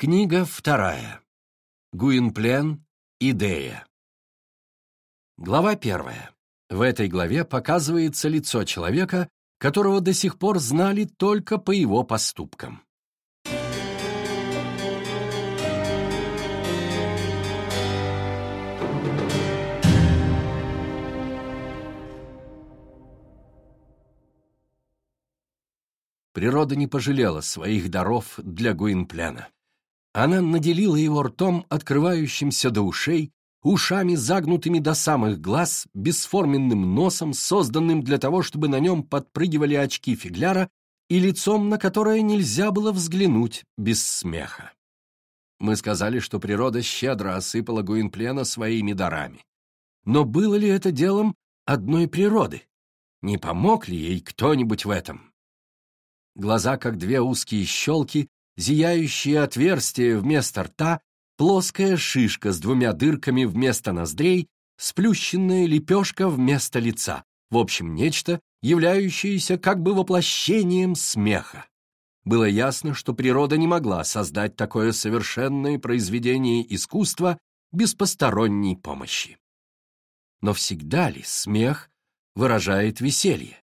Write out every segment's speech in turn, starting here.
Книга вторая. Гуинплен. Идея. Глава первая. В этой главе показывается лицо человека, которого до сих пор знали только по его поступкам. Природа не пожалела своих даров для Гуинплена. Она наделила его ртом, открывающимся до ушей, ушами, загнутыми до самых глаз, бесформенным носом, созданным для того, чтобы на нем подпрыгивали очки фигляра, и лицом, на которое нельзя было взглянуть без смеха. Мы сказали, что природа щедро осыпала Гуинплена своими дарами. Но было ли это делом одной природы? Не помог ли ей кто-нибудь в этом? Глаза, как две узкие щелки, зияющее отверстие вместо рта, плоская шишка с двумя дырками вместо ноздрей, сплющенная лепешка вместо лица. В общем, нечто, являющееся как бы воплощением смеха. Было ясно, что природа не могла создать такое совершенное произведение искусства без посторонней помощи. Но всегда ли смех выражает веселье?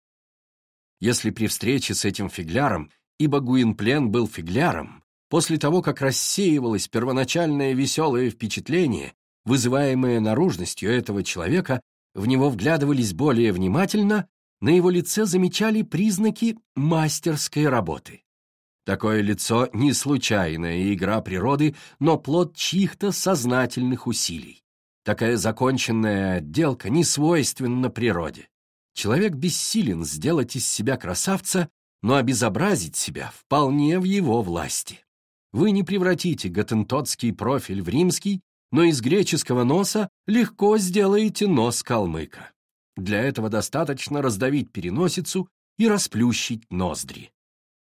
Если при встрече с этим фигляром ибо Гуинплен был фигляром, после того, как рассеивалось первоначальное веселое впечатление, вызываемое наружностью этого человека, в него вглядывались более внимательно, на его лице замечали признаки мастерской работы. Такое лицо — не случайная игра природы, но плод чьих-то сознательных усилий. Такая законченная отделка не свойственна природе. Человек бессилен сделать из себя красавца, но обезобразить себя вполне в его власти. Вы не превратите готентотский профиль в римский, но из греческого носа легко сделаете нос калмыка. Для этого достаточно раздавить переносицу и расплющить ноздри.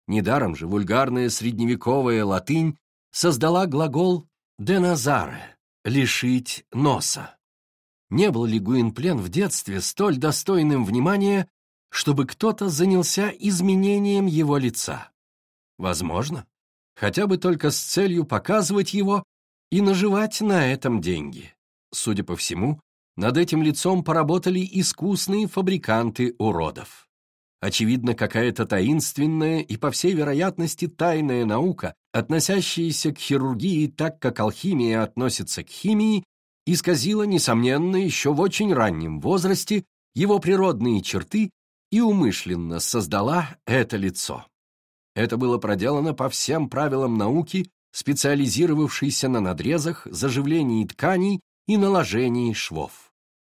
Недаром же вульгарная средневековая латынь создала глагол «деназаре» — «лишить носа». Не был ли Гуинплен в детстве столь достойным внимания, чтобы кто-то занялся изменением его лица. Возможно, хотя бы только с целью показывать его и наживать на этом деньги. Судя по всему, над этим лицом поработали искусные фабриканты уродов. Очевидно, какая-то таинственная и, по всей вероятности, тайная наука, относящаяся к хирургии так, как алхимия относится к химии, исказила, несомненно, еще в очень раннем возрасте его природные черты и умышленно создала это лицо. Это было проделано по всем правилам науки, специализировавшейся на надрезах, заживлении тканей и наложении швов.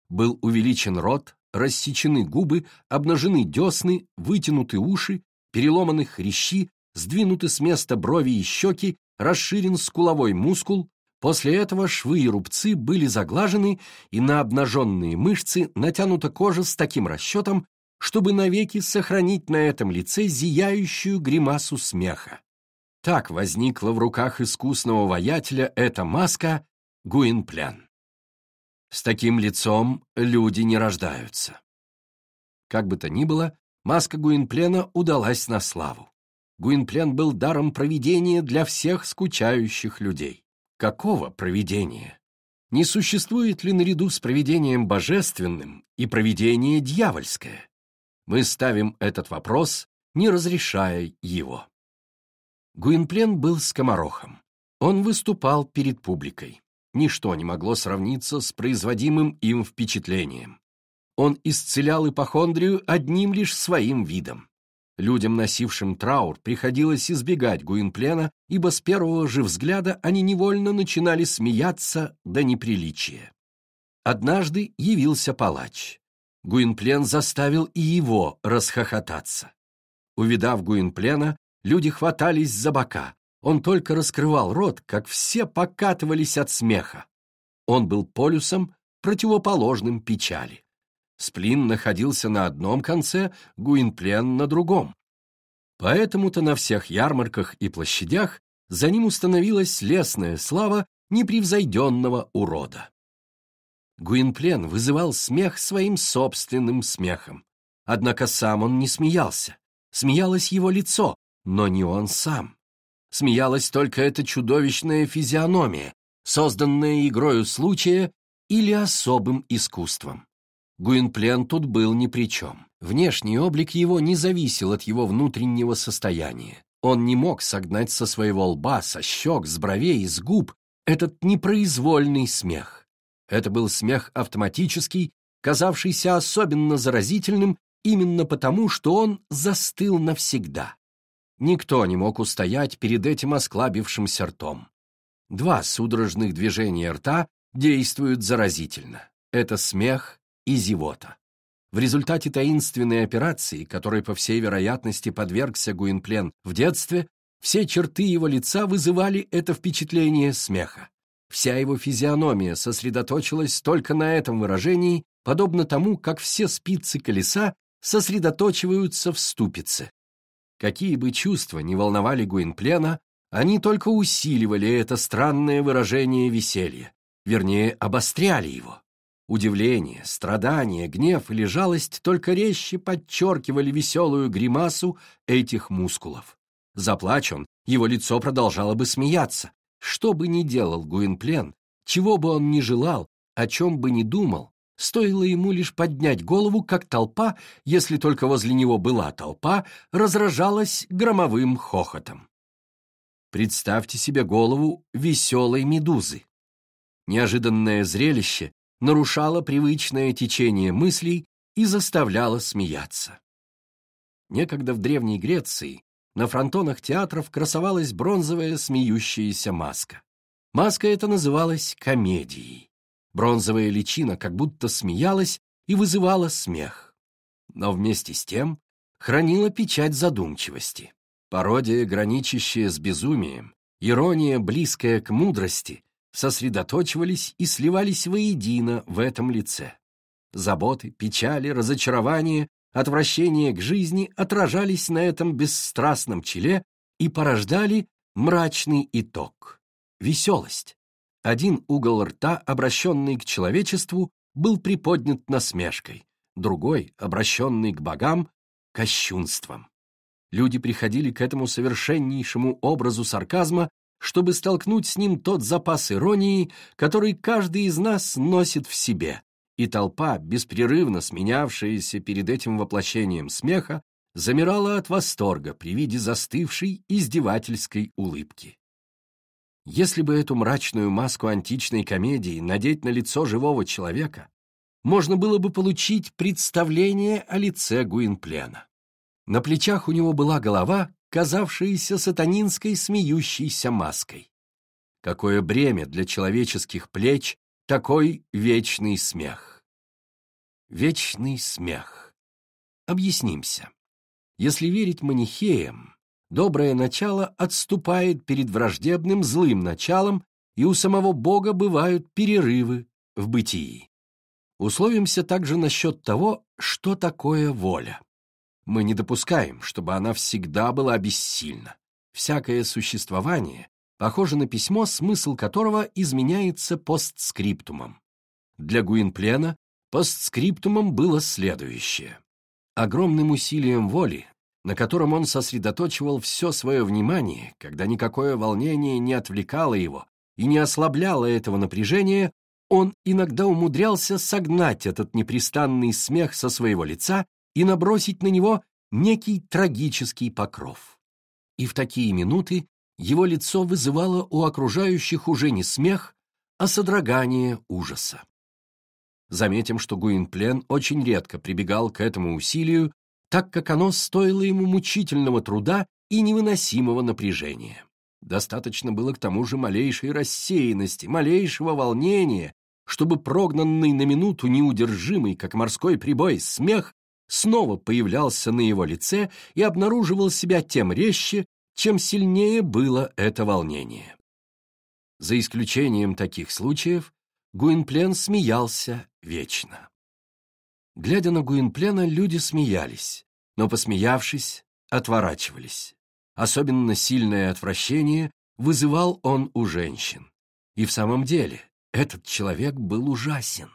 Был увеличен рот, рассечены губы, обнажены десны, вытянуты уши, переломаны хрящи, сдвинуты с места брови и щеки, расширен скуловой мускул, После этого швы и рубцы были заглажены, и на обнаженные мышцы натянута кожа с таким расчетом, чтобы навеки сохранить на этом лице зияющую гримасу смеха. Так возникла в руках искусного воятеля эта маска Гуинплян. С таким лицом люди не рождаются. Как бы то ни было, маска Гуинплена удалась на славу. Гуинплен был даром провидения для всех скучающих людей. Какого провидения? Не существует ли наряду с провидением божественным и провидение дьявольское? Мы ставим этот вопрос, не разрешая его. Гуинплен был скоморохом. Он выступал перед публикой. Ничто не могло сравниться с производимым им впечатлением. Он исцелял ипохондрию одним лишь своим видом. Людям, носившим траур, приходилось избегать Гуинплена, ибо с первого же взгляда они невольно начинали смеяться до неприличия. Однажды явился палач. Гуинплен заставил и его расхохотаться. Увидав Гуинплена, люди хватались за бока. Он только раскрывал рот, как все покатывались от смеха. Он был полюсом, противоположным печали. Сплин находился на одном конце, Гуинплен на другом. Поэтому-то на всех ярмарках и площадях за ним установилась лесная слава непревзойденного урода. Гуинплен вызывал смех своим собственным смехом. Однако сам он не смеялся. Смеялось его лицо, но не он сам. Смеялась только эта чудовищная физиономия, созданная игрою случая или особым искусством. Гуинплен тут был ни при чем. Внешний облик его не зависел от его внутреннего состояния. Он не мог согнать со своего лба, со щек, с бровей, с губ этот непроизвольный смех. Это был смех автоматический, казавшийся особенно заразительным именно потому, что он застыл навсегда. Никто не мог устоять перед этим осклабившимся ртом. Два судорожных движения рта действуют заразительно. Это смех и зевота. В результате таинственной операции, которой, по всей вероятности, подвергся Гуинплен в детстве, все черты его лица вызывали это впечатление смеха. Вся его физиономия сосредоточилась только на этом выражении, подобно тому, как все спицы колеса сосредоточиваются в ступице. Какие бы чувства ни волновали Гуинплена, они только усиливали это странное выражение веселья, вернее, обостряли его. Удивление, страдание, гнев или жалость только резче подчеркивали веселую гримасу этих мускулов. Заплачь его лицо продолжало бы смеяться. Что бы ни делал Гуинплен, чего бы он ни желал, о чем бы ни думал, стоило ему лишь поднять голову, как толпа, если только возле него была толпа, разражалась громовым хохотом. Представьте себе голову веселой медузы. Неожиданное зрелище нарушало привычное течение мыслей и заставляло смеяться. Некогда в Древней Греции на фронтонах театров красовалась бронзовая смеющаяся маска. Маска эта называлась комедией. Бронзовая личина как будто смеялась и вызывала смех. Но вместе с тем хранила печать задумчивости. Пародия, граничащая с безумием, ирония, близкая к мудрости, сосредоточивались и сливались воедино в этом лице. Заботы, печали, разочарование, отвращение к жизни отражались на этом бесстрастном челе и порождали мрачный итог — веселость. Один угол рта, обращенный к человечеству, был приподнят насмешкой, другой, обращенный к богам, — кощунством. Люди приходили к этому совершеннейшему образу сарказма чтобы столкнуть с ним тот запас иронии, который каждый из нас носит в себе, и толпа, беспрерывно сменявшаяся перед этим воплощением смеха, замирала от восторга при виде застывшей издевательской улыбки. Если бы эту мрачную маску античной комедии надеть на лицо живого человека, можно было бы получить представление о лице Гуинплена. На плечах у него была голова, казавшиеся сатанинской смеющейся маской. Какое бремя для человеческих плеч такой вечный смех. Вечный смех. Объяснимся. Если верить манихеям, доброе начало отступает перед враждебным злым началом, и у самого Бога бывают перерывы в бытии. Условимся также насчет того, что такое воля. Мы не допускаем, чтобы она всегда была бессильна. Всякое существование похоже на письмо, смысл которого изменяется постскриптумом. Для Гуинплена постскриптумом было следующее. Огромным усилием воли, на котором он сосредоточивал все свое внимание, когда никакое волнение не отвлекало его и не ослабляло этого напряжения, он иногда умудрялся согнать этот непрестанный смех со своего лица и набросить на него некий трагический покров. И в такие минуты его лицо вызывало у окружающих уже не смех, а содрогание ужаса. Заметим, что Гуинплен очень редко прибегал к этому усилию, так как оно стоило ему мучительного труда и невыносимого напряжения. Достаточно было к тому же малейшей рассеянности, малейшего волнения, чтобы прогнанный на минуту неудержимый, как морской прибой, смех снова появлялся на его лице и обнаруживал себя тем резче, чем сильнее было это волнение. За исключением таких случаев, Гуинплен смеялся вечно. Глядя на Гуинплена, люди смеялись, но, посмеявшись, отворачивались. Особенно сильное отвращение вызывал он у женщин. И в самом деле, этот человек был ужасен.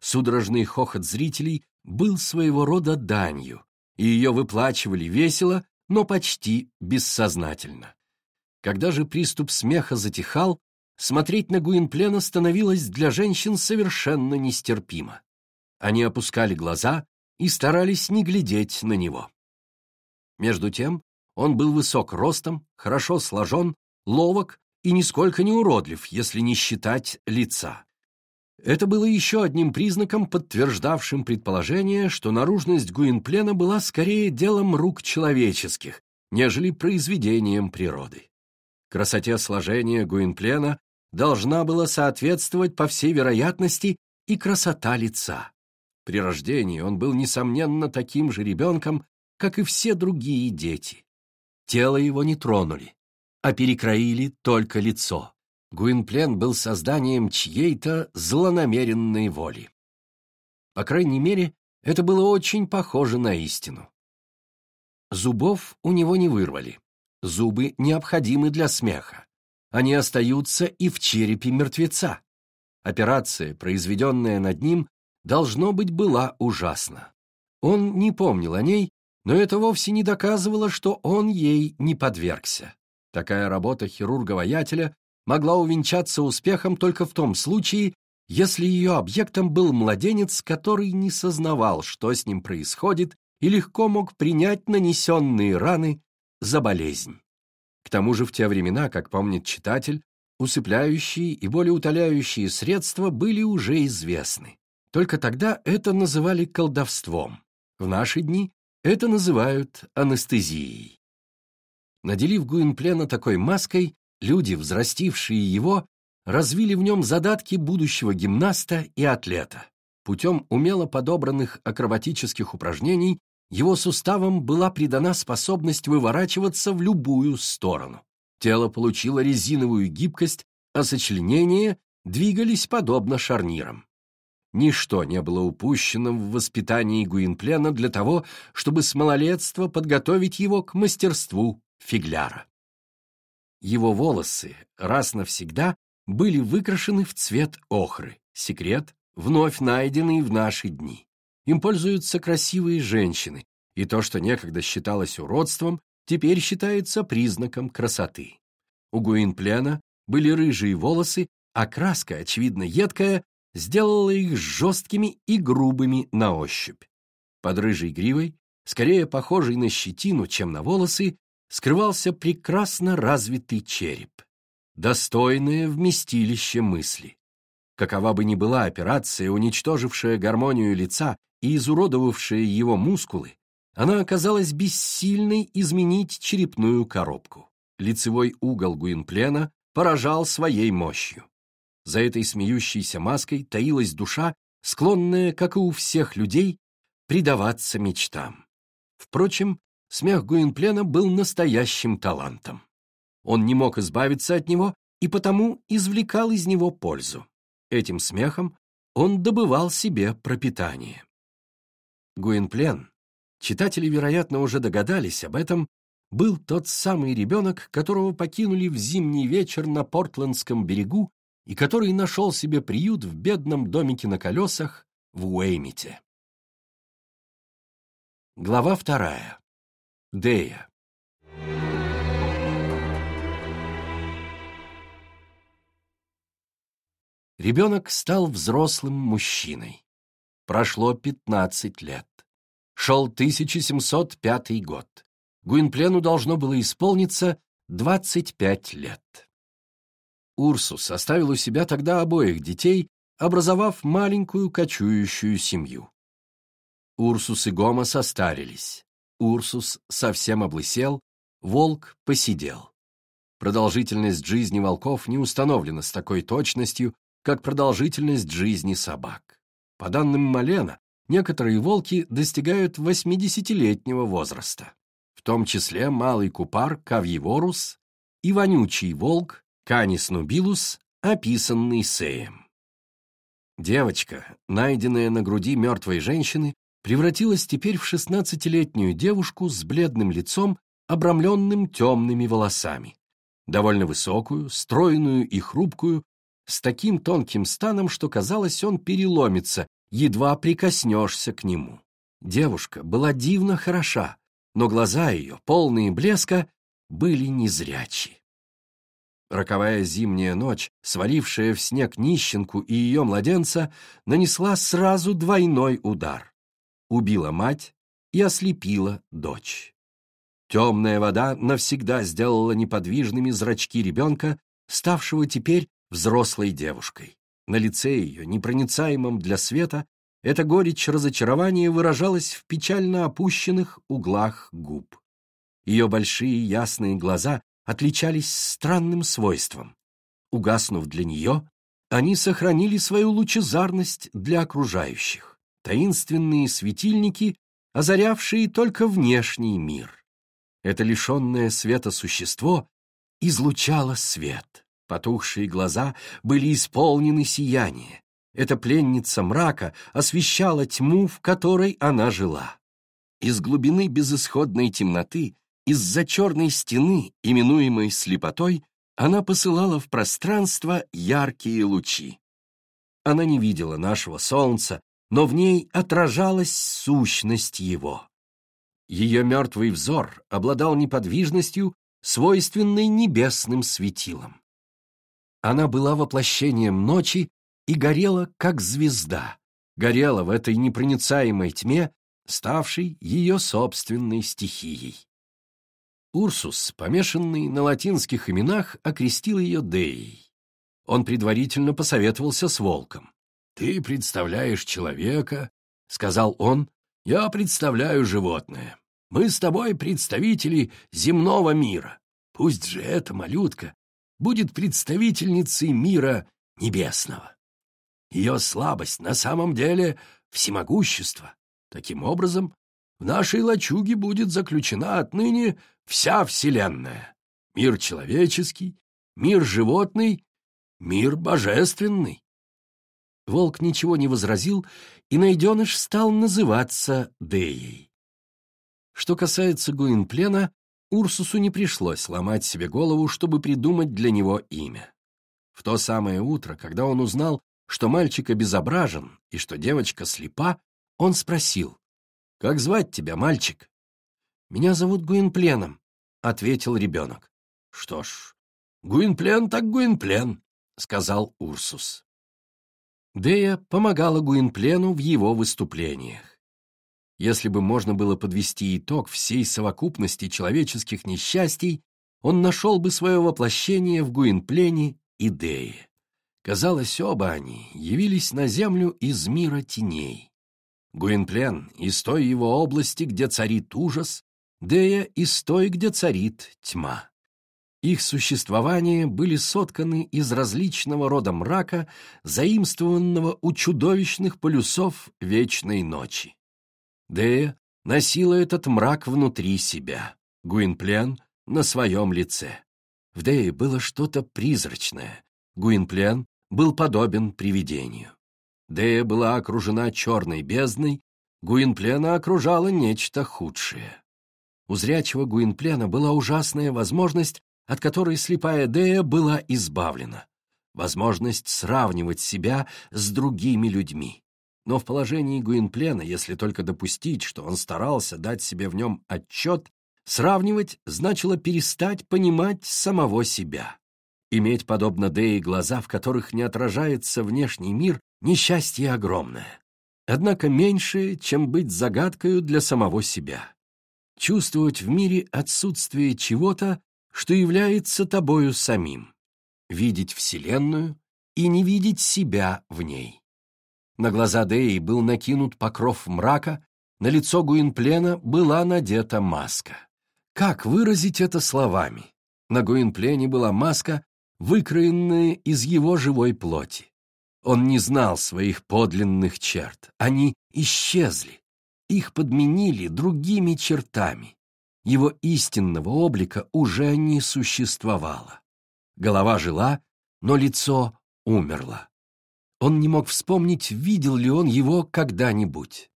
Судорожный хохот зрителей был своего рода данью, и ее выплачивали весело, но почти бессознательно. Когда же приступ смеха затихал, смотреть на Гуинплена становилось для женщин совершенно нестерпимо. Они опускали глаза и старались не глядеть на него. Между тем он был высок ростом, хорошо сложен, ловок и нисколько не уродлив, если не считать лица. Это было еще одним признаком, подтверждавшим предположение, что наружность Гуинплена была скорее делом рук человеческих, нежели произведением природы. Красоте сложения Гуинплена должна была соответствовать, по всей вероятности, и красота лица. При рождении он был, несомненно, таким же ребенком, как и все другие дети. Тело его не тронули, а перекроили только лицо. Гуинплен был созданием чьей-то злонамеренной воли. По крайней мере, это было очень похоже на истину. Зубов у него не вырвали. Зубы необходимы для смеха. Они остаются и в черепе мертвеца. Операция, произведенная над ним, должно быть, была ужасна. Он не помнил о ней, но это вовсе не доказывало, что он ей не подвергся. Такая работа хирурга-воятеля могла увенчаться успехом только в том случае, если ее объектом был младенец, который не сознавал, что с ним происходит, и легко мог принять нанесенные раны за болезнь. К тому же в те времена, как помнит читатель, усыпляющие и более утоляющие средства были уже известны. Только тогда это называли колдовством. В наши дни это называют анестезией. Наделив Гуинплена такой маской, Люди, взрастившие его, развили в нем задатки будущего гимнаста и атлета. Путем умело подобранных акробатических упражнений его суставам была придана способность выворачиваться в любую сторону. Тело получило резиновую гибкость, а сочленения двигались подобно шарнирам. Ничто не было упущено в воспитании Гуинплена для того, чтобы с малолетства подготовить его к мастерству фигляра. Его волосы раз навсегда были выкрашены в цвет охры. Секрет, вновь найденный в наши дни. Им пользуются красивые женщины, и то, что некогда считалось уродством, теперь считается признаком красоты. У Гуинплена были рыжие волосы, а краска, очевидно едкая, сделала их жесткими и грубыми на ощупь. Под рыжей гривой, скорее похожей на щетину, чем на волосы, скрывался прекрасно развитый череп, достойное вместилище мысли. Какова бы ни была операция, уничтожившая гармонию лица и изуродовавшая его мускулы, она оказалась бессильной изменить черепную коробку. Лицевой угол Гуинплена поражал своей мощью. За этой смеющейся маской таилась душа, склонная, как и у всех людей, предаваться мечтам. Впрочем, смех Гуинплена был настоящим талантом. Он не мог избавиться от него и потому извлекал из него пользу. Этим смехом он добывал себе пропитание. Гуинплен, читатели, вероятно, уже догадались об этом, был тот самый ребенок, которого покинули в зимний вечер на Портландском берегу и который нашел себе приют в бедном домике на колесах в Уэймите. Глава вторая. Дея. Ребенок стал взрослым мужчиной. Прошло 15 лет. Шел 1705 год. Гуинплену должно было исполниться 25 лет. Урсус оставил у себя тогда обоих детей, образовав маленькую кочующую семью. Урсус и Гома состарились. Урсус совсем облысел, волк посидел. Продолжительность жизни волков не установлена с такой точностью, как продолжительность жизни собак. По данным Малена, некоторые волки достигают 80-летнего возраста, в том числе малый купар Кавьеворус и вонючий волк Канис нубилус, описанный Сеем. Девочка, найденная на груди мертвой женщины, превратилась теперь в шестнадцатилетнюю девушку с бледным лицом, обрамленным темными волосами, довольно высокую, стройную и хрупкую, с таким тонким станом, что казалось, он переломится, едва прикоснешься к нему. Девушка была дивно хороша, но глаза ее, полные блеска, были незрячи. Роковая зимняя ночь, свалившая в снег нищенку и ее младенца, нанесла сразу двойной удар. Убила мать и ослепила дочь. Темная вода навсегда сделала неподвижными зрачки ребенка, ставшего теперь взрослой девушкой. На лице ее, непроницаемом для света, эта горечь разочарования выражалась в печально опущенных углах губ. Ее большие ясные глаза отличались странным свойством. Угаснув для нее, они сохранили свою лучезарность для окружающих, таинственные светильники, озарявшие только внешний мир. Это лишенное света существо излучало свет. Потухшие глаза были исполнены сияния. Эта пленница мрака освещала тьму, в которой она жила. Из глубины безысходной темноты, из-за черной стены, именуемой слепотой, она посылала в пространство яркие лучи. Она не видела нашего солнца, но в ней отражалась сущность его. Ее мертвый взор обладал неподвижностью, свойственной небесным светилам. Она была воплощением ночи и горела, как звезда, горела в этой непроницаемой тьме, ставшей ее собственной стихией. Урсус, помешанный на латинских именах, окрестил ее Деей. Он предварительно посоветовался с волком. «Ты представляешь человека», — сказал он, — «я представляю животное. Мы с тобой представители земного мира. Пусть же эта малютка будет представительницей мира небесного. Ее слабость на самом деле всемогущество. Таким образом, в нашей лачуге будет заключена отныне вся Вселенная. Мир человеческий, мир животный, мир божественный. Волк ничего не возразил, и найденыш стал называться Деей. Что касается Гуинплена, Урсусу не пришлось ломать себе голову, чтобы придумать для него имя. В то самое утро, когда он узнал, что мальчик обезображен и что девочка слепа, он спросил, «Как звать тебя, мальчик?» «Меня зовут Гуинпленом», — ответил ребенок. «Что ж, Гуинплен так Гуинплен», — сказал Урсус. Дея помогала Гуинплену в его выступлениях. Если бы можно было подвести итог всей совокупности человеческих несчастий, он нашел бы свое воплощение в Гуинплене и Дее. Казалось, оба они явились на землю из мира теней. Гуинплен из той его области, где царит ужас, Дея из той, где царит тьма. Их существования были сотканы из различного рода мрака, заимствованного у чудовищных полюсов вечной ночи. Дея носила этот мрак внутри себя, Гуинплен — на своем лице. В Дее было что-то призрачное, Гуинплен был подобен привидению. Дея была окружена черной бездной, Гуинплена окружало нечто худшее. У зрячего Гуинплена была ужасная возможность, от которой слепая Дея была избавлена. Возможность сравнивать себя с другими людьми. Но в положении Гуинплена, если только допустить, что он старался дать себе в нем отчет, сравнивать значило перестать понимать самого себя. Иметь, подобно Деи, глаза, в которых не отражается внешний мир, несчастье огромное. Однако меньшее, чем быть загадкою для самого себя. Чувствовать в мире отсутствие чего-то, что является тобою самим. Видеть Вселенную и не видеть себя в ней. На глаза Деи был накинут покров мрака, на лицо Гуинплена была надета маска. Как выразить это словами? На Гуинплене была маска, выкроенная из его живой плоти. Он не знал своих подлинных черт, они исчезли, их подменили другими чертами. Его истинного облика уже не существовало. Голова жила, но лицо умерло. Он не мог вспомнить, видел ли он его когда-нибудь.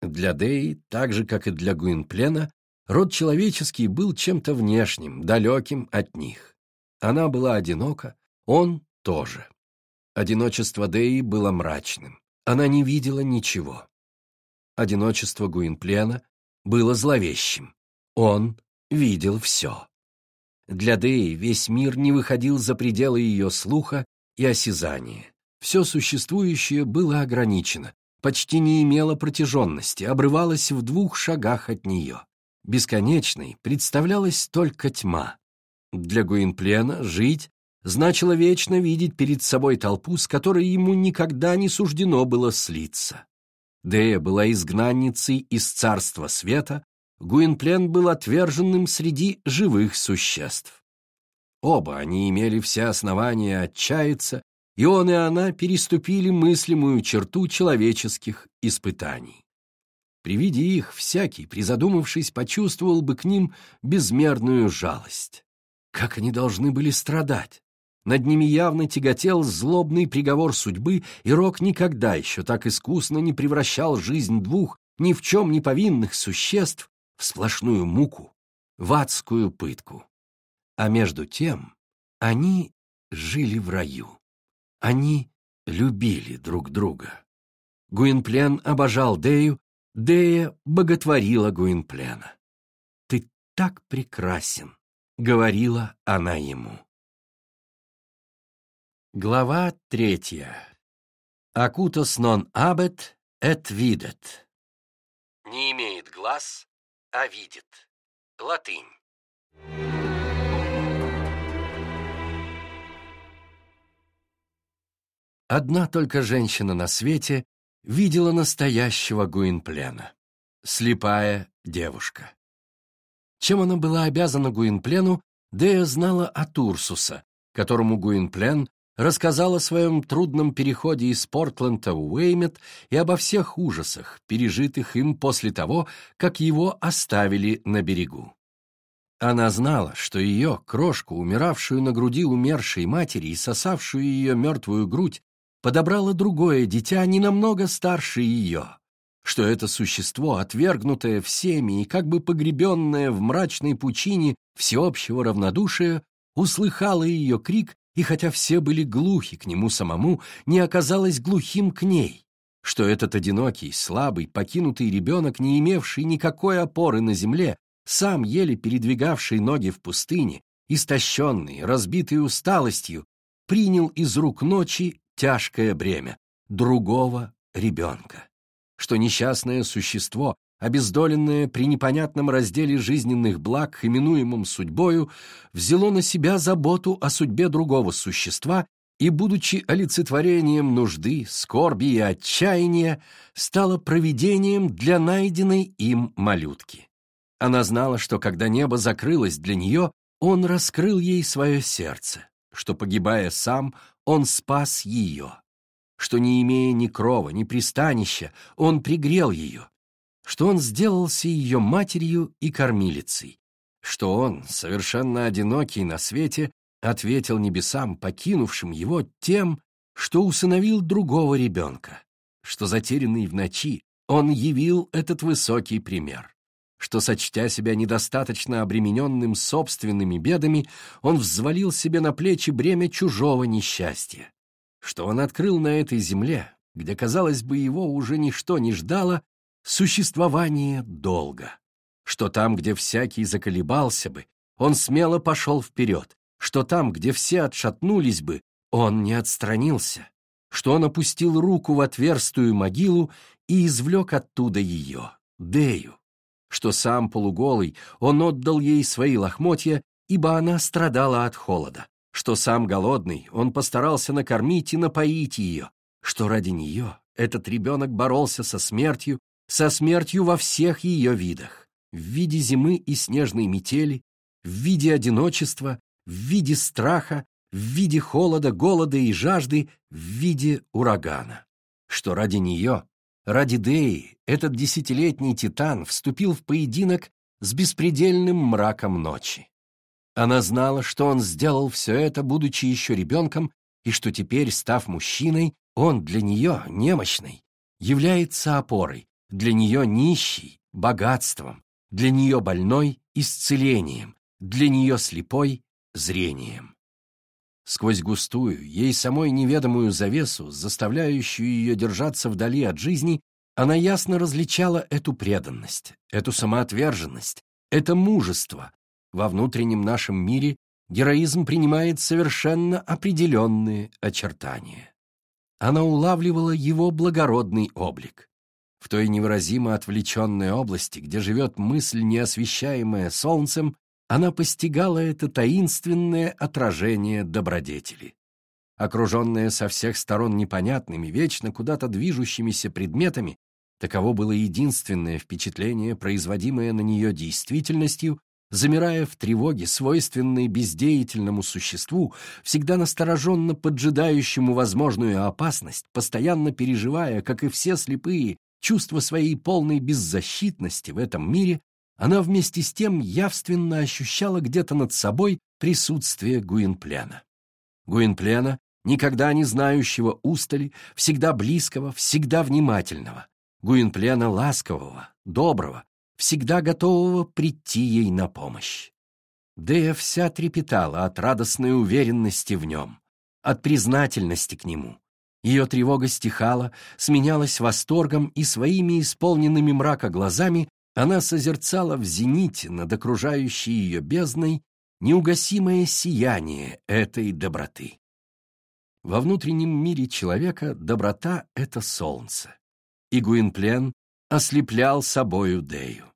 Для Деи, так же, как и для Гуинплена, род человеческий был чем-то внешним, далеким от них. Она была одинока, он тоже. Одиночество Деи было мрачным. Она не видела ничего. Одиночество Гуинплена было зловещим. Он видел все. Для Деи весь мир не выходил за пределы ее слуха и осязания. Все существующее было ограничено, почти не имело протяженности, обрывалось в двух шагах от нее. Бесконечной представлялась только тьма. Для Гуинплена жить значило вечно видеть перед собой толпу, с которой ему никогда не суждено было слиться. Дея была изгнанницей из царства света, Гуинплен был отверженным среди живых существ. Оба они имели все основания отчаяться, и он и она переступили мыслимую черту человеческих испытаний. При виде их всякий, призадумавшись, почувствовал бы к ним безмерную жалость. Как они должны были страдать? Над ними явно тяготел злобный приговор судьбы, и Рок никогда еще так искусно не превращал жизнь двух ни в чем не повинных существ в сплошную муку, в адскую пытку. А между тем они жили в раю. Они любили друг друга. Гуинплен обожал Дею, Дея боготворила Гуинплена. «Ты так прекрасен», — говорила она ему. Глава третья. Акутос нон абет эт видет. Не имеет глаз, а видит. Латынь. Одна только женщина на свете видела настоящего Гуинплена. Слепая девушка. Чем она была обязана Гуинплену, Дея знала от Урсуса, которому Гуинплен рассказал о своем трудном переходе из Портленда в Уэймет и обо всех ужасах, пережитых им после того, как его оставили на берегу. Она знала, что ее, крошку, умиравшую на груди умершей матери и сосавшую ее мертвую грудь, подобрало другое дитя, не намного старше ее, что это существо, отвергнутое всеми и как бы погребенное в мрачной пучине всеобщего равнодушия, услыхало ее крик и хотя все были глухи к нему самому, не оказалось глухим к ней, что этот одинокий, слабый, покинутый ребенок, не имевший никакой опоры на земле, сам еле передвигавший ноги в пустыне, истощенный, разбитый усталостью, принял из рук ночи тяжкое бремя другого ребенка, что несчастное существо, обездоленное при непонятном разделе жизненных благ, именуемом судьбою, взяло на себя заботу о судьбе другого существа и, будучи олицетворением нужды, скорби и отчаяния, стало провидением для найденной им малютки. Она знала, что когда небо закрылось для нее, он раскрыл ей свое сердце, что, погибая сам, он спас ее, что, не имея ни крова, ни пристанища, он пригрел ее, что он сделался ее матерью и кормилицей, что он, совершенно одинокий на свете, ответил небесам, покинувшим его, тем, что усыновил другого ребенка, что, затерянный в ночи, он явил этот высокий пример, что, сочтя себя недостаточно обремененным собственными бедами, он взвалил себе на плечи бремя чужого несчастья, что он открыл на этой земле, где, казалось бы, его уже ничто не ждало, существование долго, что там, где всякий заколебался бы, он смело пошел вперед, что там, где все отшатнулись бы, он не отстранился, что он опустил руку в отверстую могилу и извлек оттуда ее, Дею, что сам полуголый он отдал ей свои лохмотья, ибо она страдала от холода, что сам голодный он постарался накормить и напоить ее, что ради нее этот ребенок боролся со смертью со смертью во всех ее видах, в виде зимы и снежной метели, в виде одиночества, в виде страха, в виде холода, голода и жажды, в виде урагана. Что ради нее, ради Деи, этот десятилетний титан вступил в поединок с беспредельным мраком ночи. Она знала, что он сделал все это, будучи еще ребенком, и что теперь, став мужчиной, он для нее, немощный, является опорой, для нее нищий — богатством, для нее больной — исцелением, для нее слепой — зрением. Сквозь густую, ей самой неведомую завесу, заставляющую ее держаться вдали от жизни, она ясно различала эту преданность, эту самоотверженность, это мужество, Во внутреннем нашем мире героизм принимает совершенно определенные очертания. Она улавливала его благородный облик. В той невыразимо отвлеченной области, где живет мысль, неосвещаемая солнцем, она постигала это таинственное отражение добродетели. Окруженная со всех сторон непонятными, вечно куда-то движущимися предметами, таково было единственное впечатление, производимое на нее действительностью, замирая в тревоге, свойственной бездеятельному существу, всегда настороженно поджидающему возможную опасность, постоянно переживая, как и все слепые, чувство своей полной беззащитности в этом мире, она вместе с тем явственно ощущала где-то над собой присутствие Гуинплена. Гуинплена, никогда не знающего устали, всегда близкого, всегда внимательного, Гуинплена ласкового, доброго, всегда готового прийти ей на помощь. Дея вся трепетала от радостной уверенности в нем, от признательности к нему. Ее тревога стихала, сменялась восторгом, и своими исполненными мрака глазами она созерцала в зените над окружающей ее бездной неугасимое сияние этой доброты. Во внутреннем мире человека доброта — это солнце, и Гуинплен ослеплял собою Дею.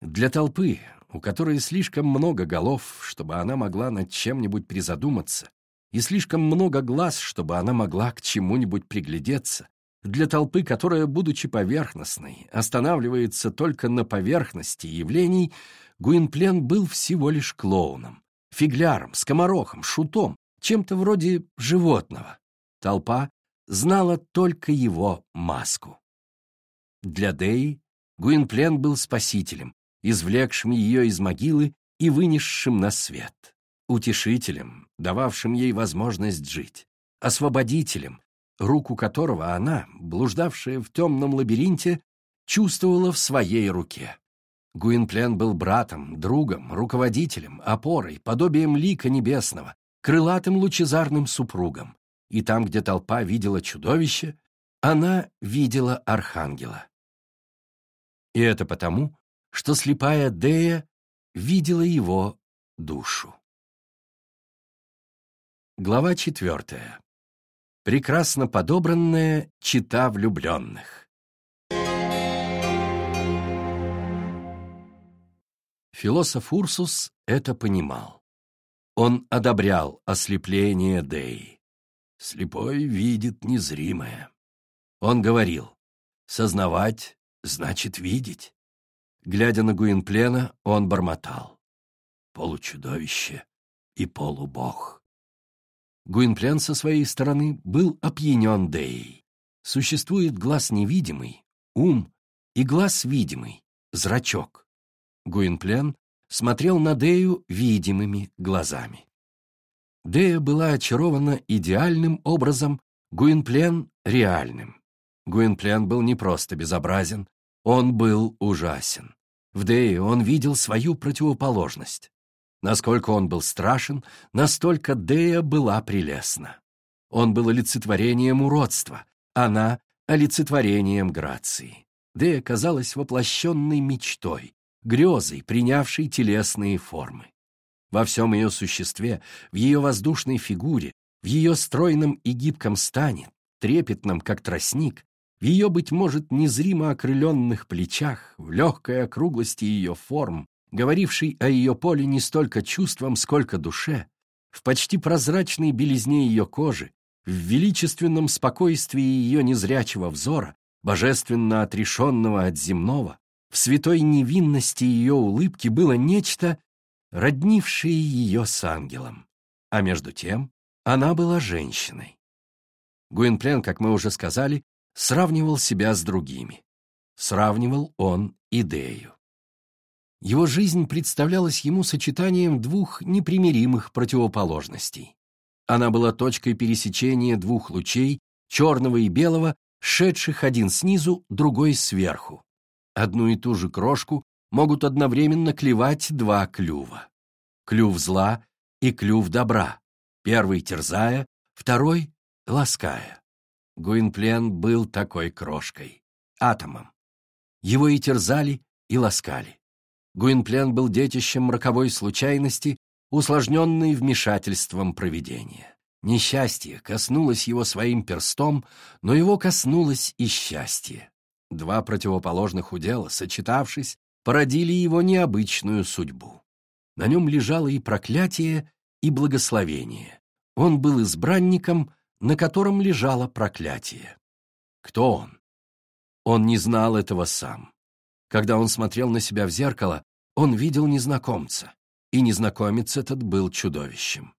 Для толпы, у которой слишком много голов, чтобы она могла над чем-нибудь призадуматься, и слишком много глаз, чтобы она могла к чему-нибудь приглядеться, для толпы, которая, будучи поверхностной, останавливается только на поверхности явлений, Гуинплен был всего лишь клоуном, фигляром, скоморохом, шутом, чем-то вроде животного. Толпа знала только его маску. Для Деи Гуинплен был спасителем, извлекшим ее из могилы и вынесшим на свет, утешителем, дававшим ей возможность жить, освободителем, руку которого она, блуждавшая в темном лабиринте, чувствовала в своей руке. Гуинплен был братом, другом, руководителем, опорой, подобием лика небесного, крылатым лучезарным супругом. И там, где толпа видела чудовище, она видела архангела. И это потому, что слепая Дея видела его душу. Глава четвертая. Прекрасно подобранная чита влюбленных. Философ Урсус это понимал. Он одобрял ослепление Деи. Слепой видит незримое. Он говорил, сознавать значит видеть. Глядя на Гуинплена, он бормотал. Получудовище и полубог. Гуинплен со своей стороны был опьянен Деей. Существует глаз невидимый, ум, и глаз видимый, зрачок. Гуинплен смотрел на Дею видимыми глазами. Дея была очарована идеальным образом, Гуинплен — реальным. Гуинплен был не просто безобразен, он был ужасен. В Дее он видел свою противоположность. Насколько он был страшен, настолько Дея была прелестна. Он был олицетворением уродства, она — олицетворением грации. Дея казалась воплощенной мечтой, грезой, принявшей телесные формы. Во всем ее существе, в ее воздушной фигуре, в ее стройном и гибком стане, трепетном, как тростник, в ее, быть может, незримо окрыленных плечах, в легкой округлости ее форм, говорившей о ее поле не столько чувством, сколько душе, в почти прозрачной белизне ее кожи, в величественном спокойствии ее незрячего взора, божественно отрешенного от земного, в святой невинности ее улыбки было нечто, роднившее ее с ангелом. А между тем она была женщиной. Гуинплен, как мы уже сказали, сравнивал себя с другими. Сравнивал он идею. Его жизнь представлялась ему сочетанием двух непримиримых противоположностей. Она была точкой пересечения двух лучей, черного и белого, шедших один снизу, другой сверху. Одну и ту же крошку могут одновременно клевать два клюва. Клюв зла и клюв добра, первый терзая, второй лаская. Гуинплен был такой крошкой, атомом. Его и терзали, и ласкали. Гуинплен был детищем роковой случайности, усложненной вмешательством провидения. Несчастье коснулось его своим перстом, но его коснулось и счастье. Два противоположных удела, сочетавшись, породили его необычную судьбу. На нем лежало и проклятие, и благословение. Он был избранником, на котором лежало проклятие. Кто он? Он не знал этого сам. Когда он смотрел на себя в зеркало, он видел незнакомца, и незнакомец этот был чудовищем.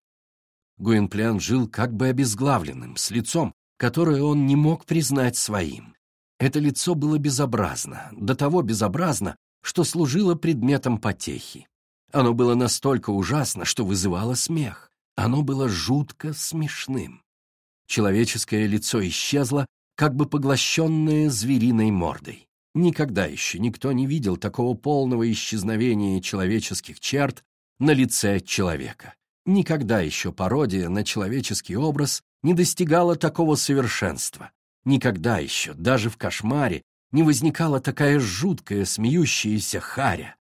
Гуинплен жил как бы обезглавленным, с лицом, которое он не мог признать своим. Это лицо было безобразно, до того безобразно, что служило предметом потехи. Оно было настолько ужасно, что вызывало смех. Оно было жутко смешным. Человеческое лицо исчезло, как бы поглощенное звериной мордой. Никогда еще никто не видел такого полного исчезновения человеческих черт на лице человека. Никогда еще пародия на человеческий образ не достигала такого совершенства. Никогда еще, даже в кошмаре, не возникала такая жуткая смеющаяся харя.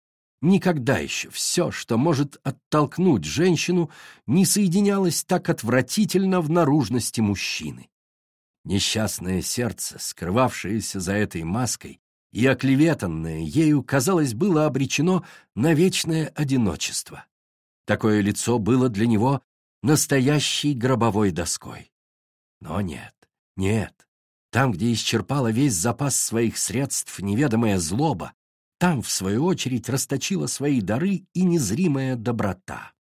Никогда еще все, что может оттолкнуть женщину, не соединялось так отвратительно в наружности мужчины. Несчастное сердце, скрывавшееся за этой маской и оклеветанное ею, казалось, было обречено на вечное одиночество. Такое лицо было для него настоящей гробовой доской. Но нет, нет. Там, где исчерпала весь запас своих средств неведомая злоба, там, в свою очередь, расточила свои дары и незримая доброта.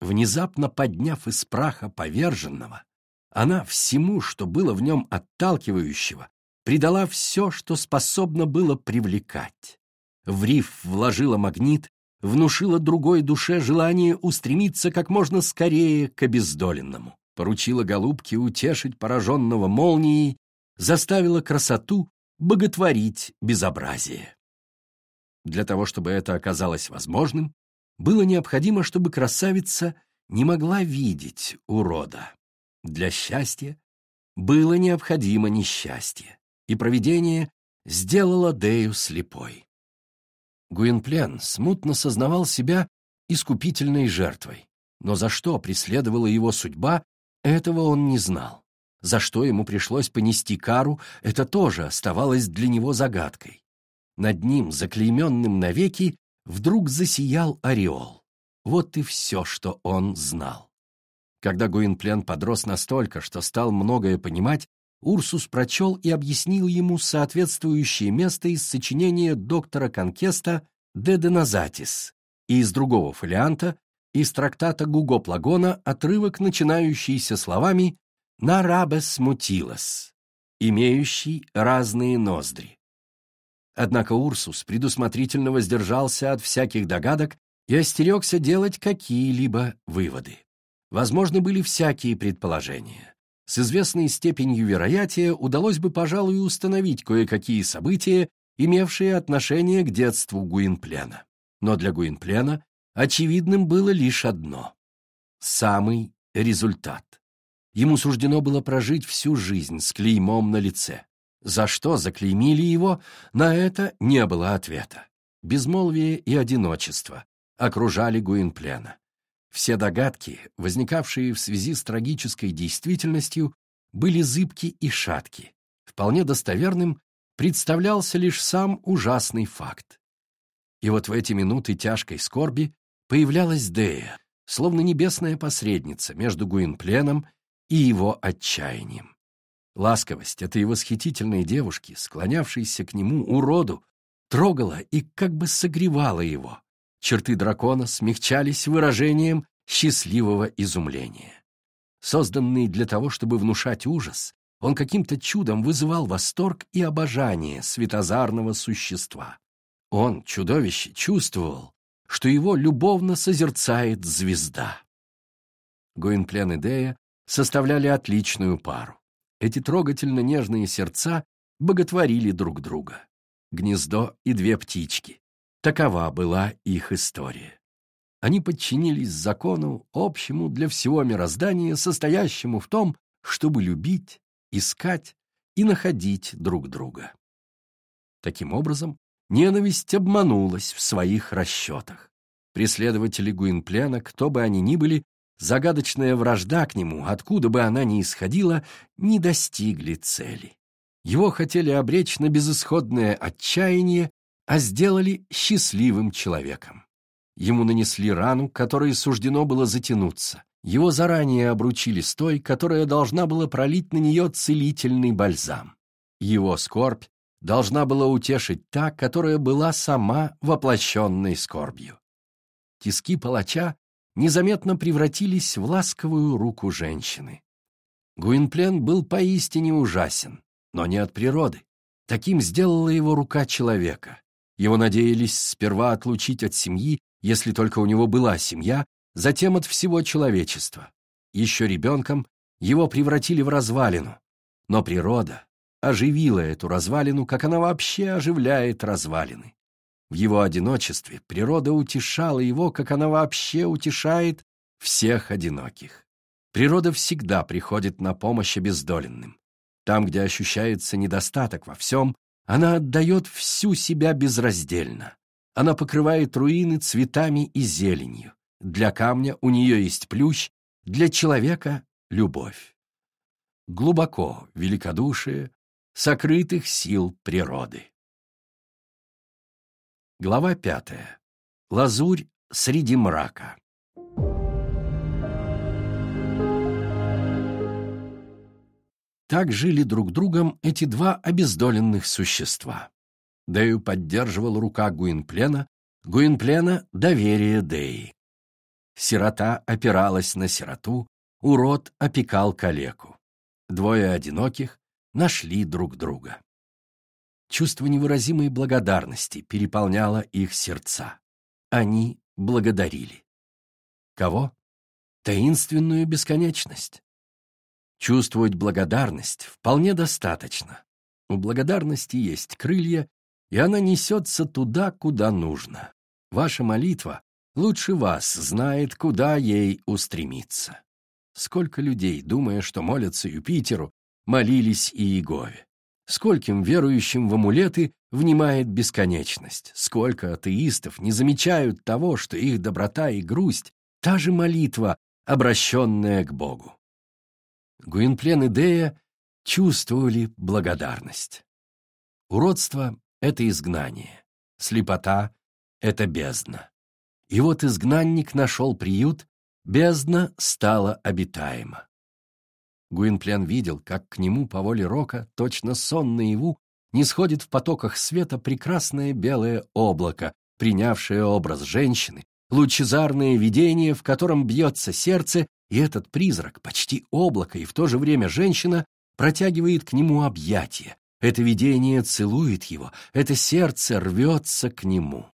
Внезапно подняв из праха поверженного, она всему, что было в нем отталкивающего, придала все, что способно было привлекать. В риф вложила магнит, внушила другой душе желание устремиться как можно скорее к обездоленному. Поручила голубке утешить пораженного молнией, заставила красоту боготворить безобразие. Для того, чтобы это оказалось возможным, было необходимо, чтобы красавица не могла видеть урода. Для счастья было необходимо несчастье, и провидение сделало Дею слепой. Гуинплен смутно сознавал себя искупительной жертвой, но за что преследовала его судьба, этого он не знал. За что ему пришлось понести кару, это тоже оставалось для него загадкой. Над ним, заклейменным навеки, вдруг засиял ореол. Вот и все, что он знал. Когда Гуинплен подрос настолько, что стал многое понимать, Урсус прочел и объяснил ему соответствующее место из сочинения доктора Конкеста «De Denazatis» и из другого фолианта, из трактата Гуго Плагона, отрывок, начинающийся словами «Нарабес мутилас», имеющий разные ноздри. Однако Урсус предусмотрительно воздержался от всяких догадок и остерегся делать какие-либо выводы. Возможны были всякие предположения. С известной степенью вероятия удалось бы, пожалуй, установить кое-какие события, имевшие отношение к детству Гуинплена. Но для Гуинплена очевидным было лишь одно — самый результат. Ему суждено было прожить всю жизнь с клеймом на лице. За что заклеймили его, на это не было ответа. Безмолвие и одиночество окружали Гуинплена. Все догадки, возникавшие в связи с трагической действительностью, были зыбки и шатки. Вполне достоверным представлялся лишь сам ужасный факт. И вот в эти минуты тяжкой скорби появлялась Дея, словно небесная посредница между Гуинпленом и его отчаянием. Ласковость этой восхитительной девушки, склонявшейся к нему уроду, трогала и как бы согревала его, Черты дракона смягчались выражением счастливого изумления. Созданный для того, чтобы внушать ужас, он каким-то чудом вызывал восторг и обожание светозарного существа. Он, чудовище, чувствовал, что его любовно созерцает звезда. Гуинплен и Дея составляли отличную пару. Эти трогательно нежные сердца боготворили друг друга. Гнездо и две птички. Такова была их история. Они подчинились закону, общему для всего мироздания, состоящему в том, чтобы любить, искать и находить друг друга. Таким образом, ненависть обманулась в своих расчетах. Преследователи Гуинплена, кто бы они ни были, загадочная вражда к нему, откуда бы она ни исходила, не достигли цели. Его хотели обречь на безысходное отчаяние, а сделали счастливым человеком. Ему нанесли рану, которой суждено было затянуться. Его заранее обручили с той, которая должна была пролить на нее целительный бальзам. Его скорбь должна была утешить та, которая была сама воплощенной скорбью. Тиски палача незаметно превратились в ласковую руку женщины. Гуинплен был поистине ужасен, но не от природы. Таким сделала его рука человека. Его надеялись сперва отлучить от семьи, если только у него была семья, затем от всего человечества. Еще ребенком его превратили в развалину. Но природа оживила эту развалину, как она вообще оживляет развалины. В его одиночестве природа утешала его, как она вообще утешает всех одиноких. Природа всегда приходит на помощь обездоленным. Там, где ощущается недостаток во всем, она отдает всю себя безраздельно. Она покрывает руины цветами и зеленью. Для камня у нее есть плющ, для человека — любовь. Глубоко великодушие сокрытых сил природы. Глава пятая. Лазурь среди мрака. Так жили друг другом эти два обездоленных существа. Дэю поддерживал рука Гуинплена, Гуинплена — доверие Дэи. Сирота опиралась на сироту, урод опекал калеку. Двое одиноких нашли друг друга. Чувство невыразимой благодарности переполняло их сердца. Они благодарили. Кого? Таинственную бесконечность. Чувствовать благодарность вполне достаточно. У благодарности есть крылья, и она несется туда, куда нужно. Ваша молитва лучше вас знает, куда ей устремиться. Сколько людей, думая, что молятся Юпитеру, молились и Иегове. Скольким верующим в амулеты внимает бесконечность, сколько атеистов не замечают того, что их доброта и грусть — та же молитва, обращенная к Богу. Гуинплен и Дея чувствовали благодарность. Уродство — это изгнание, слепота — это бездна. И вот изгнанник нашел приют, бездна стала обитаема. Гуинплен видел, как к нему по воле Рока, точно сон наяву, не сходит в потоках света прекрасное белое облако, принявшее образ женщины, лучезарное видение, в котором бьется сердце, и этот призрак, почти облако и в то же время женщина, протягивает к нему объятия. Это видение целует его, это сердце рвется к нему.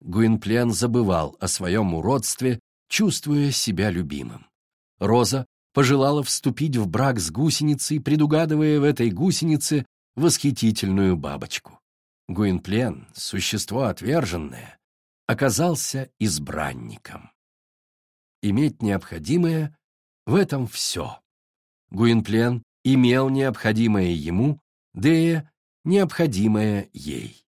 Гуинплен забывал о своем уродстве, чувствуя себя любимым. Роза пожелала вступить в брак с гусеницей, предугадывая в этой гусенице восхитительную бабочку. Гуинплен, существо отверженное, оказался избранником. Иметь необходимое — в этом все. Гуинплен имел необходимое ему, Дея — необходимое ей.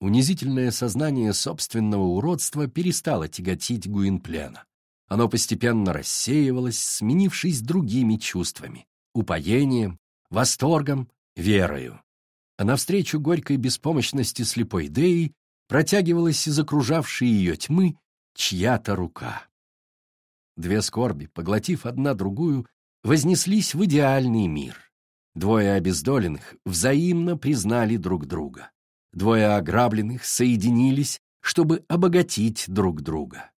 Унизительное сознание собственного уродства перестало тяготить Гуинплена. Оно постепенно рассеивалось, сменившись другими чувствами — упоением, восторгом, верою. А навстречу горькой беспомощности слепой Деи протягивалась из окружавшей ее тьмы чья-то рука. Две скорби, поглотив одна другую, вознеслись в идеальный мир. Двое обездоленных взаимно признали друг друга. Двое ограбленных соединились, чтобы обогатить друг друга.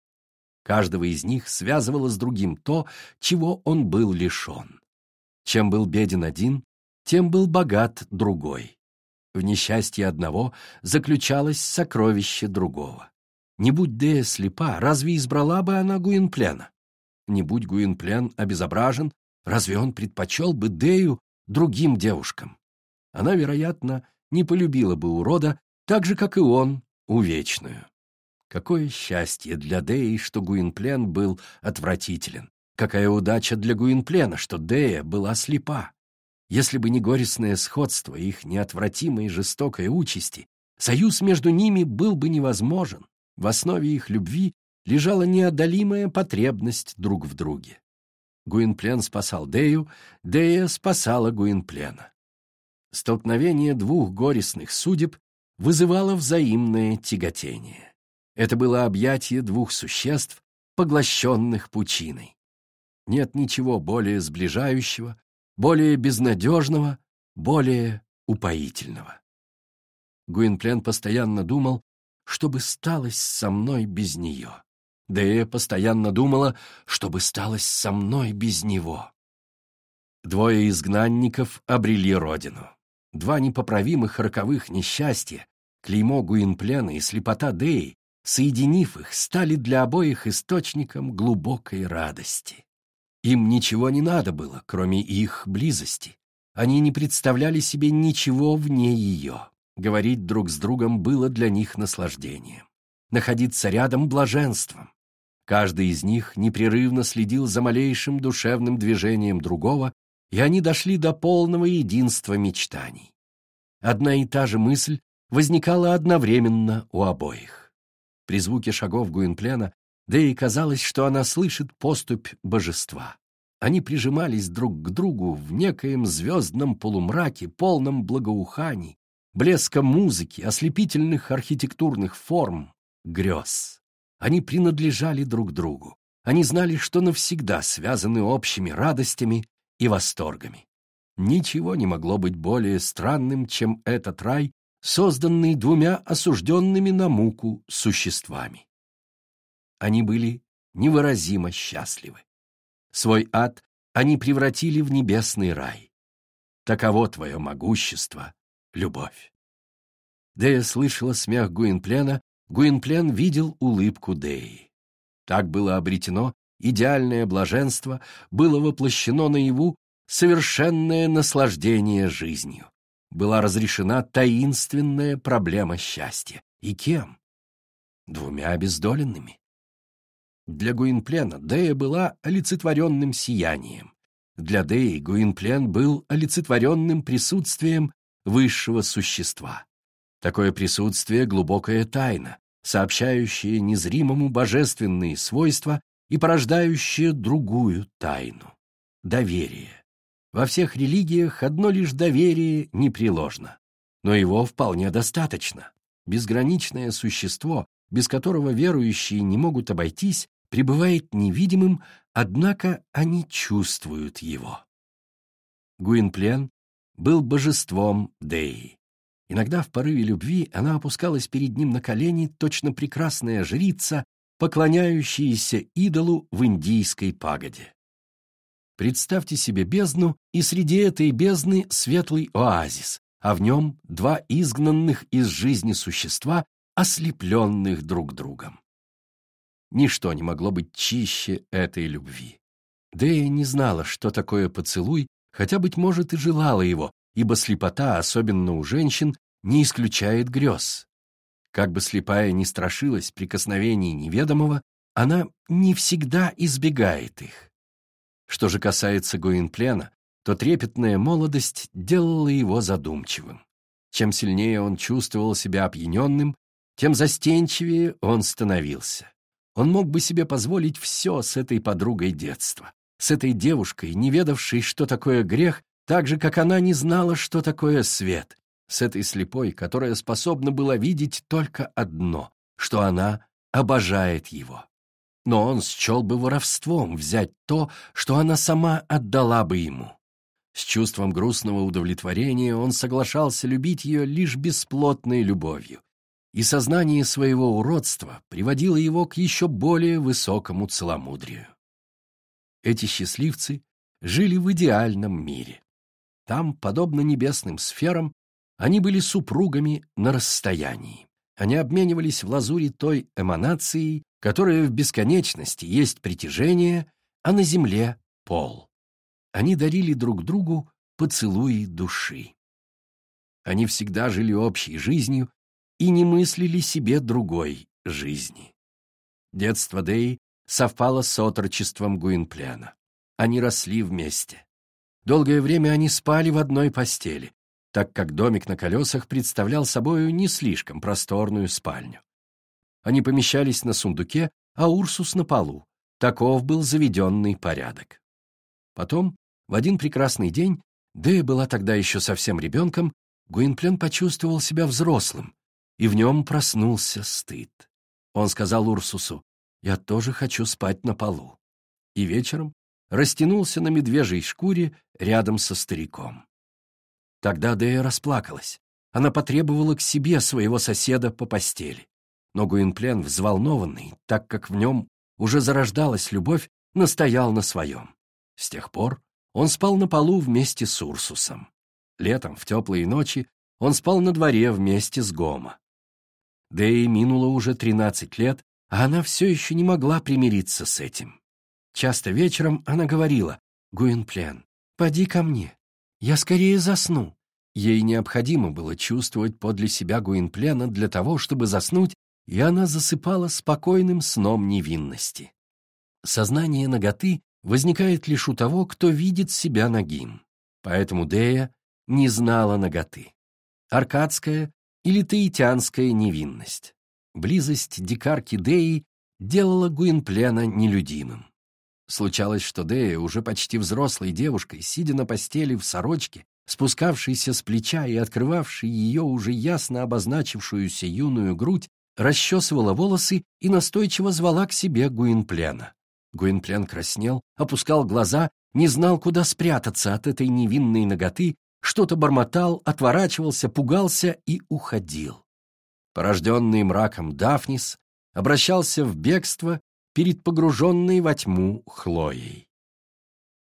Каждого из них связывало с другим то, чего он был лишен. Чем был беден один, тем был богат другой. В несчастье одного заключалось сокровище другого. Не будь Дея слепа, разве избрала бы она Гуинплена? Не будь Гуинплен обезображен, разве он предпочел бы Дею другим девушкам? Она, вероятно, не полюбила бы урода, так же, как и он, увечную. Какое счастье для Деи, что Гуинплен был отвратителен. Какая удача для Гуинплена, что Дея была слепа. Если бы не горестное сходство их неотвратимой жестокой участи, Союз между ними был бы невозможен. В основе их любви лежала неодолимая потребность друг в друге. Гуинплен спасал Дею, Дея спасала Гуинплена. Столкновение двух горестных судеб вызывало взаимное тяготение. Это было объятие двух существ, поглощенных пучиной. Нет ничего более сближающего, более безнадежного, более упоительного. Гуинплен постоянно думал, что бы сталось со мной без нее. Дея постоянно думала, что бы сталось со мной без него. Двое изгнанников обрели родину. Два непоправимых роковых несчастья, клеймо Гуинплена и слепота Деи, соединив их, стали для обоих источником глубокой радости. Им ничего не надо было, кроме их близости. Они не представляли себе ничего вне ее. Говорить друг с другом было для них наслаждением. Находиться рядом — блаженством. Каждый из них непрерывно следил за малейшим душевным движением другого, и они дошли до полного единства мечтаний. Одна и та же мысль возникала одновременно у обоих. При звуке шагов Гуинплена Дэй казалось, что она слышит поступь божества. Они прижимались друг к другу в некоем звездном полумраке, полном благоуханий, блеска музыки, ослепительных архитектурных форм, грез. Они принадлежали друг другу. Они знали, что навсегда связаны общими радостями и восторгами. Ничего не могло быть более странным, чем этот рай, созданный двумя осужденными на муку существами. Они были невыразимо счастливы. Свой ад они превратили в небесный рай. Таково твое могущество, любовь. Дея слышала смех Гуинплена, Гуинплен видел улыбку Деи. Так было обретено идеальное блаженство, было воплощено наяву совершенное наслаждение жизнью. Была разрешена таинственная проблема счастья. И кем? Двумя обездоленными. Для Гуинплена Дея была олицетворенным сиянием. Для Деи Гуинплен был олицетворенным присутствием высшего существа. Такое присутствие — глубокая тайна, сообщающая незримому божественные свойства и порождающая другую тайну — доверие. Во всех религиях одно лишь доверие непреложно, но его вполне достаточно. Безграничное существо, без которого верующие не могут обойтись, пребывает невидимым, однако они чувствуют его. Гуинплен был божеством Деи. Иногда в порыве любви она опускалась перед ним на колени, точно прекрасная жрица, поклоняющаяся идолу в индийской пагоде. Представьте себе бездну, и среди этой бездны светлый оазис, а в нем два изгнанных из жизни существа, ослепленных друг другом. Ничто не могло быть чище этой любви. Дэя не знала, что такое поцелуй, хотя, быть может, и желала его, ибо слепота, особенно у женщин, не исключает грез. Как бы слепая ни страшилась прикосновений неведомого, она не всегда избегает их. Что же касается Гуинплена, то трепетная молодость делала его задумчивым. Чем сильнее он чувствовал себя опьяненным, тем застенчивее он становился. Он мог бы себе позволить все с этой подругой детства, с этой девушкой, не ведавшей, что такое грех, так же, как она не знала, что такое свет, с этой слепой, которая способна была видеть только одно, что она обожает его. Но он счел бы воровством взять то, что она сама отдала бы ему. С чувством грустного удовлетворения он соглашался любить ее лишь бесплотной любовью, и сознание своего уродства приводило его к еще более высокому целомудрию. Эти счастливцы жили в идеальном мире. Там, подобно небесным сферам, они были супругами на расстоянии. Они обменивались в лазури той эманацией, которая в бесконечности есть притяжение, а на земле — пол. Они дарили друг другу поцелуи души. Они всегда жили общей жизнью и не мыслили себе другой жизни. Детство Дэй совпало с отрочеством Гуинпляна. Они росли вместе. Долгое время они спали в одной постели. так как домик на колесах представлял собою не слишком просторную спальню. Они помещались на сундуке, а Урсус на полу. Таков был заведенный порядок. Потом, в один прекрасный день, Дэя была тогда еще совсем ребенком, Гуинплен почувствовал себя взрослым, и в нем проснулся стыд. Он сказал Урсусу, «Я тоже хочу спать на полу». И вечером растянулся на медвежьей шкуре рядом со стариком. Тогда Дея расплакалась. Она потребовала к себе своего соседа по постели. Но Гуинплен, взволнованный, так как в нем уже зарождалась любовь, настоял на своем. С тех пор он спал на полу вместе с Урсусом. Летом, в теплые ночи, он спал на дворе вместе с Гома. Дэй минуло уже тринадцать лет, а она все еще не могла примириться с этим. Часто вечером она говорила, «Гуинплен, поди ко мне, я скорее засну». Ей необходимо было чувствовать подле себя Гуинплена для того, чтобы заснуть, и она засыпала спокойным сном невинности. Сознание наготы возникает лишь у того, кто видит себя нагим. Поэтому Дея не знала наготы. Аркадская или таитянская невинность. Близость дикарки Деи делала Гуинплена нелюдимым. Случалось, что Дея, уже почти взрослой девушкой, сидя на постели в сорочке, спускавшейся с плеча и открывавшей ее уже ясно обозначившуюся юную грудь, расчесывала волосы и настойчиво звала к себе Гуинплена. Гуинплен краснел, опускал глаза, не знал, куда спрятаться от этой невинной ноготы, что-то бормотал, отворачивался, пугался и уходил. Порожденный мраком Дафнис обращался в бегство перед погруженной во тьму Хлоей.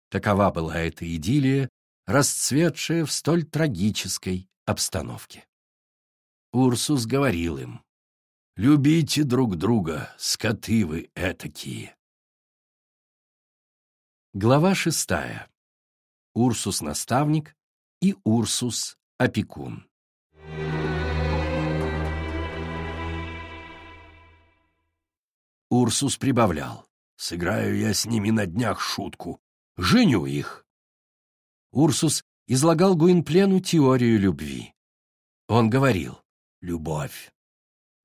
Такова была эта идиллия, расцветшая в столь трагической обстановке. Урсус говорил им, «Любите друг друга, скоты вы этакие». Глава шестая. Урсус-наставник и Урсус-опекун. Урсус прибавлял. «Сыграю я с ними на днях шутку. Женю их!» Урсус излагал Гуинплену теорию любви. Он говорил «Любовь.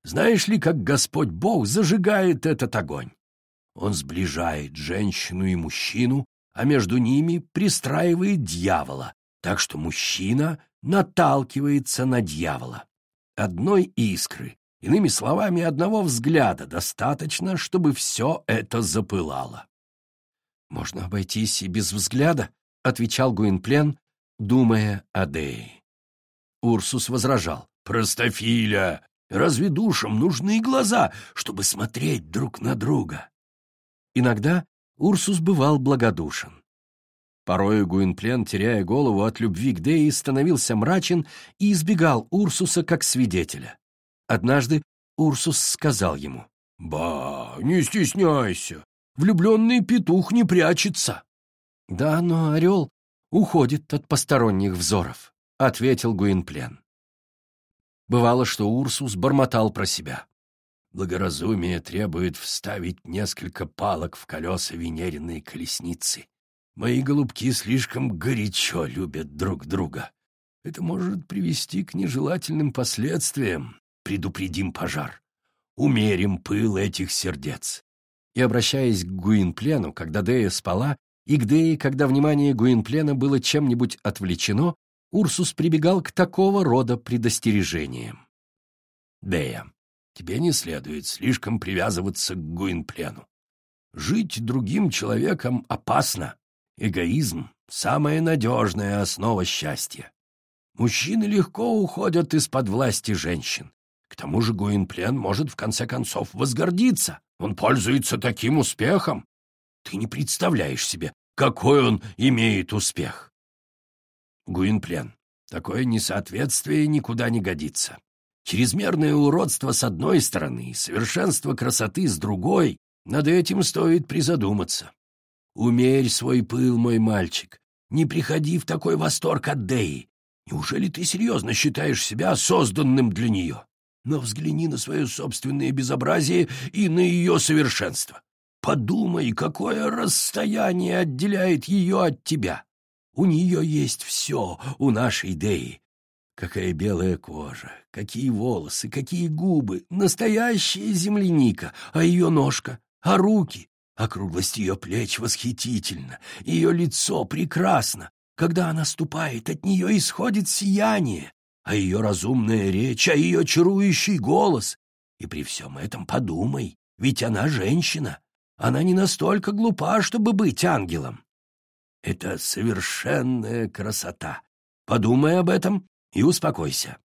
Знаешь ли, как Господь Бог зажигает этот огонь? Он сближает женщину и мужчину, а между ними пристраивает дьявола, так что мужчина наталкивается на дьявола. Одной искры Иными словами, одного взгляда достаточно, чтобы все это запылало. «Можно обойтись и без взгляда», — отвечал Гуинплен, думая о Дее. Урсус возражал. «Простофиля! Разве душам нужны глаза, чтобы смотреть друг на друга?» Иногда Урсус бывал благодушен. Порою Гуинплен, теряя голову от любви к Дее, становился мрачен и избегал Урсуса как свидетеля. Однажды Урсус сказал ему, «Ба, не стесняйся, влюбленный петух не прячется». «Да, но орел уходит от посторонних взоров», — ответил Гуинплен. Бывало, что Урсус бормотал про себя. Благоразумие требует вставить несколько палок в колеса венериной колесницы. Мои голубки слишком горячо любят друг друга. Это может привести к нежелательным последствиям, предупредим пожар, умерим пыл этих сердец. И, обращаясь к Гуинплену, когда Дея спала, и к Дее, когда внимание Гуинплена было чем-нибудь отвлечено, Урсус прибегал к такого рода предостережениям. «Дея, тебе не следует слишком привязываться к Гуинплену. Жить другим человеком опасно. Эгоизм — самая надежная основа счастья. Мужчины легко уходят из-под власти женщин. К тому же Гуинплен может в конце концов возгордиться. Он пользуется таким успехом. Ты не представляешь себе, какой он имеет успех. Гуинплен, такое несоответствие никуда не годится. Чрезмерное уродство с одной стороны совершенство красоты с другой, над этим стоит призадуматься. Умерь свой пыл, мой мальчик. Не приходи в такой восторг от Деи. Неужели ты серьезно считаешь себя созданным для нее? Но взгляни на свое собственное безобразие и на ее совершенство. Подумай, какое расстояние отделяет ее от тебя. У нее есть все, у нашей Деи. Какая белая кожа, какие волосы, какие губы, настоящая земляника, а ее ножка, а руки, округлость ее плеч восхитительна, ее лицо прекрасно. Когда она ступает, от нее исходит сияние, а ее разумная речь, а ее чарующий голос. И при всем этом подумай, ведь она женщина, она не настолько глупа, чтобы быть ангелом. Это совершенная красота. Подумай об этом и успокойся.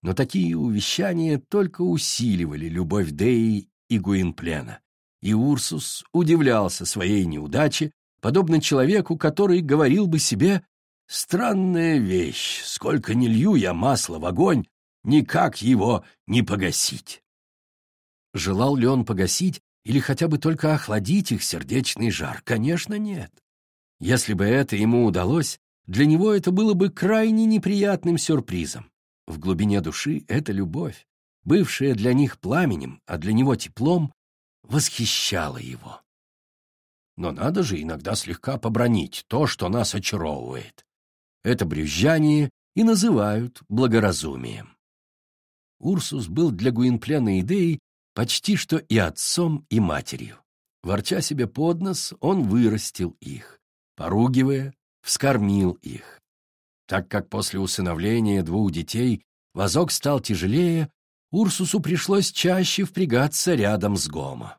Но такие увещания только усиливали любовь Деи и Гуинплена, и Урсус удивлялся своей неудаче, подобно человеку, который говорил бы себе «Странная вещь, сколько не лью я масла в огонь, никак его не погасить». Желал ли он погасить или хотя бы только охладить их сердечный жар? Конечно, нет. Если бы это ему удалось, для него это было бы крайне неприятным сюрпризом. В глубине души эта любовь, бывшая для них пламенем, а для него теплом, восхищала его. Но надо же иногда слегка побронить то, что нас очаровывает. Это брюзжание и называют благоразумием. Урсус был для Гуинплена идеей почти что и отцом, и матерью. Ворча себе под нос, он вырастил их. Поругивая, вскормил их. Так как после усыновления двух детей возок стал тяжелее, Урсусу пришлось чаще впрягаться рядом с Гомо.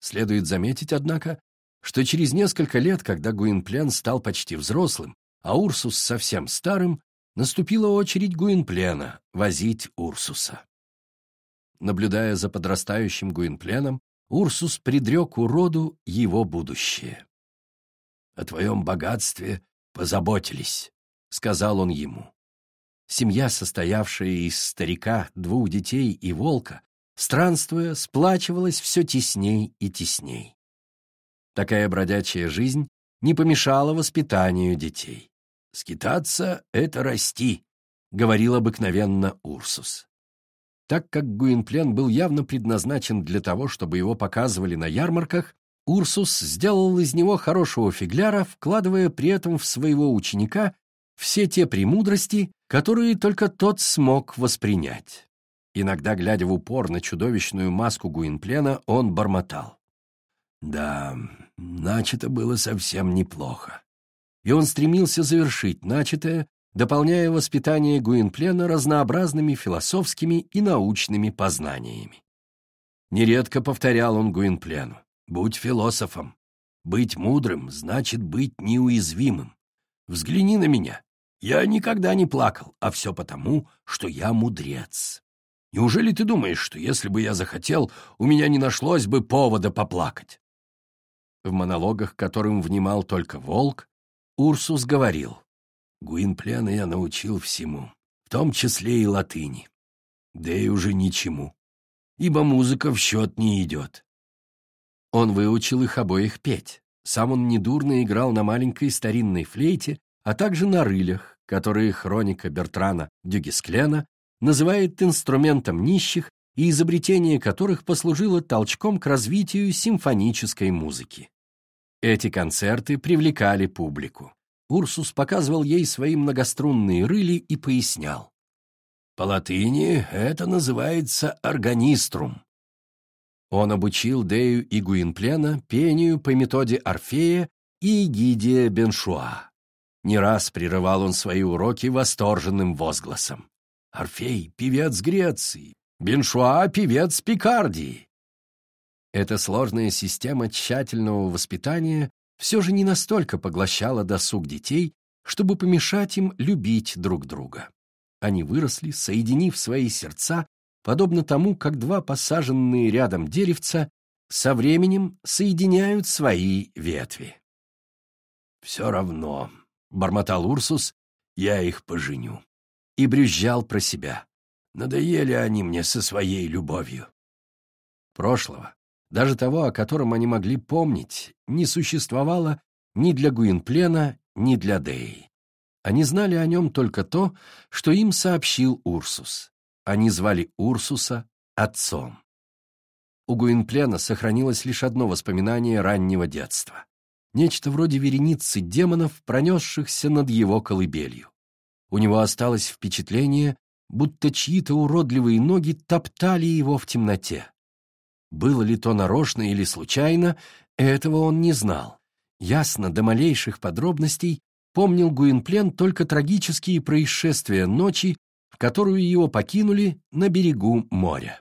Следует заметить, однако, что через несколько лет, когда Гуинплен стал почти взрослым, а Урсус совсем старым, наступила очередь Гуинплена возить Урсуса. Наблюдая за подрастающим Гуинпленом, Урсус предрек уроду его будущее. «О твоем богатстве позаботились», — сказал он ему. Семья, состоявшая из старика, двух детей и волка, странствуя, сплачивалась все тесней и тесней. Такая бродячая жизнь не помешала воспитанию детей. «Скитаться — это расти», — говорил обыкновенно Урсус. Так как Гуинплен был явно предназначен для того, чтобы его показывали на ярмарках, Урсус сделал из него хорошего фигляра, вкладывая при этом в своего ученика все те премудрости, которые только тот смог воспринять. Иногда, глядя в упор на чудовищную маску Гуинплена, он бормотал. «Да, начато было совсем неплохо». И он стремился завершить начатое, дополняя воспитание Гуинплена разнообразными философскими и научными познаниями. Нередко повторял он Гуинплену, «Будь философом. Быть мудрым значит быть неуязвимым. Взгляни на меня. Я никогда не плакал, а все потому, что я мудрец. Неужели ты думаешь, что если бы я захотел, у меня не нашлось бы повода поплакать?» В монологах, которым внимал только волк, Урсус говорил, Гуинплена я научил всему, в том числе и латыни. Да и уже ничему, ибо музыка в счет не идет. Он выучил их обоих петь. Сам он недурно играл на маленькой старинной флейте, а также на рылях, которые хроника Бертрана Дюгесклена называет инструментом нищих и изобретение которых послужило толчком к развитию симфонической музыки. Эти концерты привлекали публику. Урсус показывал ей свои многострунные рыли и пояснял. По латыни это называется органиструм. Он обучил Дею и Гуинплена пению по методе Орфея и Гидия Беншуа. Не раз прерывал он свои уроки восторженным возгласом. «Орфей — певец Греции, Беншуа — певец Пикардии». Эта сложная система тщательного воспитания все же не настолько поглощала досуг детей, чтобы помешать им любить друг друга. Они выросли, соединив свои сердца, подобно тому, как два посаженные рядом деревца со временем соединяют свои ветви. «Все равно», — бормотал Урсус, — «я их поженю». И брюзжал про себя. Надоели они мне со своей любовью. Прошлого, даже того, о котором они могли помнить, не существовало ни для Гуинплена, ни для Деи. Они знали о нем только то, что им сообщил Урсус. Они звали Урсуса отцом. У Гуинплена сохранилось лишь одно воспоминание раннего детства. Нечто вроде вереницы демонов, пронесшихся над его колыбелью. У него осталось впечатление, будто чьи-то уродливые ноги топтали его в темноте. Было ли то нарочно или случайно, этого он не знал. Ясно, до малейших подробностей, помнил Гуинплен только трагические происшествия ночи, в которую его покинули на берегу моря.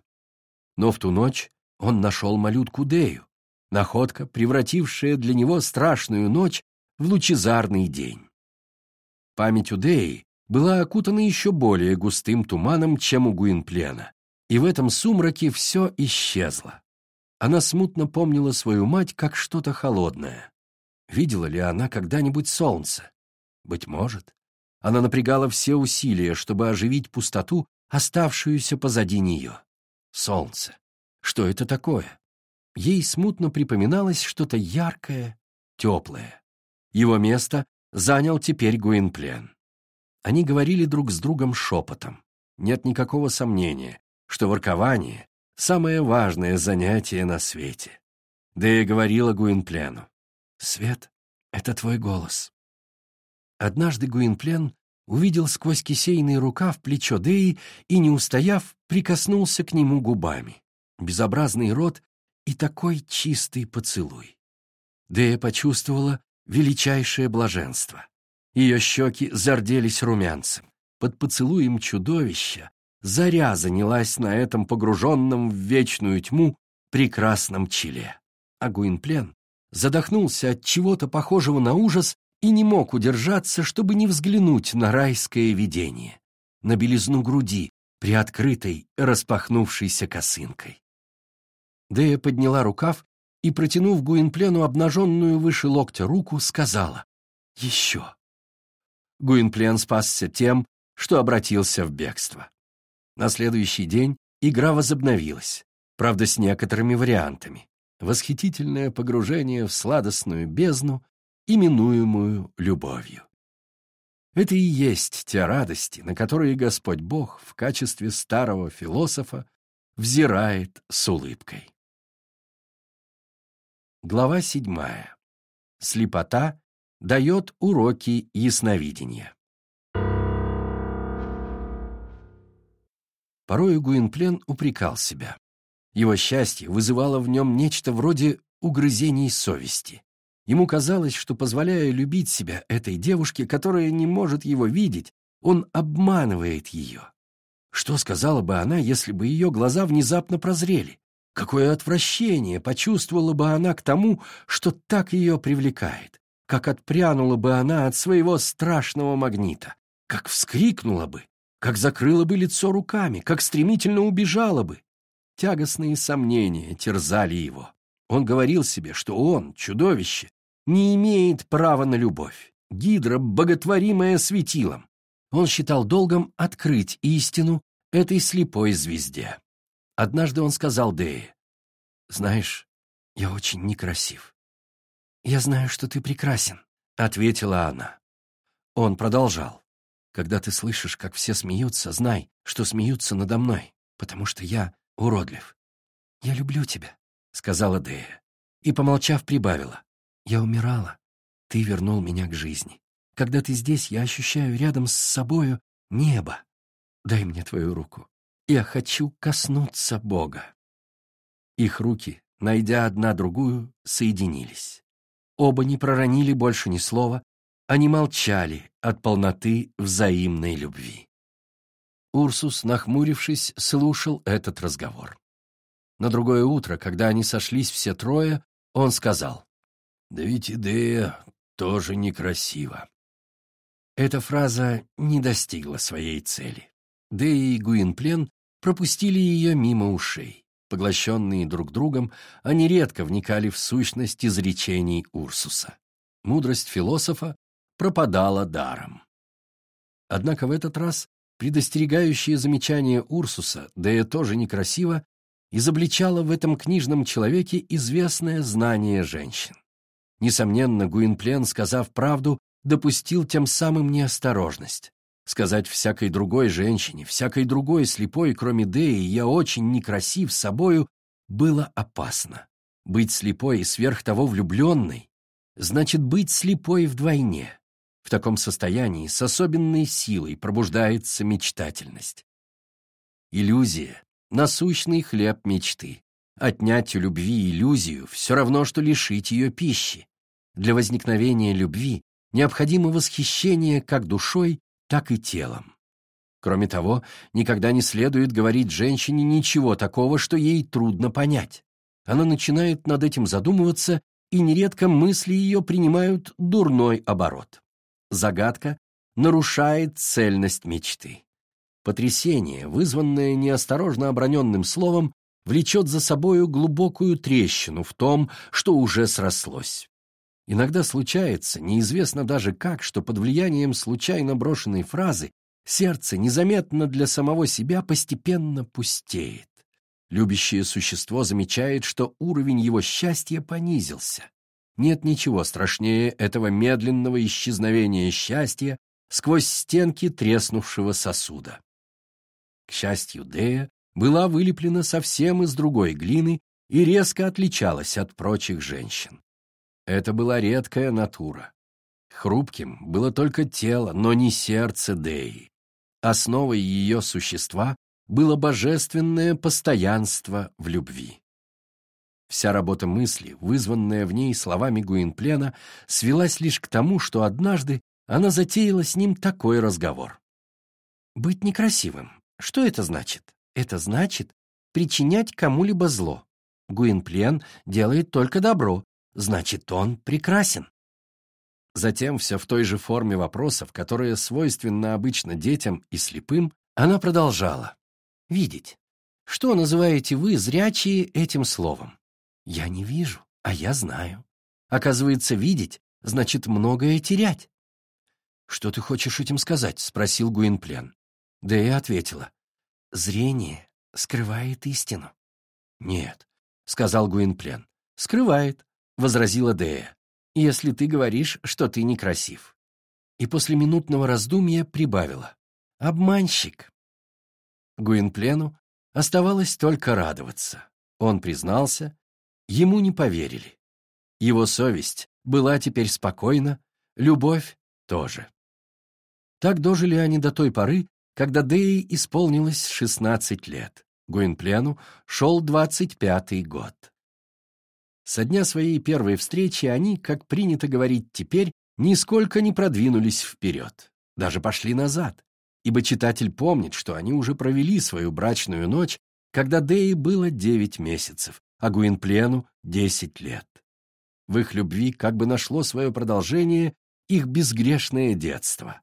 Но в ту ночь он нашел малютку Дею, находка, превратившая для него страшную ночь в лучезарный день. Память у Деи была окутана еще более густым туманом, чем у Гуинплена, и в этом сумраке все исчезло. Она смутно помнила свою мать как что-то холодное. Видела ли она когда-нибудь солнце? Быть может. Она напрягала все усилия, чтобы оживить пустоту, оставшуюся позади нее. Солнце. Что это такое? Ей смутно припоминалось что-то яркое, теплое. Его место занял теперь Гуинплен. Они говорили друг с другом шепотом. Нет никакого сомнения, что воркование — самое важное занятие на свете. Да и говорила Гуинплену. «Свет — это твой голос». Однажды Гуинплен увидел сквозь кисейный рукав плечо Деи и, не устояв, прикоснулся к нему губами. Безобразный рот и такой чистый поцелуй. Дея почувствовала величайшее блаженство. Ее щеки зарделись румянцем. Под поцелуем чудовища заря занялась на этом погруженном в вечную тьму прекрасном челе. А Гуинплен задохнулся от чего-то похожего на ужас и не мог удержаться, чтобы не взглянуть на райское видение, на белизну груди, приоткрытой, распахнувшейся косынкой. Дея подняла рукав и, протянув Гуинплену обнаженную выше локтя руку, сказала «Еще». Гуинплен спасся тем, что обратился в бегство. На следующий день игра возобновилась, правда, с некоторыми вариантами. Восхитительное погружение в сладостную бездну, именуемую любовью. Это и есть те радости, на которые Господь Бог в качестве старого философа взирает с улыбкой. Глава седьмая. Слепота дает уроки ясновидения. Порой Гуинплен упрекал себя. Его счастье вызывало в нем нечто вроде угрызений совести. Ему казалось, что, позволяя любить себя этой девушке, которая не может его видеть, он обманывает ее. Что сказала бы она, если бы ее глаза внезапно прозрели? Какое отвращение почувствовала бы она к тому, что так ее привлекает? как отпрянула бы она от своего страшного магнита, как вскрикнула бы, как закрыла бы лицо руками, как стремительно убежала бы. Тягостные сомнения терзали его. Он говорил себе, что он, чудовище, не имеет права на любовь. Гидра, боготворимая светилом. Он считал долгом открыть истину этой слепой звезде. Однажды он сказал Дее, «Знаешь, я очень некрасив. «Я знаю, что ты прекрасен», — ответила она. Он продолжал. «Когда ты слышишь, как все смеются, знай, что смеются надо мной, потому что я уродлив». «Я люблю тебя», — сказала Дея. И, помолчав, прибавила. «Я умирала. Ты вернул меня к жизни. Когда ты здесь, я ощущаю рядом с собою небо. Дай мне твою руку. Я хочу коснуться Бога». Их руки, найдя одна другую, соединились. Оба не проронили больше ни слова, они молчали от полноты взаимной любви. Урсус, нахмурившись, слушал этот разговор. На другое утро, когда они сошлись все трое, он сказал, «Да ведь идея тоже некрасива». Эта фраза не достигла своей цели. Дея и Гуинплен пропустили ее мимо ушей. Поглощенные друг другом, они редко вникали в сущность изречений Урсуса. Мудрость философа пропадала даром. Однако в этот раз предостерегающее замечание Урсуса, да и тоже некрасиво, изобличало в этом книжном человеке известное знание женщин. Несомненно, Гуинплен, сказав правду, допустил тем самым неосторожность. Сказать всякой другой женщине, всякой другой слепой, кроме Деи, я очень некрасив собою, было опасно. Быть слепой и сверх того влюбленной значит быть слепой вдвойне. В таком состоянии с особенной силой пробуждается мечтательность. Иллюзия — насущный хлеб мечты. Отнять у любви иллюзию — все равно, что лишить ее пищи. Для возникновения любви необходимо восхищение как душой, так и телом. Кроме того, никогда не следует говорить женщине ничего такого, что ей трудно понять. Она начинает над этим задумываться, и нередко мысли ее принимают дурной оборот. Загадка нарушает цельность мечты. Потрясение, вызванное неосторожно оброненным словом, влечет за собою глубокую трещину в том, что уже срослось. Иногда случается, неизвестно даже как, что под влиянием случайно брошенной фразы сердце незаметно для самого себя постепенно пустеет. Любящее существо замечает, что уровень его счастья понизился. Нет ничего страшнее этого медленного исчезновения счастья сквозь стенки треснувшего сосуда. К счастью, Дея была вылеплена совсем из другой глины и резко отличалась от прочих женщин. Это была редкая натура. Хрупким было только тело, но не сердце Деи. Основой ее существа было божественное постоянство в любви. Вся работа мысли, вызванная в ней словами Гуинплена, свелась лишь к тому, что однажды она затеяла с ним такой разговор. «Быть некрасивым. Что это значит? Это значит причинять кому-либо зло. Гуинплен делает только добро, значит, он прекрасен». Затем, все в той же форме вопросов, которая свойственна обычно детям и слепым, она продолжала. «Видеть. Что называете вы, зрячие, этим словом? Я не вижу, а я знаю. Оказывается, видеть значит многое терять». «Что ты хочешь этим сказать?» — спросил Гуинплен. Дэя ответила. «Зрение скрывает истину». «Нет», — сказал Гуинплен. «Скрывает», — возразила Дея если ты говоришь, что ты некрасив». И после минутного раздумья прибавила. «Обманщик». Гуинплену оставалось только радоваться. Он признался, ему не поверили. Его совесть была теперь спокойна, любовь тоже. Так дожили они до той поры, когда Деи исполнилось шестнадцать лет. Гуинплену шел двадцать пятый год. Со дня своей первой встречи они, как принято говорить теперь, нисколько не продвинулись вперед, даже пошли назад, ибо читатель помнит, что они уже провели свою брачную ночь, когда Деи было девять месяцев, а Гуинплену — десять лет. В их любви как бы нашло свое продолжение их безгрешное детство.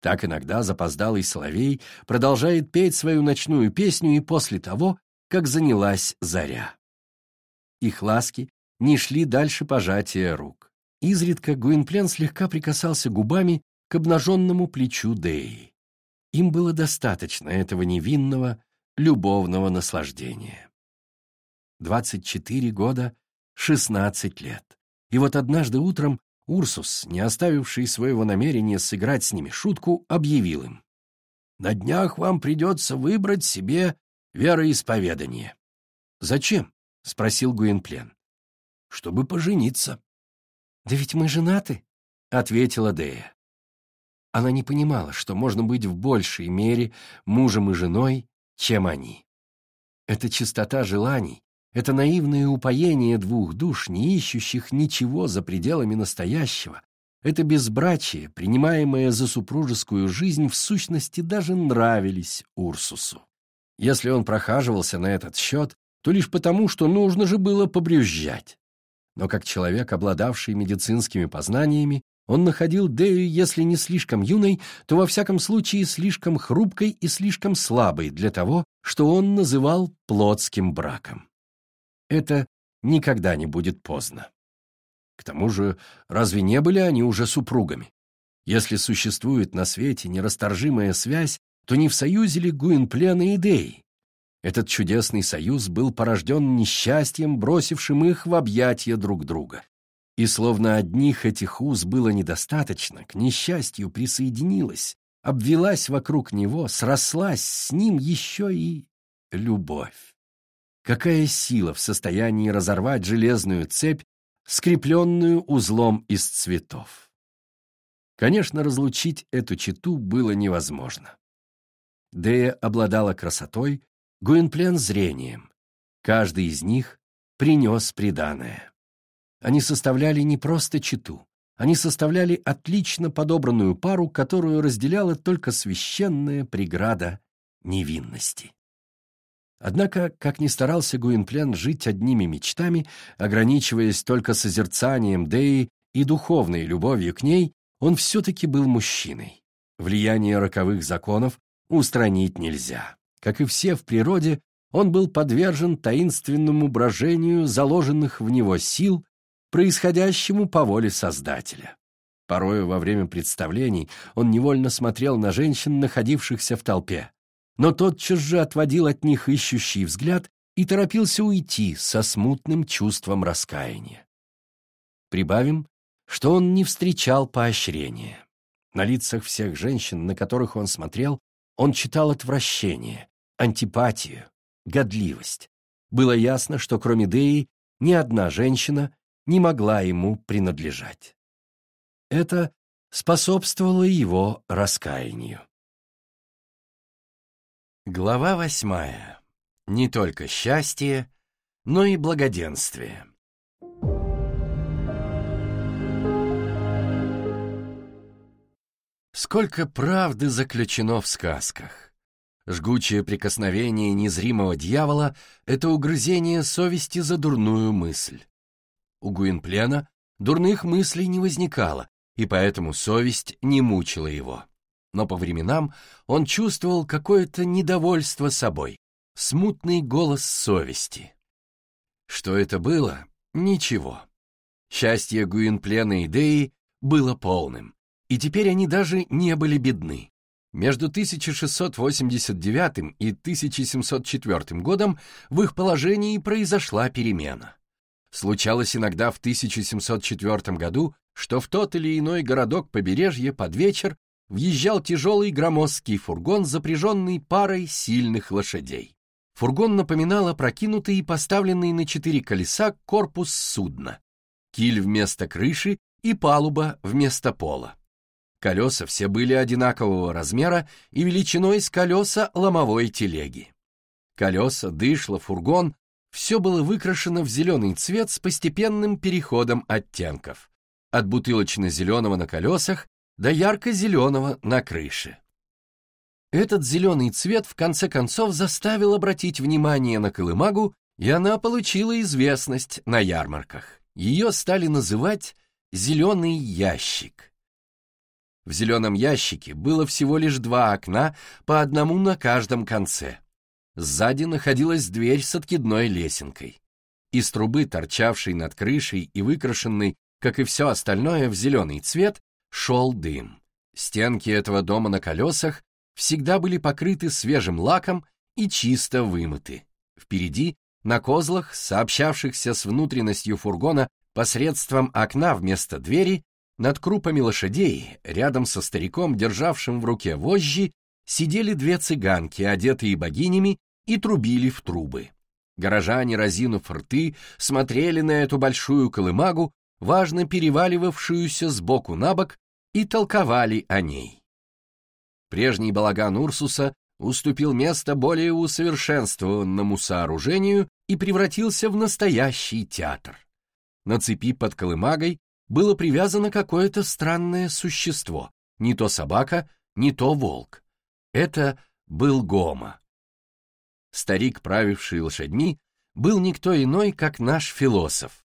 Так иногда запоздалый соловей продолжает петь свою ночную песню и после того, как занялась заря. Их ласки не шли дальше пожатия рук. Изредка Гуинплен слегка прикасался губами к обнаженному плечу Деи. Им было достаточно этого невинного, любовного наслаждения. Двадцать четыре года, шестнадцать лет. И вот однажды утром Урсус, не оставивший своего намерения сыграть с ними шутку, объявил им. «На днях вам придется выбрать себе вероисповедание». «Зачем?» — спросил Гуинплен чтобы пожениться. «Да ведь мы женаты», — ответила Дея. Она не понимала, что можно быть в большей мере мужем и женой, чем они. Это чистота желаний, это наивное упоение двух душ, не ищущих ничего за пределами настоящего, это безбрачие, принимаемое за супружескую жизнь, в сущности даже нравились Урсусу. Если он прохаживался на этот счет, то лишь потому, что нужно же было побрюзжать но как человек, обладавший медицинскими познаниями, он находил Дею, если не слишком юной, то во всяком случае слишком хрупкой и слишком слабой для того, что он называл плотским браком. Это никогда не будет поздно. К тому же, разве не были они уже супругами? Если существует на свете нерасторжимая связь, то не в союзе ли Гуинплена и Деи? Этот чудесный союз был порожден несчастьем, бросившим их в объятия друг друга. И словно одних этих уз было недостаточно, к несчастью присоединилась, обвелась вокруг него, срослась с ним еще и любовь. Какая сила в состоянии разорвать железную цепь, скрепленную узлом из цветов? Конечно, разлучить эту читу было невозможно. Дея обладала красотой, Гуинплен — зрением. Каждый из них принес приданое. Они составляли не просто читу, они составляли отлично подобранную пару, которую разделяла только священная преграда невинности. Однако, как ни старался Гуинплен жить одними мечтами, ограничиваясь только созерцанием Деи и духовной любовью к ней, он все-таки был мужчиной. Влияние роковых законов устранить нельзя. Как и все в природе, он был подвержен таинственному брожению заложенных в него сил, происходящему по воле Создателя. Порою во время представлений он невольно смотрел на женщин, находившихся в толпе но тотчас же отводил от них ищущий взгляд и торопился уйти со смутным чувством раскаяния. Прибавим, что он не встречал поощрения. На лицах всех женщин, на которых он смотрел, он читал отвращение, антипатию, годливость. Было ясно, что кроме Деи ни одна женщина не могла ему принадлежать. Это способствовало его раскаянию. Глава восьмая. Не только счастье, но и благоденствие. Сколько правды заключено в сказках. Жгучее прикосновение незримого дьявола — это угрызение совести за дурную мысль. У Гуинплена дурных мыслей не возникало, и поэтому совесть не мучила его но по временам он чувствовал какое-то недовольство собой, смутный голос совести. Что это было? Ничего. Счастье Гуинплена и Деи было полным, и теперь они даже не были бедны. Между 1689 и 1704 годом в их положении произошла перемена. Случалось иногда в 1704 году, что в тот или иной городок побережья под вечер въезжал тяжелый громоздкий фургон, запряженный парой сильных лошадей. Фургон напоминал опрокинутый и поставленный на четыре колеса корпус судна. Киль вместо крыши и палуба вместо пола. Колеса все были одинакового размера и величиной с колеса ломовой телеги. Колеса, дышло, фургон — все было выкрашено в зеленый цвет с постепенным переходом оттенков. От бутылочно-зеленого на колесах до ярко-зеленого на крыше. Этот зеленый цвет в конце концов заставил обратить внимание на колымагу, и она получила известность на ярмарках. Ее стали называть «зеленый ящик». В зеленом ящике было всего лишь два окна, по одному на каждом конце. Сзади находилась дверь с откидной лесенкой. Из трубы, торчавшей над крышей и выкрашенной, как и все остальное, в зеленый цвет, шел дым. Стенки этого дома на колесах всегда были покрыты свежим лаком и чисто вымыты. Впереди, на козлах, сообщавшихся с внутренностью фургона посредством окна вместо двери, над крупами лошадей, рядом со стариком, державшим в руке вожжи, сидели две цыганки, одетые богинями, и трубили в трубы. Горожане, разинув рты, смотрели на эту большую колымагу, важно переваливавшуюся с боку на бок, и толковали о ней. Прежний балаган Урсуса уступил место более усовершенствованному сооружению и превратился в настоящий театр. На цепи под колымагой было привязано какое-то странное существо, не то собака, не то волк. Это был Гома. Старик, правивший лошадьми, был никто иной, как наш философ.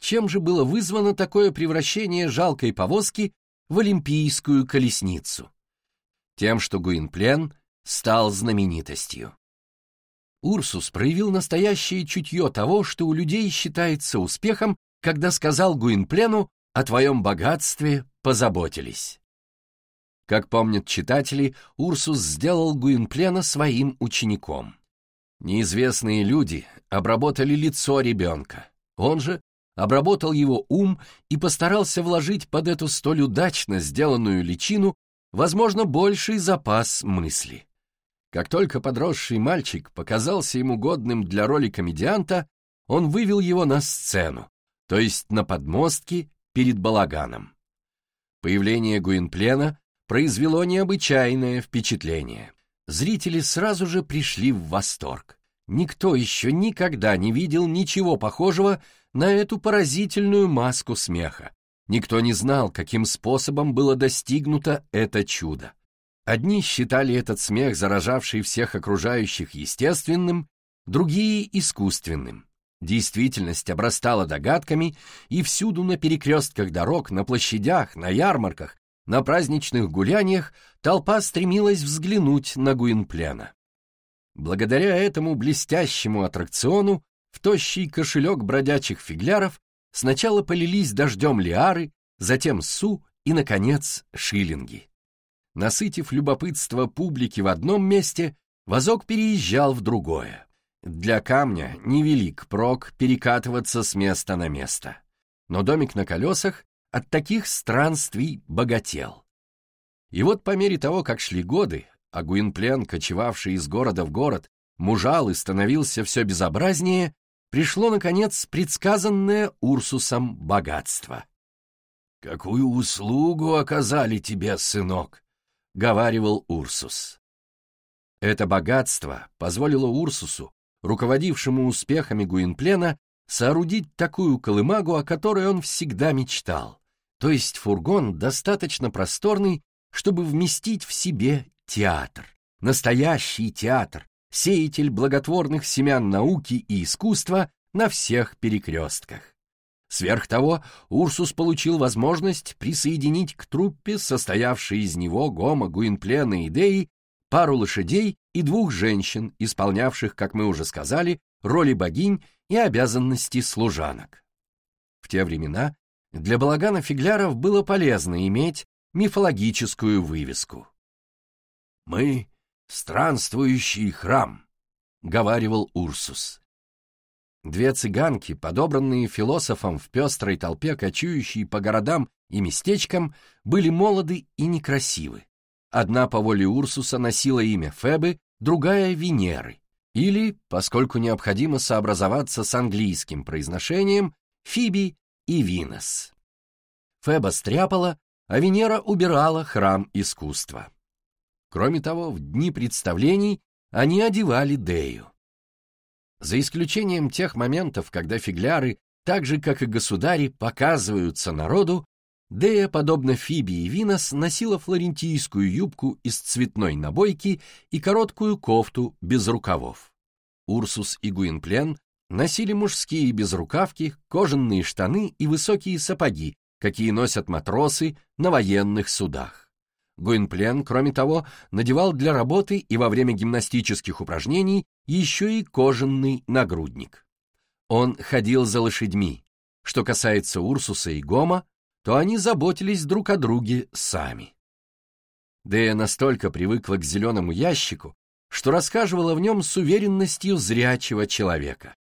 Чем же было вызвано такое превращение жалкой повозки в олимпийскую колесницу? Тем, что Гуинплен стал знаменитостью. Урсус проявил настоящее чутье того, что у людей считается успехом, когда сказал Гуинплену «о твоем богатстве позаботились». Как помнят читатели, Урсус сделал Гуинплена своим учеником. Неизвестные люди обработали лицо ребенка. Он же обработал его ум и постарался вложить под эту столь удачно сделанную личину, возможно, больший запас мысли. Как только подросший мальчик показался ему годным для роли комедианта, он вывел его на сцену, то есть на подмостки перед балаганом. Появление Гуинплена произвело необычайное впечатление. Зрители сразу же пришли в восторг. Никто еще никогда не видел ничего похожего на эту поразительную маску смеха. Никто не знал, каким способом было достигнуто это чудо. Одни считали этот смех, заражавший всех окружающих, естественным, другие — искусственным. Действительность обрастала догадками, и всюду на перекрестках дорог, на площадях, на ярмарках, на праздничных гуляниях толпа стремилась взглянуть на Гуинплена. Благодаря этому блестящему аттракциону в тощий кошелек бродячих фигляров сначала полились дождем лиары, затем су и, наконец, шиллинги. Насытив любопытство публики в одном месте, вазок переезжал в другое. Для камня невелик прок перекатываться с места на место. Но домик на колесах от таких странствий богател. И вот по мере того, как шли годы, а Гуинплен, кочевавший из города в город, мужал и становился все безобразнее, пришло, наконец, предсказанное Урсусом богатство. «Какую услугу оказали тебе, сынок?» — говаривал Урсус. Это богатство позволило Урсусу, руководившему успехами Гуинплена, соорудить такую колымагу, о которой он всегда мечтал, то есть фургон достаточно просторный, чтобы вместить в себе театр, настоящий театр, сеятель благотворных семян науки и искусства на всех перекрестках. Сверх того, Урсус получил возможность присоединить к труппе, состоявшей из него Гома, Гуинплена и Деи, пару лошадей и двух женщин, исполнявших, как мы уже сказали, роли богинь и обязанности служанок. В те времена для балагана фигляров было полезно иметь мифологическую вывеску. «Мы — странствующий храм», — говаривал Урсус. Две цыганки, подобранные философом в пестрой толпе, кочующие по городам и местечкам, были молоды и некрасивы. Одна по воле Урсуса носила имя Фебы, другая — Венеры, или, поскольку необходимо сообразоваться с английским произношением, Фиби и Винос. Феба стряпала, а Венера убирала храм искусства. Кроме того, в дни представлений они одевали Дею. За исключением тех моментов, когда фигляры, так же, как и государи, показываются народу, Дея, подобно Фиби и Винос, носила флорентийскую юбку из цветной набойки и короткую кофту без рукавов. Урсус и Гуинплен носили мужские безрукавки, кожаные штаны и высокие сапоги, какие носят матросы на военных судах. Гуинплен, кроме того, надевал для работы и во время гимнастических упражнений еще и кожаный нагрудник. Он ходил за лошадьми. Что касается Урсуса и Гома, то они заботились друг о друге сами. Дея настолько привыкла к зеленому ящику, что рассказывала в нем с уверенностью зрячего человека.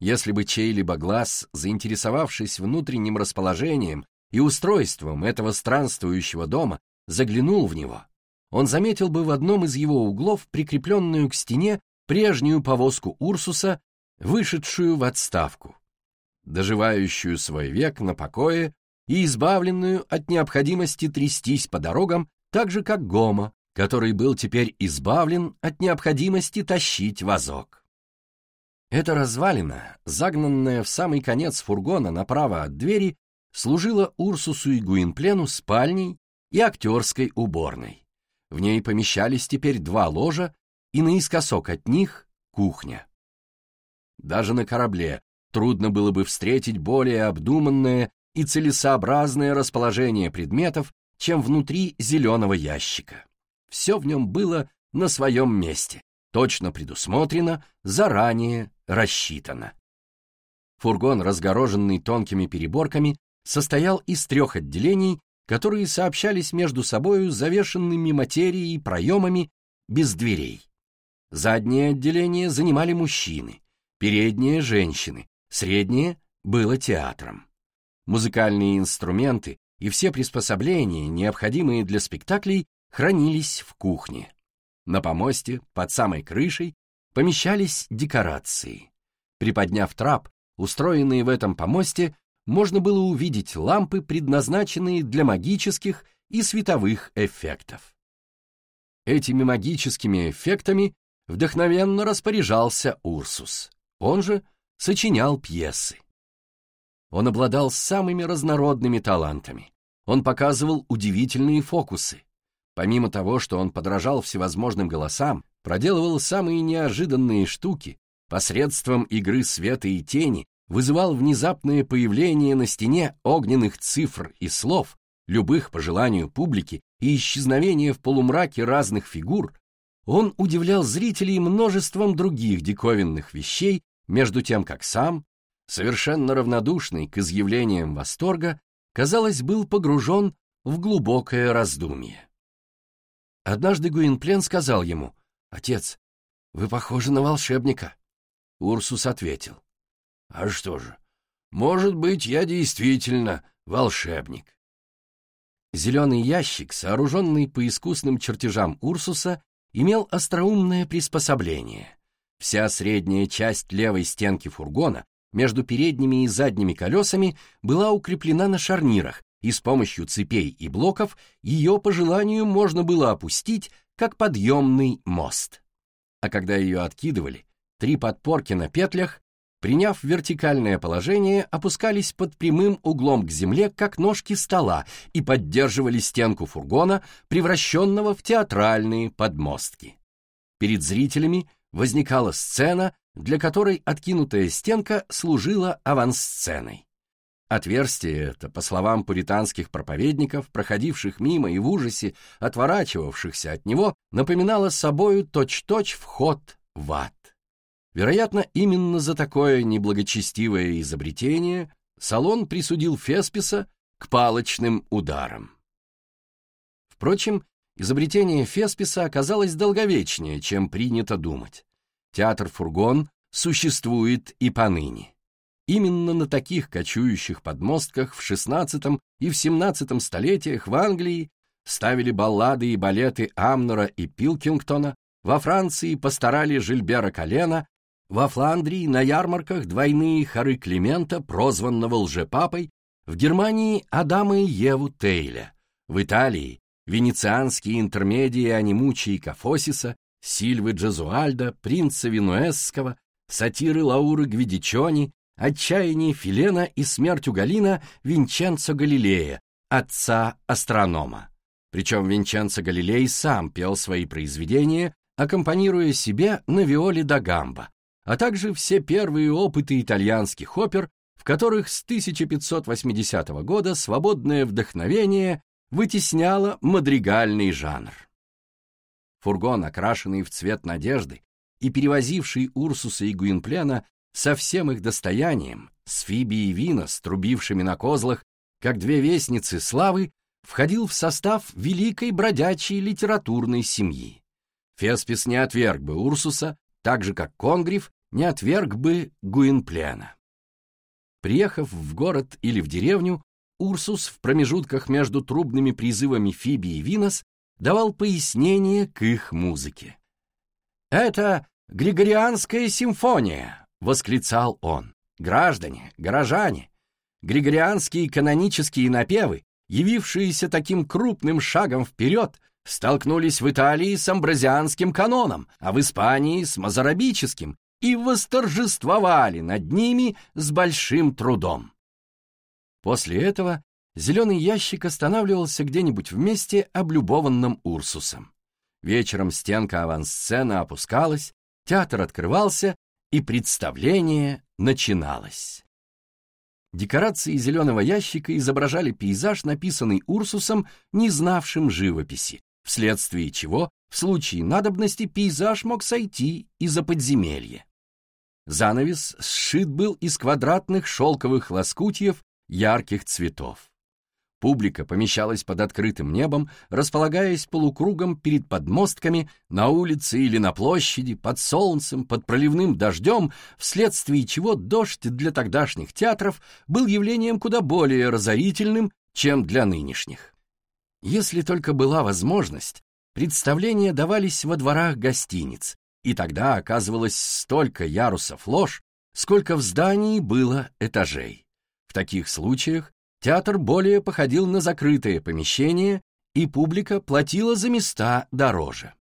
Если бы чей-либо глаз, заинтересовавшись внутренним расположением и устройством этого странствующего дома, заглянул в него, он заметил бы в одном из его углов прикрепленную к стене прежнюю повозку Урсуса, вышедшую в отставку, доживающую свой век на покое и избавленную от необходимости трястись по дорогам, так же как Гома, который был теперь избавлен от необходимости тащить вазок. Эта развалина, загнанная в самый конец фургона направо от двери, служила Урсусу и Гуинплену спальней и актерской уборной. В ней помещались теперь два ложа, и наискосок от них — кухня. Даже на корабле трудно было бы встретить более обдуманное и целесообразное расположение предметов, чем внутри зеленого ящика. Все в нем было на своем месте, точно предусмотрено, заранее рассчитано. Фургон, разгороженный тонкими переборками, состоял из трех отделений которые сообщались между собою завешенными материей проемами без дверей. Заднее отделение занимали мужчины, переднее — женщины, среднее было театром. Музыкальные инструменты и все приспособления, необходимые для спектаклей, хранились в кухне. На помосте, под самой крышей, помещались декорации. Приподняв трап, устроенные в этом помосте, можно было увидеть лампы, предназначенные для магических и световых эффектов. Этими магическими эффектами вдохновенно распоряжался Урсус. Он же сочинял пьесы. Он обладал самыми разнородными талантами. Он показывал удивительные фокусы. Помимо того, что он подражал всевозможным голосам, проделывал самые неожиданные штуки, посредством игры света и тени вызывал внезапное появление на стене огненных цифр и слов, любых по желанию публики и исчезновение в полумраке разных фигур, он удивлял зрителей множеством других диковинных вещей, между тем как сам, совершенно равнодушный к изъявлениям восторга, казалось, был погружен в глубокое раздумье. Однажды Гуинплен сказал ему, «Отец, вы похожи на волшебника». Урсус ответил, «А что же, может быть, я действительно волшебник». Зеленый ящик, сооруженный по искусным чертежам Урсуса, имел остроумное приспособление. Вся средняя часть левой стенки фургона между передними и задними колесами была укреплена на шарнирах, и с помощью цепей и блоков ее по желанию можно было опустить, как подъемный мост. А когда ее откидывали, три подпорки на петлях, приняв вертикальное положение, опускались под прямым углом к земле, как ножки стола, и поддерживали стенку фургона, превращенного в театральные подмостки. Перед зрителями возникала сцена, для которой откинутая стенка служила авансценой. Отверстие это, по словам пуританских проповедников, проходивших мимо и в ужасе отворачивавшихся от него, напоминало собою точь-точь вход в ад. Вероятно, именно за такое неблагочестивое изобретение Салон присудил Фесписа к палочным ударам. Впрочем, изобретение Фесписа оказалось долговечнее, чем принято думать. Театр-фургон существует и поныне. Именно на таких кочующих подмостках в XVI и в XVII столетиях в Англии ставили баллады и балеты Амнора и Пилкингтона, во Франции постарали Жильбера Колена, во Фландрии на ярмарках двойные хоры Климента, прозванного лжепапой, в Германии Адама и Еву Тейля, в Италии венецианские интермедии Анимучи и Кафосиса, Сильвы Джезуальда, принца Винуэсского, сатиры Лауры Гвидичони, отчаяние Филена и смерть Угалина Винченцо Галилея, отца астронома. Причем Винченцо Галилей сам пел свои произведения, аккомпанируя себе на виоле да гамба, а также все первые опыты итальянских опер, в которых с 1580 года свободное вдохновение вытесняло мадригальный жанр. Фургон, окрашенный в цвет надежды и перевозивший Урсуса и Гуинплена со всем их достоянием, с Фиби и Винос, трубившими на козлах, как две вестницы славы, входил в состав великой бродячей литературной семьи. Феспис не отверг бы Урсуса, так же, как Конгриф не отверг бы Гуинплена. Приехав в город или в деревню, Урсус в промежутках между трубными призывами Фиби и Винос давал пояснение к их музыке. «Это Григорианская симфония!» — восклицал он. «Граждане, горожане, григорианские канонические напевы, явившиеся таким крупным шагом вперед, столкнулись в Италии с амбразианским каноном, а в Испании с мазарабическим и восторжествовали над ними с большим трудом. После этого зеленый ящик останавливался где-нибудь в месте, облюбованном Урсусом. Вечером стенка авансцены опускалась, театр открывался, и представление начиналось. Декорации зеленого ящика изображали пейзаж, написанный Урсусом, не знавшим живописи, вследствие чего в случае надобности пейзаж мог сойти из-за подземелья. Занавес сшит был из квадратных шелковых лоскутьев ярких цветов. Публика помещалась под открытым небом, располагаясь полукругом перед подмостками, на улице или на площади, под солнцем, под проливным дождем, вследствие чего дождь для тогдашних театров был явлением куда более разорительным, чем для нынешних. Если только была возможность, представления давались во дворах гостиниц, и тогда оказывалось столько ярусов лож, сколько в здании было этажей. В таких случаях театр более походил на закрытое помещение, и публика платила за места дороже.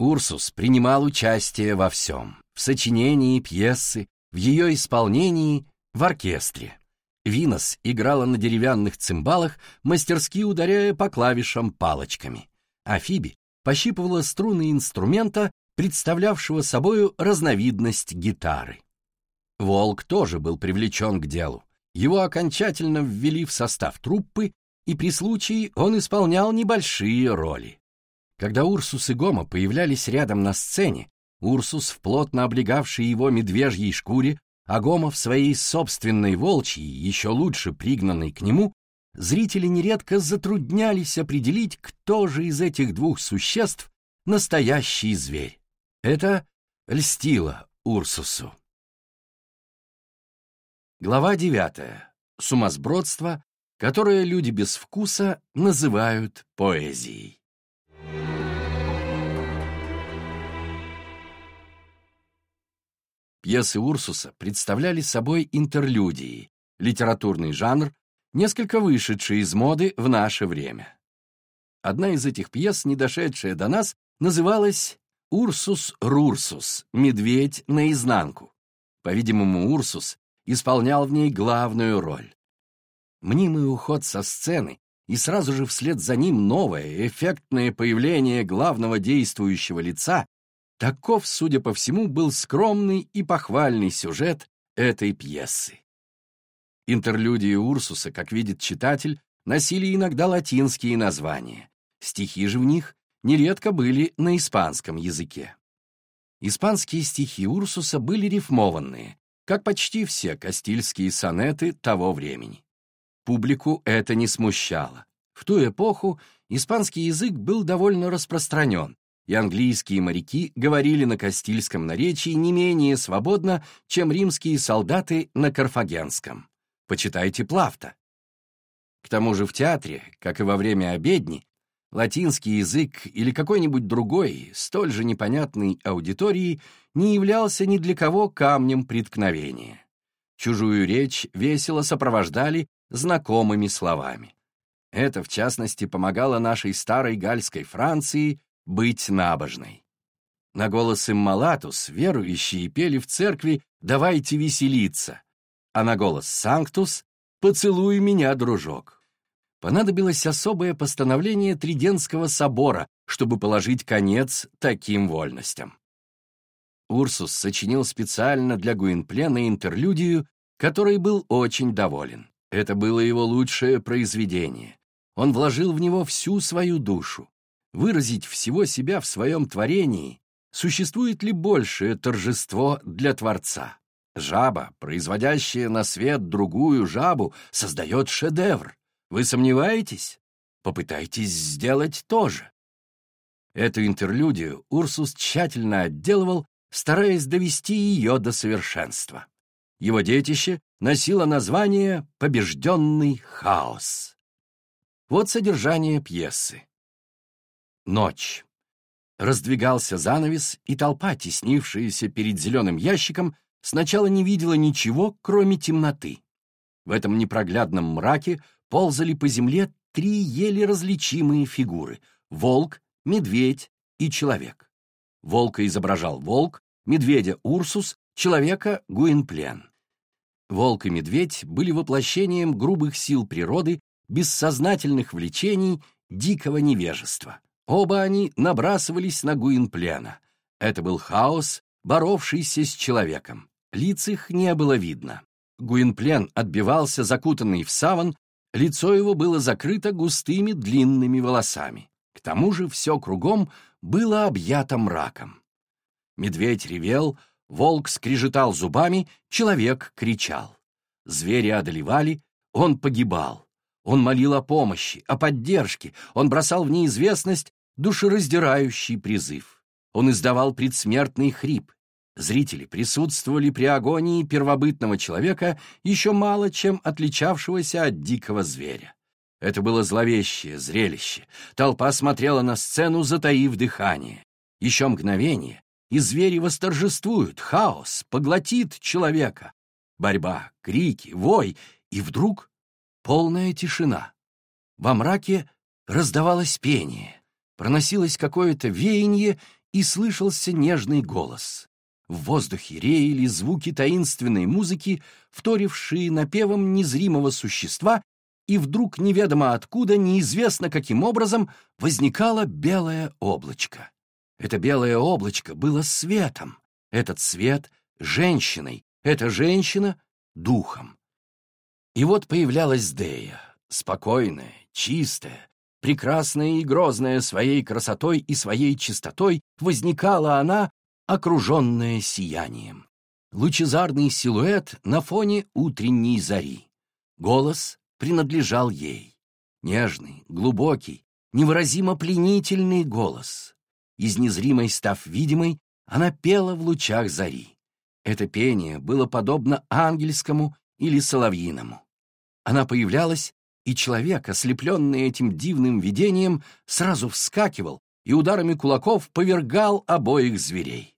Урсус принимал участие во всем, в сочинении пьесы, в ее исполнении, в оркестре. Винос играла на деревянных цимбалах, мастерски ударяя по клавишам палочками, а Фиби пощипывала струны инструмента, представлявшего собою разновидность гитары. Волк тоже был привлечен к делу. Его окончательно ввели в состав труппы, и при случае он исполнял небольшие роли. Когда Урсус и Гома появлялись рядом на сцене, Урсус в плотно облегавшей его медвежьей шкуре, а Гома в своей собственной волчьей, еще лучше пригнанной к нему, зрители нередко затруднялись определить, кто же из этих двух существ настоящий зверь. Это льстило Урсусу. Глава девятая. Сумасбродство, которое люди без вкуса называют поэзией. Пьесы Урсуса представляли собой интерлюдии, литературный жанр, несколько вышедший из моды в наше время. Одна из этих пьес, не дошедшая до нас, называлась «Урсус Рурсус» — «Медведь наизнанку». По-видимому, Урсус исполнял в ней главную роль. Мнимый уход со сцены и сразу же вслед за ним новое, эффектное появление главного действующего лица Таков, судя по всему, был скромный и похвальный сюжет этой пьесы. Интерлюдии Урсуса, как видит читатель, носили иногда латинские названия. Стихи же в них нередко были на испанском языке. Испанские стихи Урсуса были рифмованные, как почти все кастильские сонеты того времени. Публику это не смущало. В ту эпоху испанский язык был довольно распространен, и английские моряки говорили на кастильском наречии не менее свободно, чем римские солдаты на карфагенском. Почитайте Плафта. К тому же в театре, как и во время обедни, латинский язык или какой-нибудь другой, столь же непонятный аудитории, не являлся ни для кого камнем преткновения. Чужую речь весело сопровождали знакомыми словами. Это, в частности, помогало нашей старой гальской Франции быть набожной. На голос Иммалатус верующие пели в церкви «Давайте веселиться», а на голос Санктус «Поцелуй меня, дружок». Понадобилось особое постановление Триденского собора, чтобы положить конец таким вольностям. Урсус сочинил специально для Гуинплена интерлюдию, которой был очень доволен. Это было его лучшее произведение. Он вложил в него всю свою душу выразить всего себя в своем творении, существует ли большее торжество для Творца? Жаба, производящая на свет другую жабу, создает шедевр. Вы сомневаетесь? Попытайтесь сделать то же. Эту интерлюдию Урсус тщательно отделывал, стараясь довести ее до совершенства. Его детище носило название «Побежденный хаос». Вот содержание пьесы. Ночь. Раздвигался занавес, и толпа, теснившаяся перед зеленым ящиком, сначала не видела ничего, кроме темноты. В этом непроглядном мраке ползали по земле три еле различимые фигуры — волк, медведь и человек. Волка изображал волк, медведя — Урсус, человека — Гуинплен. Волк и медведь были воплощением грубых сил природы, бессознательных влечений, дикого невежества. Оба они набрасывались на Гуинплена. Это был хаос, боровшийся с человеком. Лиц их не было видно. Гуинплен отбивался, закутанный в саван, лицо его было закрыто густыми длинными волосами. К тому же все кругом было объято мраком. Медведь ревел, волк скрежетал зубами, человек кричал. Звери одолевали, он погибал. Он молил о помощи, о поддержке, он бросал в неизвестность душераздирающий призыв. Он издавал предсмертный хрип. Зрители присутствовали при агонии первобытного человека, еще мало чем отличавшегося от дикого зверя. Это было зловещее зрелище. Толпа смотрела на сцену, затаив дыхание. Еще мгновение, и звери восторжествуют, хаос поглотит человека. борьба, крики, вой, и вдруг полная тишина. Во мраке раздавалось пение, проносилось какое-то веяние и слышался нежный голос. В воздухе реяли звуки таинственной музыки, вторившие напевом незримого существа, и вдруг неведомо откуда, неизвестно каким образом, возникало белое облачко. Это белое облачко было светом, этот свет — женщиной, эта женщина — духом. И вот появлялась Дея, спокойная, чистая, прекрасная и грозная своей красотой и своей чистотой, возникала она, окруженная сиянием. Лучезарный силуэт на фоне утренней зари. Голос принадлежал ей. Нежный, глубокий, невыразимо пленительный голос. Из незримой став видимой, она пела в лучах зари. Это пение было подобно ангельскому или соловьиному. Она появлялась, и человек, ослепленный этим дивным видением, сразу вскакивал и ударами кулаков повергал обоих зверей.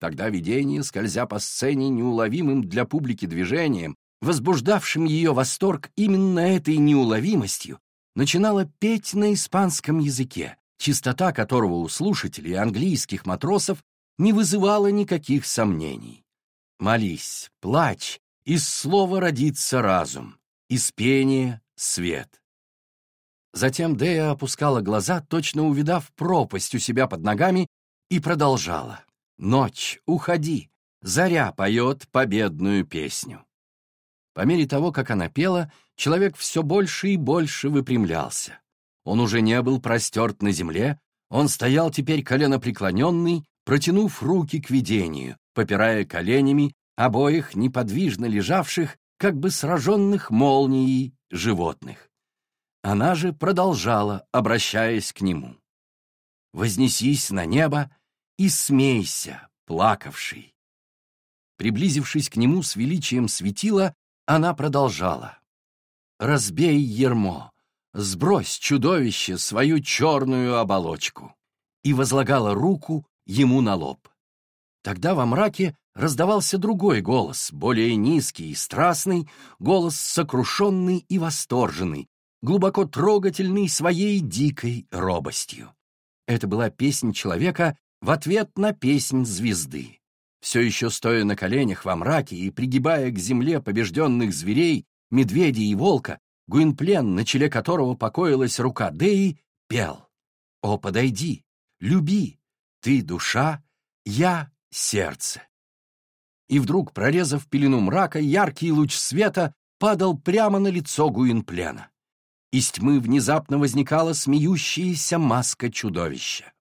Тогда видение, скользя по сцене неуловимым для публики движением, возбуждавшим ее восторг именно этой неуловимостью, начинало петь на испанском языке, чистота которого у слушателей английских матросов не вызывала никаких сомнений. Молись, плачь, из слова родится разум, из пения — свет. Затем Дея опускала глаза, точно увидав пропасть у себя под ногами, и продолжала. «Ночь, уходи! Заря поет победную песню». По мере того, как она пела, человек все больше и больше выпрямлялся. Он уже не был простерт на земле, он стоял теперь коленопреклоненный, протянув руки к видению, попирая коленями обоих неподвижно лежавших, как бы сраженных молнией животных. Она же продолжала, обращаясь к нему. «Вознесись на небо и смейся, плакавший». Приблизившись к нему с величием светила, она продолжала. «Разбей ермо, сбрось, чудовище, свою черную оболочку» и возлагала руку ему на лоб. Тогда во мраке раздавался другой голос, более низкий и страстный, голос сокрушенный и восторженный, глубоко трогательный своей дикой робостью. Это была песнь человека в ответ на песнь звезды. Все еще стоя на коленях во мраке и пригибая к земле побежденных зверей, медведя и волка, Гуинплен, на челе которого покоилась рука Деи, пел «О, подойди, люби, ты душа, я сердце». И вдруг, прорезав пелену мрака, яркий луч света падал прямо на лицо Гуинплена. Из тьмы внезапно возникала смеющаяся маска чудовища.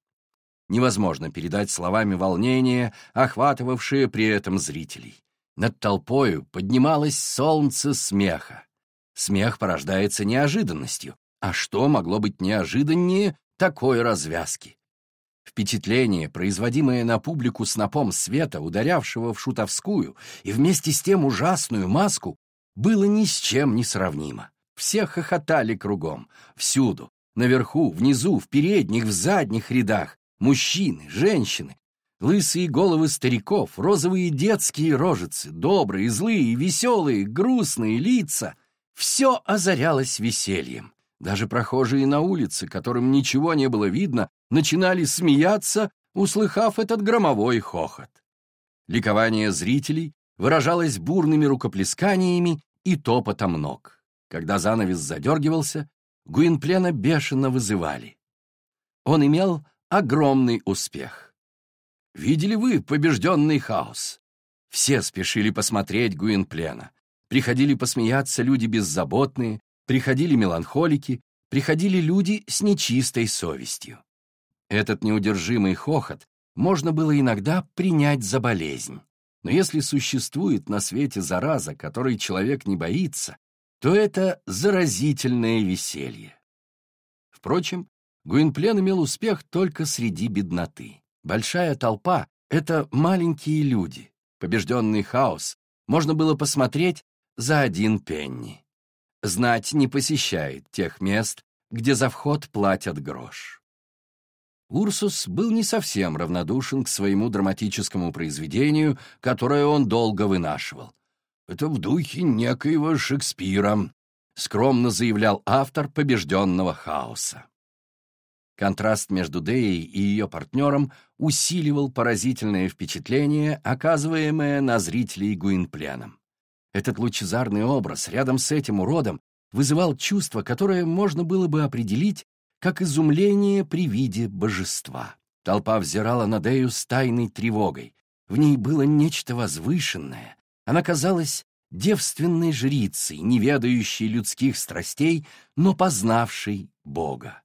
Невозможно передать словами волнение, охватывавшее при этом зрителей. Над толпою поднималось солнце смеха. Смех порождается неожиданностью. А что могло быть неожиданнее такой развязки? Впечатление, производимое на публику снопом света, ударявшего в шутовскую и вместе с тем ужасную маску, было ни с чем не сравнимо. Все хохотали кругом, всюду, наверху, внизу, в передних, в задних рядах, мужчины, женщины, лысые головы стариков, розовые детские рожицы, добрые, злые, веселые, грустные лица — все озарялось весельем. Даже прохожие на улице, которым ничего не было видно, начинали смеяться, услыхав этот громовой хохот. Ликование зрителей выражалось бурными рукоплесканиями и топотом ног. Когда занавес задергивался, Гуинплена бешено вызывали. Он имел огромный успех. Видели вы побежденный хаос? Все спешили посмотреть Гуинплена. Приходили посмеяться люди беззаботные, приходили меланхолики, приходили люди с нечистой совестью. Этот неудержимый хохот можно было иногда принять за болезнь. Но если существует на свете зараза, которой человек не боится, то это заразительное веселье. Впрочем, Гуинплен имел успех только среди бедноты. Большая толпа — это маленькие люди. Побежденный хаос можно было посмотреть за один пенни. Знать не посещает тех мест, где за вход платят грош. Урсус был не совсем равнодушен к своему драматическому произведению, которое он долго вынашивал. Это в духе некоего Шекспира, скромно заявлял автор побежденного хаоса. Контраст между Деей и ее партнером усиливал поразительное впечатление, оказываемое на зрителей Гуинпленом. Этот лучезарный образ рядом с этим уродом вызывал чувство, которое можно было бы определить как изумление при виде божества. Толпа взирала на Дею с тайной тревогой. В ней было нечто возвышенное. Она казалась девственной жрицей, не ведающей людских страстей, но познавшей Бога.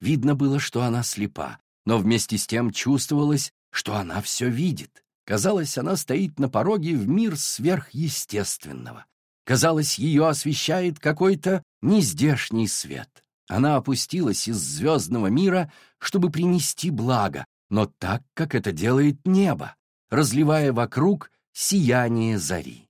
Видно было, что она слепа, но вместе с тем чувствовалось, что она все видит. Казалось, она стоит на пороге в мир сверхъестественного. Казалось, ее освещает какой-то нездешний свет. Она опустилась из звездного мира, чтобы принести благо, но так, как это делает небо, разливая вокруг сияние зари.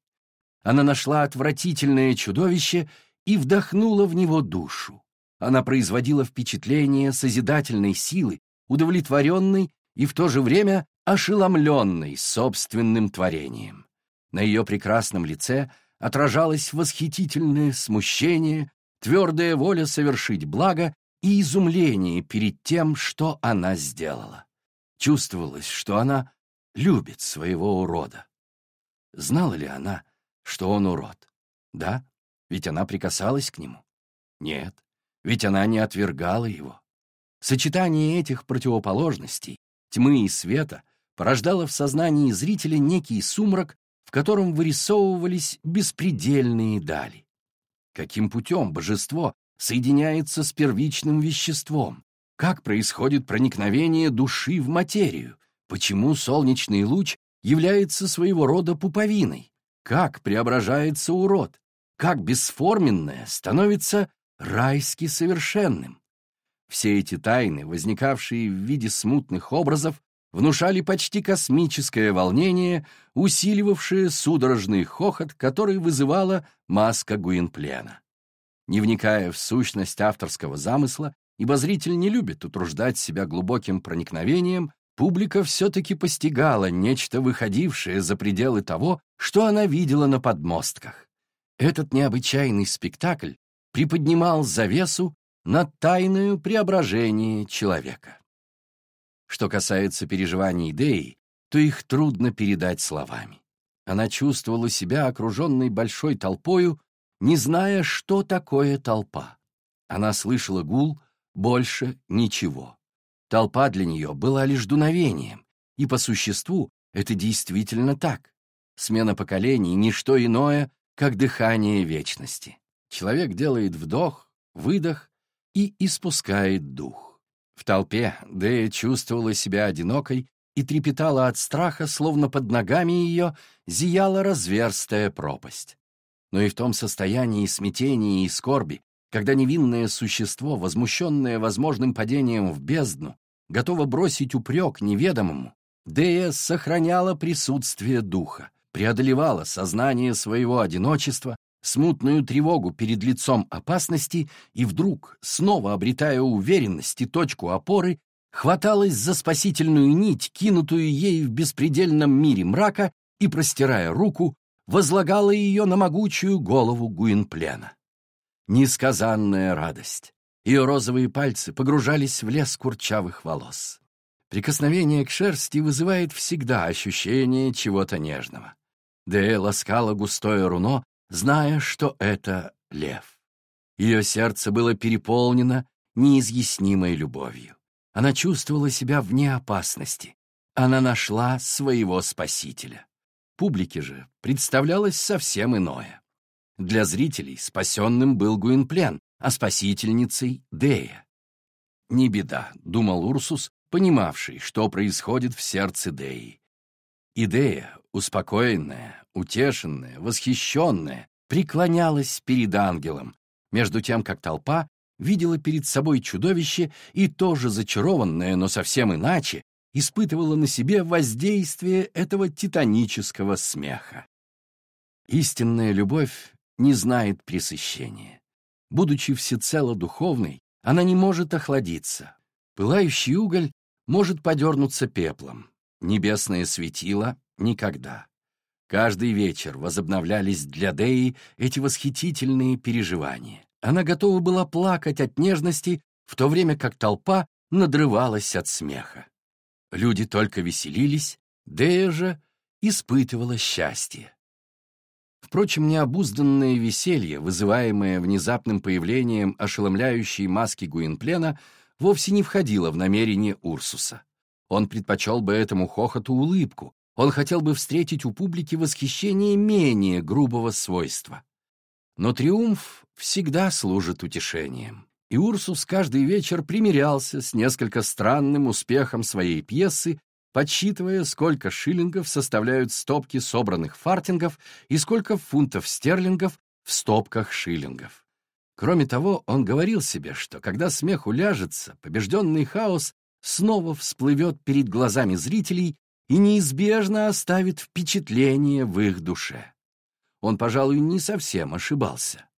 Она нашла отвратительное чудовище и вдохнула в него душу. Она производила впечатление созидательной силы, удовлетворенной и в то же время ошеломленной собственным творением. На ее прекрасном лице отражалось восхитительное смущение, твердая воля совершить благо и изумление перед тем, что она сделала. Чувствовалось, что она любит своего урода. Знала ли она, что он урод? Да, ведь она прикасалась к нему. Нет, ведь она не отвергала его. Сочетание этих противоположностей, тьмы и света, порождало в сознании зрителя некий сумрак, в котором вырисовывались беспредельные дали. Каким путем божество соединяется с первичным веществом? Как происходит проникновение души в материю? Почему солнечный луч является своего рода пуповиной? Как преображается урод? Как бесформенное становится райски совершенным? Все эти тайны, возникавшие в виде смутных образов, внушали почти космическое волнение, усиливавшее судорожный хохот, который вызывала маска Гуинплена. Не вникая в сущность авторского замысла, ибо зритель не любит утруждать себя глубоким проникновением, публика все-таки постигала нечто, выходившее за пределы того, что она видела на подмостках. Этот необычайный спектакль приподнимал завесу над тайною преображения человека. Что касается переживаний Деи, то их трудно передать словами. Она чувствовала себя окруженной большой толпою, не зная, что такое толпа. Она слышала гул, больше ничего. Толпа для нее была лишь дуновением, и по существу это действительно так. Смена поколений — ничто иное, как дыхание вечности. Человек делает вдох, выдох и испускает дух. В толпе Дея чувствовала себя одинокой и трепетала от страха, словно под ногами ее зияла разверстая пропасть. Но и в том состоянии смятения и скорби, когда невинное существо, возмущенное возможным падением в бездну, готова бросить упрек неведомому, Дея сохраняла присутствие духа, преодолевала сознание своего одиночества, смутную тревогу перед лицом опасности и вдруг, снова обретая уверенность и точку опоры, хваталась за спасительную нить, кинутую ей в беспредельном мире мрака, и, простирая руку, возлагала ее на могучую голову Гуинплена. Несказанная радость. Ее розовые пальцы погружались в лес курчавых волос. Прикосновение к шерсти вызывает всегда ощущение чего-то нежного. Дея ласкала густое руно, зная, что это лев. Ее сердце было переполнено неизъяснимой любовью. Она чувствовала себя вне опасности. Она нашла своего спасителя. Публике же представлялось совсем иное. Для зрителей спасенным был Гуинплен, а спасительницей — Дея. «Не беда», — думал Урсус, понимавший, что происходит в сердце Деи. И Дея, успокоенная, утешенная, восхищенная, преклонялась перед ангелом, между тем, как толпа видела перед собой чудовище и тоже зачарованное, но совсем иначе, испытывала на себе воздействие этого титанического смеха. Истинная любовь не знает пресыщения. Будучи всецело духовной, она не может охладиться. Пылающий уголь может подернуться пеплом. Небесное светило — никогда. Каждый вечер возобновлялись для Деи эти восхитительные переживания. Она готова была плакать от нежности, в то время как толпа надрывалась от смеха. Люди только веселились, Дея же испытывала счастье. Впрочем, необузданное веселье, вызываемое внезапным появлением ошеломляющей маски Гуинплена, вовсе не входило в намерение Урсуса. Он предпочел бы этому хохоту улыбку, он хотел бы встретить у публики восхищение менее грубого свойства. Но триумф всегда служит утешением. И Урсус каждый вечер примирялся с несколько странным успехом своей пьесы, подсчитывая, сколько шиллингов составляют стопки собранных фартингов и сколько фунтов стерлингов в стопках шиллингов. Кроме того, он говорил себе, что когда смех уляжется, побежденный хаос снова всплывет перед глазами зрителей и неизбежно оставит впечатление в их душе. Он, пожалуй, не совсем ошибался.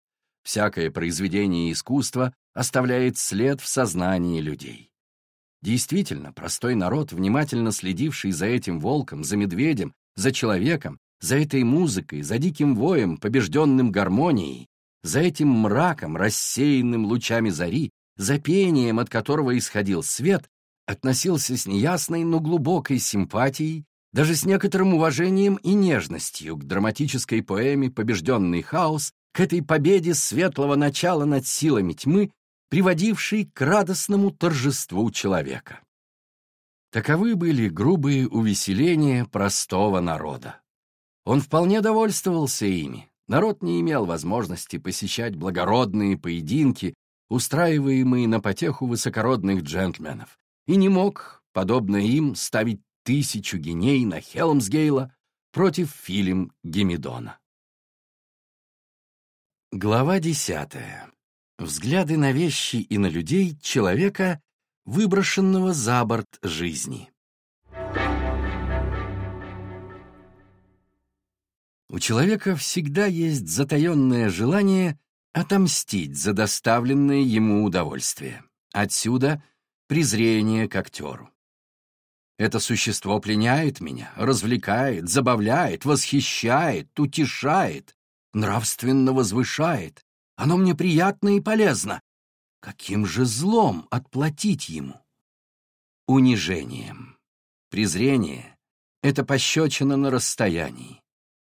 Всякое произведение искусства оставляет след в сознании людей. Действительно, простой народ, внимательно следивший за этим волком, за медведем, за человеком, за этой музыкой, за диким воем, побежденным гармонией, за этим мраком, рассеянным лучами зари, за пением, от которого исходил свет, относился с неясной, но глубокой симпатией, даже с некоторым уважением и нежностью к драматической поэме «Побежденный хаос», к этой победе светлого начала над силами тьмы, приводившей к радостному торжеству человека. Таковы были грубые увеселения простого народа. Он вполне довольствовался ими. Народ не имел возможности посещать благородные поединки, устраиваемые на потеху высокородных джентльменов, и не мог, подобно им, ставить тысячу геней на Хелмсгейла против Филим Гемидона. Глава десятая. Взгляды на вещи и на людей человека, выброшенного за борт жизни. У человека всегда есть затаенное желание отомстить за доставленное ему удовольствие. Отсюда — презрение к актеру. Это существо пленяет меня, развлекает, забавляет, восхищает, утешает, нравственно возвышает. Оно мне приятно и полезно. Каким же злом отплатить ему? Унижением. Презрение — это пощечина на расстоянии.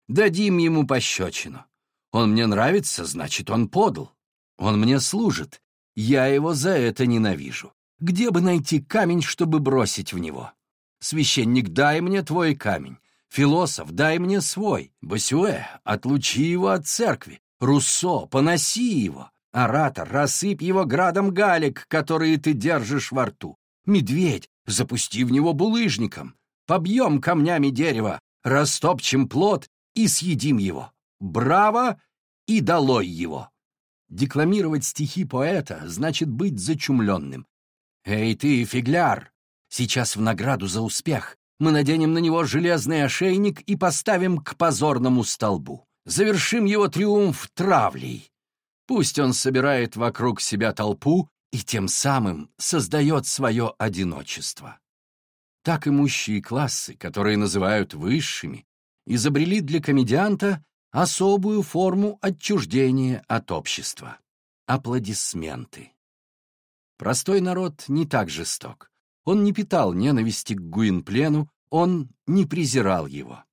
Дадим ему пощечину. Он мне нравится, значит, он подал. Он мне служит. Я его за это ненавижу. Где бы найти камень, чтобы бросить в него? Священник, дай мне твой камень. Философ, дай мне свой. Басюэ, отлучи его от церкви. Руссо, поноси его. Оратор, рассыпь его градом галек, которые ты держишь во рту. Медведь, запусти в него булыжником. Побьем камнями дерево, растопчем плод и съедим его. Браво и долой его. Декламировать стихи поэта значит быть зачумленным, «Эй ты, фигляр! Сейчас в награду за успех мы наденем на него железный ошейник и поставим к позорному столбу. Завершим его триумф травлей. Пусть он собирает вокруг себя толпу и тем самым создает свое одиночество». Так имущие классы, которые называют высшими, изобрели для комедианта особую форму отчуждения от общества — аплодисменты. Простой народ не так жесток. Он не питал ненависти к Гуинплену, он не презирал его.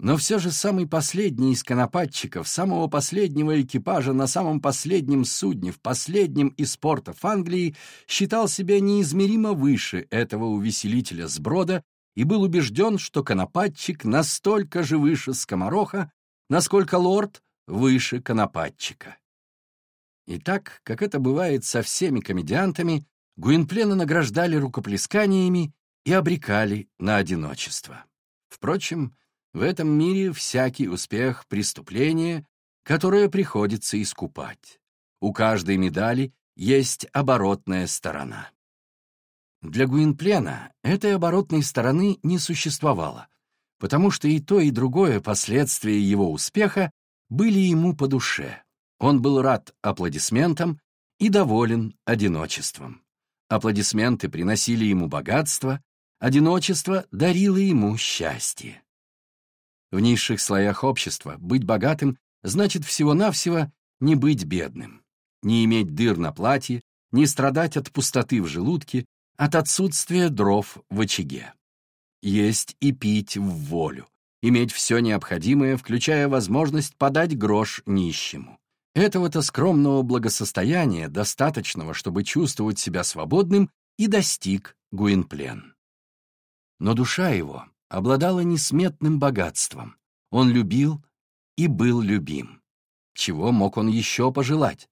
Но все же самый последний из конопатчиков, самого последнего экипажа на самом последнем судне, в последнем из портов Англии, считал себя неизмеримо выше этого увеселителя сброда и был убежден, что конопатчик настолько же выше скомороха, насколько лорд выше конопатчика. И так, как это бывает со всеми комедиантами, Гуинплена награждали рукоплесканиями и обрекали на одиночество. Впрочем, в этом мире всякий успех — преступление, которое приходится искупать. У каждой медали есть оборотная сторона. Для Гуинплена этой оборотной стороны не существовало, потому что и то, и другое последствия его успеха были ему по душе. Он был рад аплодисментам и доволен одиночеством. Аплодисменты приносили ему богатство, одиночество дарило ему счастье. В низших слоях общества быть богатым значит всего-навсего не быть бедным, не иметь дыр на платье, не страдать от пустоты в желудке, от отсутствия дров в очаге. Есть и пить в волю, иметь все необходимое, включая возможность подать грош нищему. Этого-то скромного благосостояния, достаточного, чтобы чувствовать себя свободным, и достиг Гуинплен. Но душа его обладала несметным богатством. Он любил и был любим. Чего мог он еще пожелать?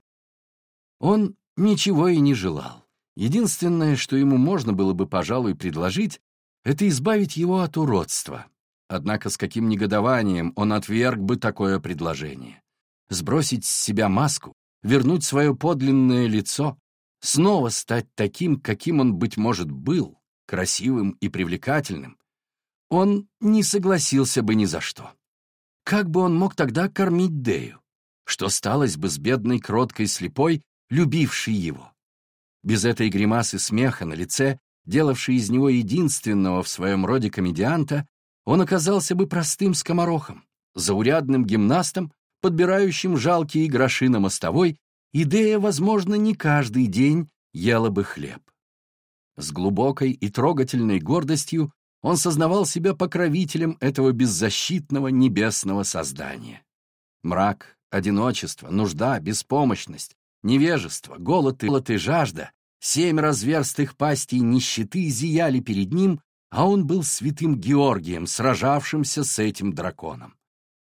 Он ничего и не желал. Единственное, что ему можно было бы, пожалуй, предложить, это избавить его от уродства. Однако с каким негодованием он отверг бы такое предложение. Сбросить с себя маску, вернуть свое подлинное лицо, снова стать таким, каким он, быть может, был, красивым и привлекательным, он не согласился бы ни за что. Как бы он мог тогда кормить Дею? Что сталось бы с бедной, кроткой, слепой, любившей его? Без этой гримасы смеха на лице, делавшей из него единственного в своем роде комедианта, он оказался бы простым скоморохом, заурядным гимнастом, подбирающим жалкие гроши на мостовой, и Дея, возможно, не каждый день ела бы хлеб. С глубокой и трогательной гордостью он сознавал себя покровителем этого беззащитного небесного создания. Мрак, одиночество, нужда, беспомощность, невежество, голод и, голод и жажда, семь разверстых пастей нищеты зияли перед ним, а он был святым Георгием, сражавшимся с этим драконом.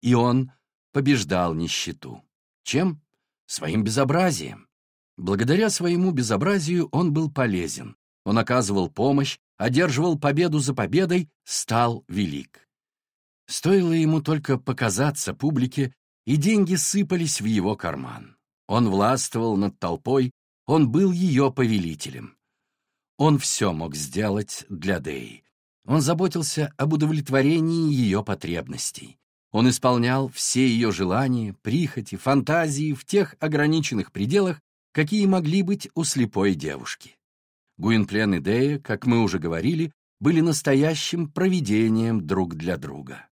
И он побеждал нищету. Чем? Своим безобразием. Благодаря своему безобразию он был полезен. Он оказывал помощь, одерживал победу за победой, стал велик. Стоило ему только показаться публике, и деньги сыпались в его карман. Он властвовал над толпой, он был ее повелителем. Он все мог сделать для Деи. Он заботился об удовлетворении ее потребностей. Он исполнял все ее желания, прихоти, фантазии в тех ограниченных пределах, какие могли быть у слепой девушки. Гуинплен и Дея, как мы уже говорили, были настоящим провидением друг для друга.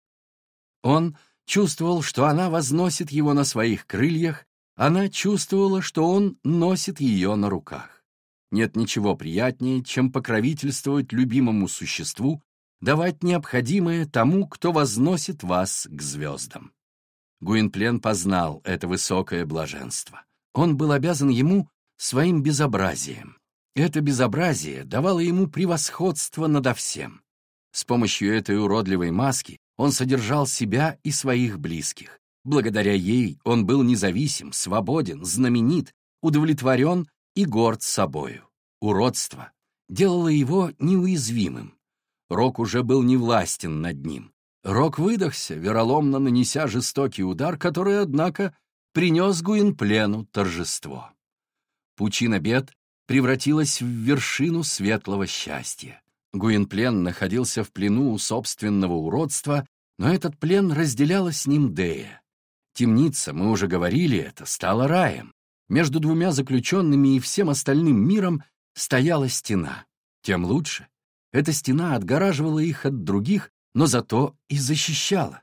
Он чувствовал, что она возносит его на своих крыльях, она чувствовала, что он носит ее на руках. Нет ничего приятнее, чем покровительствовать любимому существу, давать необходимое тому, кто возносит вас к звездам. Гуинплен познал это высокое блаженство. Он был обязан ему своим безобразием. Это безобразие давало ему превосходство надо всем. С помощью этой уродливой маски он содержал себя и своих близких. Благодаря ей он был независим, свободен, знаменит, удовлетворен и горд собою. Уродство делало его неуязвимым. Рок уже был невластен над ним. Рок выдохся, вероломно нанеся жестокий удар, который, однако, принес Гуинплену торжество. Пучина бед превратилась в вершину светлого счастья. Гуинплен находился в плену у собственного уродства, но этот плен разделяла с ним Дея. Темница, мы уже говорили это, стала раем. Между двумя заключенными и всем остальным миром стояла стена. Тем лучше. Эта стена отгораживала их от других, но зато и защищала.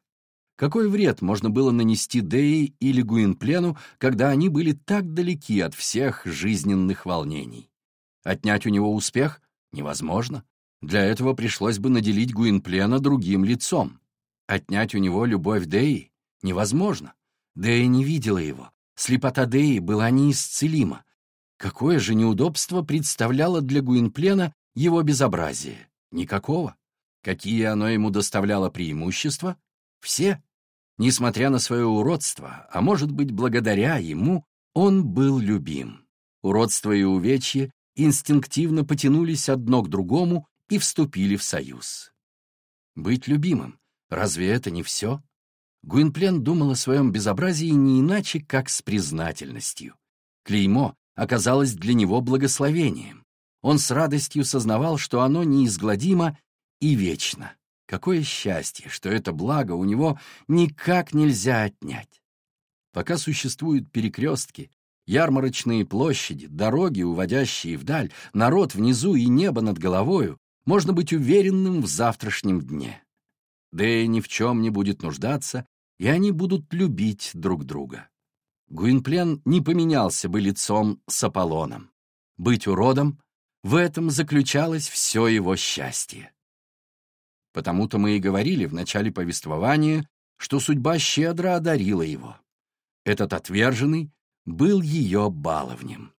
Какой вред можно было нанести Деи или Гуинплену, когда они были так далеки от всех жизненных волнений? Отнять у него успех невозможно. Для этого пришлось бы наделить Гуинплена другим лицом. Отнять у него любовь Деи невозможно. Дея не видела его. Слепота Деи была неисцелима. Какое же неудобство представляло для Гуинплена его безобразие? Никакого. Какие оно ему доставляло преимущества? Все. Несмотря на свое уродство, а может быть, благодаря ему, он был любим. Уродство и увечье инстинктивно потянулись одно к другому и вступили в союз. Быть любимым, разве это не все? Гуинплен думал о своем безобразии не иначе, как с признательностью. Клеймо оказалось для него благословением. Он с радостью сознавал, что оно неизгладимо и вечно. Какое счастье, что это благо у него никак нельзя отнять. Пока существуют перекрестки, ярмарочные площади, дороги, уводящие вдаль, народ внизу и небо над головою, можно быть уверенным в завтрашнем дне. Дея ни в чем не будет нуждаться, и они будут любить друг друга. Гуинплен не поменялся бы лицом с Аполлоном. Быть уродом — в этом заключалось все его счастье. Потому-то мы и говорили в начале повествования, что судьба щедро одарила его. Этот отверженный был ее баловнем.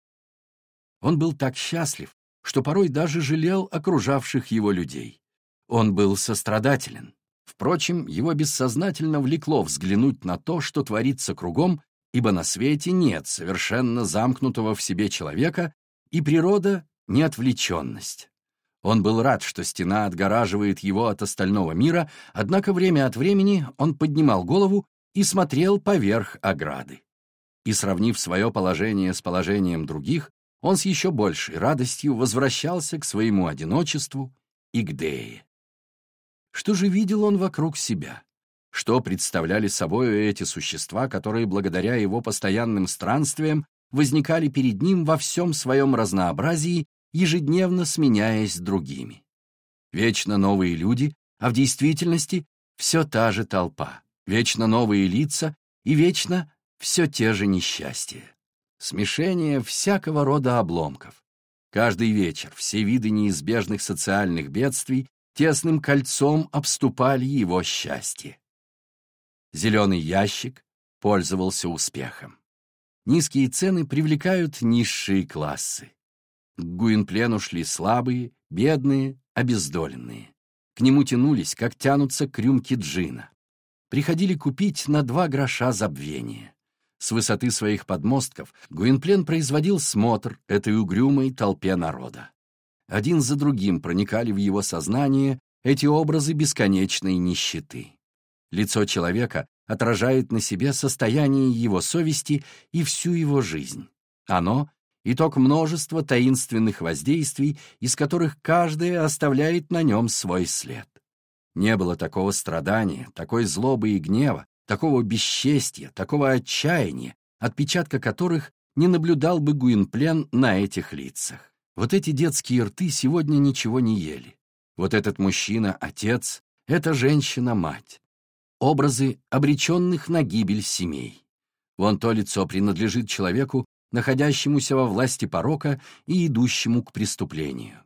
Он был так счастлив, что порой даже жалел окружавших его людей. Он был сострадателен. Впрочем, его бессознательно влекло взглянуть на то, что творится кругом, ибо на свете нет совершенно замкнутого в себе человека, и природа — не отвлеченность. Он был рад, что стена отгораживает его от остального мира, однако время от времени он поднимал голову и смотрел поверх ограды. И, сравнив свое положение с положением других, он с еще большей радостью возвращался к своему одиночеству и к Дее. Что же видел он вокруг себя? Что представляли собой эти существа, которые благодаря его постоянным странствиям возникали перед ним во всем своем разнообразии, ежедневно сменяясь другими? Вечно новые люди, а в действительности все та же толпа, вечно новые лица и вечно все те же несчастья. Смешение всякого рода обломков. Каждый вечер все виды неизбежных социальных бедствий тесным кольцом обступали его счастье. Зеленый ящик пользовался успехом. Низкие цены привлекают низшие классы. К Гуинплену шли слабые, бедные, обездоленные. К нему тянулись, как тянутся к рюмке джина. Приходили купить на два гроша забвения. С высоты своих подмостков Гуинплен производил смотр этой угрюмой толпе народа. Один за другим проникали в его сознание эти образы бесконечной нищеты. Лицо человека отражает на себе состояние его совести и всю его жизнь. Оно — итог множества таинственных воздействий, из которых каждое оставляет на нем свой след. Не было такого страдания, такой злобы и гнева, такого бесчестья, такого отчаяния, отпечатка которых не наблюдал бы Гуинплен на этих лицах. Вот эти детские рты сегодня ничего не ели. Вот этот мужчина — отец, эта женщина — мать. Образы обреченных на гибель семей. Вон то лицо принадлежит человеку, находящемуся во власти порока и идущему к преступлению.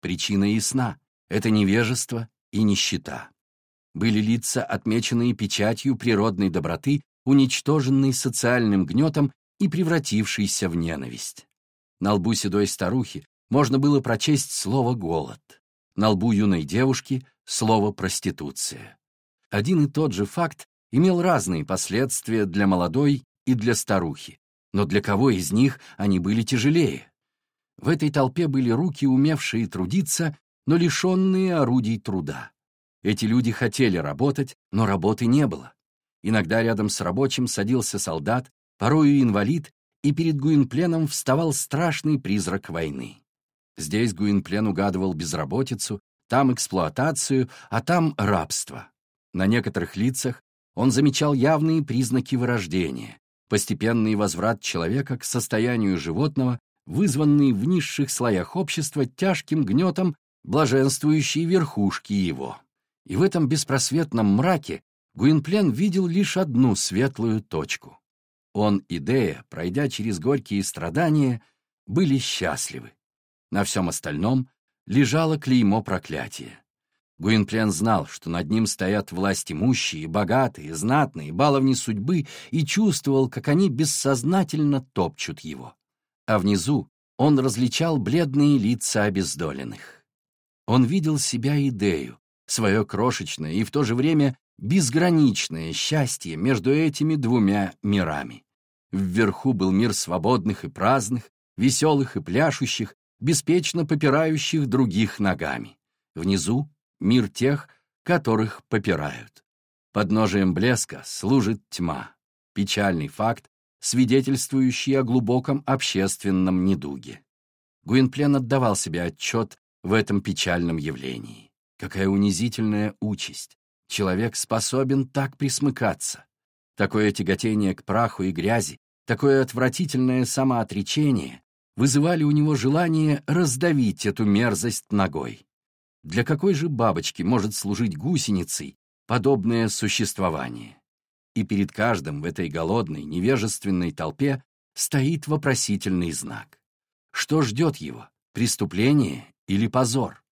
Причина ясна — это невежество и нищета. Были лица, отмеченные печатью природной доброты, уничтоженной социальным гнетом и превратившейся в ненависть. На лбу седой старухи можно было прочесть слово «голод». На лбу юной девушки — слово «проституция». Один и тот же факт имел разные последствия для молодой и для старухи, но для кого из них они были тяжелее? В этой толпе были руки, умевшие трудиться, но лишенные орудий труда. Эти люди хотели работать, но работы не было. Иногда рядом с рабочим садился солдат, порою инвалид, и перед Гуинпленом вставал страшный призрак войны. Здесь Гуинплен угадывал безработицу, там эксплуатацию, а там рабство. На некоторых лицах он замечал явные признаки вырождения, постепенный возврат человека к состоянию животного, вызванный в низших слоях общества тяжким гнетом блаженствующей верхушки его. И в этом беспросветном мраке Гуинплен видел лишь одну светлую точку. Он и Дея, пройдя через горькие страдания, были счастливы. На всем остальном лежало клеймо проклятия. Гуинплен знал, что над ним стоят власть имущие, богатые, знатные, баловни судьбы, и чувствовал, как они бессознательно топчут его. А внизу он различал бледные лица обездоленных. Он видел себя идею, свое крошечное и в то же время безграничное счастье между этими двумя мирами. Вверху был мир свободных и праздных, веселых и пляшущих, беспечно попирающих других ногами. Внизу — мир тех, которых попирают. Подножием блеска служит тьма, печальный факт, свидетельствующий о глубоком общественном недуге. Гуинплен отдавал себе отчет в этом печальном явлении. Какая унизительная участь! Человек способен так присмыкаться. Такое тяготение к праху и грязи, такое отвратительное самоотречение вызывали у него желание раздавить эту мерзость ногой. Для какой же бабочки может служить гусеницей подобное существование. И перед каждым в этой голодной, невежественной толпе стоит вопросительный знак. Что ждет его, преступление или позор?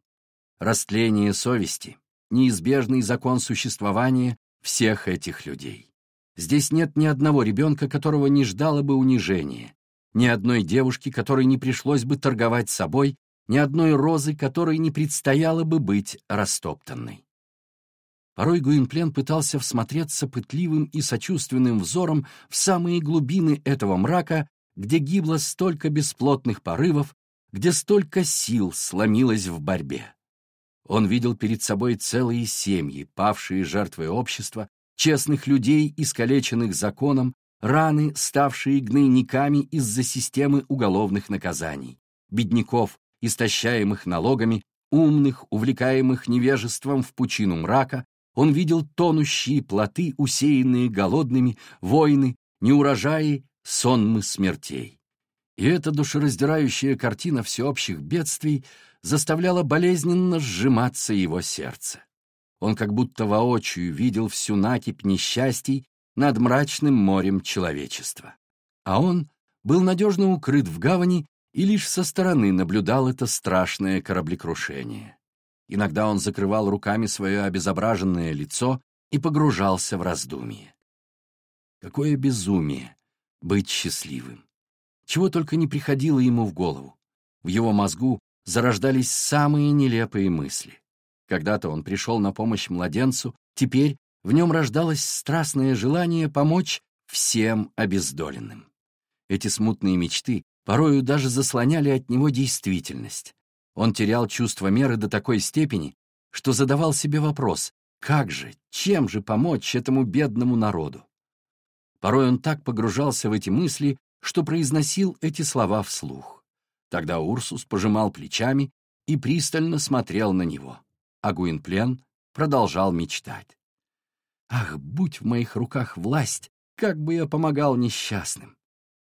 Растление совести, неизбежный закон существования всех этих людей. Здесь нет ни одного ребенка, которого не ждало бы унижения, ни одной девушки, которой не пришлось бы торговать собой, ни одной розы, которой не предстояло бы быть растоптанной. Порой Гуинплен пытался всмотреться пытливым и сочувственным взором в самые глубины этого мрака, где гибло столько бесплотных порывов, где столько сил сломилось в борьбе. Он видел перед собой целые семьи, павшие жертвой общества, честных людей, искалеченных законом, раны, ставшие гнойниками из-за системы уголовных наказаний, бедняков, истощаемых налогами, умных, увлекаемых невежеством в пучину мрака, он видел тонущие плоты, усеянные голодными, войны, неурожаи, сонмы смертей. И эта душераздирающая картина всеобщих бедствий заставляла болезненно сжиматься его сердце. Он как будто воочию видел всю накипь несчастий над мрачным морем человечества. А он был надежно укрыт в гавани и лишь со стороны наблюдал это страшное кораблекрушение. Иногда он закрывал руками свое обезображенное лицо и погружался в раздумье. Какое безумие быть счастливым! Чего только не приходило ему в голову. В его мозгу зарождались самые нелепые мысли. Когда-то он пришел на помощь младенцу, теперь в нем рождалось страстное желание помочь всем обездоленным. Эти смутные мечты порою даже заслоняли от него действительность. Он терял чувство меры до такой степени, что задавал себе вопрос, как же, чем же помочь этому бедному народу? Порой он так погружался в эти мысли, что произносил эти слова вслух. Тогда Урсус пожимал плечами и пристально смотрел на него, а Гуинплен продолжал мечтать. Ах, будь в моих руках власть, как бы я помогал несчастным!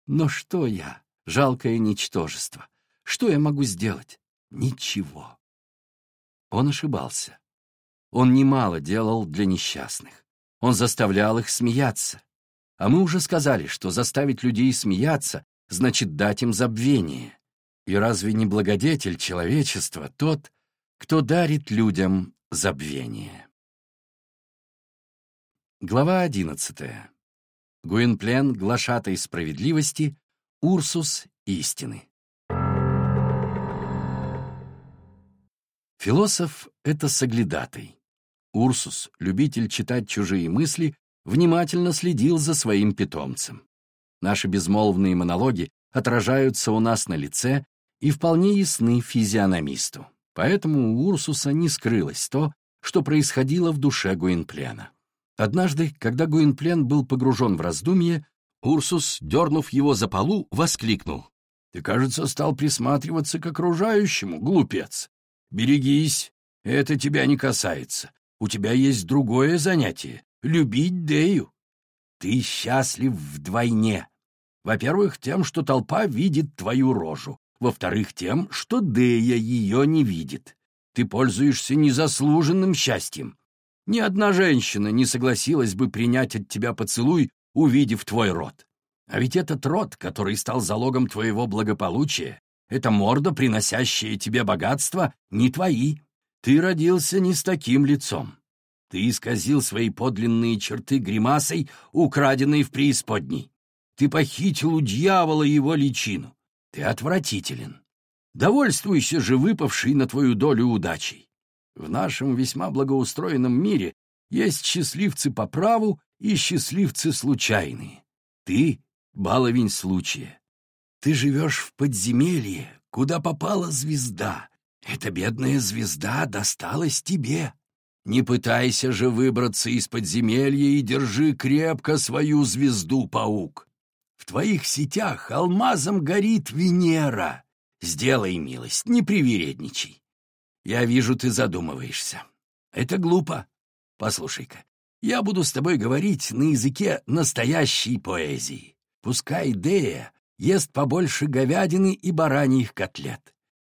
Но что я, жалкое ничтожество? Что я могу сделать? Ничего. Он ошибался. Он немало делал для несчастных. Он заставлял их смеяться. А мы уже сказали, что заставить людей смеяться значит дать им забвение. И разве не благодетель человечества тот, кто дарит людям забвение? Глава одиннадцатая. Гуинплен, глашатай справедливости, Урсус истины. Философ — это соглядатый. Урсус, любитель читать чужие мысли, внимательно следил за своим питомцем. Наши безмолвные монологи отражаются у нас на лице и вполне ясны физиономисту. Поэтому у Урсуса не скрылось то, что происходило в душе Гуинплена. Однажды, когда Гуинплен был погружен в раздумье, Урсус, дернув его за полу, воскликнул. «Ты, кажется, стал присматриваться к окружающему, глупец. Берегись, это тебя не касается. У тебя есть другое занятие — любить Дею. Ты счастлив вдвойне. Во-первых, тем, что толпа видит твою рожу. Во-вторых, тем, что Дея ее не видит. Ты пользуешься незаслуженным счастьем. Ни одна женщина не согласилась бы принять от тебя поцелуй, увидев твой рот. А ведь этот рот, который стал залогом твоего благополучия, эта морда, приносящая тебе богатство, не твои. Ты родился не с таким лицом. Ты исказил свои подлинные черты гримасой, украденной в преисподней. Ты похитил у дьявола его личину. Ты отвратителен. Довольствуйся же выпавшей на твою долю удачей. В нашем весьма благоустроенном мире есть счастливцы по праву и счастливцы случайные. Ты — баловень случая. Ты живешь в подземелье, куда попала звезда. Эта бедная звезда досталась тебе. Не пытайся же выбраться из подземелья и держи крепко свою звезду, паук. В твоих сетях алмазом горит Венера. Сделай милость, не привередничай. Я вижу, ты задумываешься. Это глупо. Послушай-ка, я буду с тобой говорить на языке настоящей поэзии. Пускай Дея ест побольше говядины и бараньих котлет.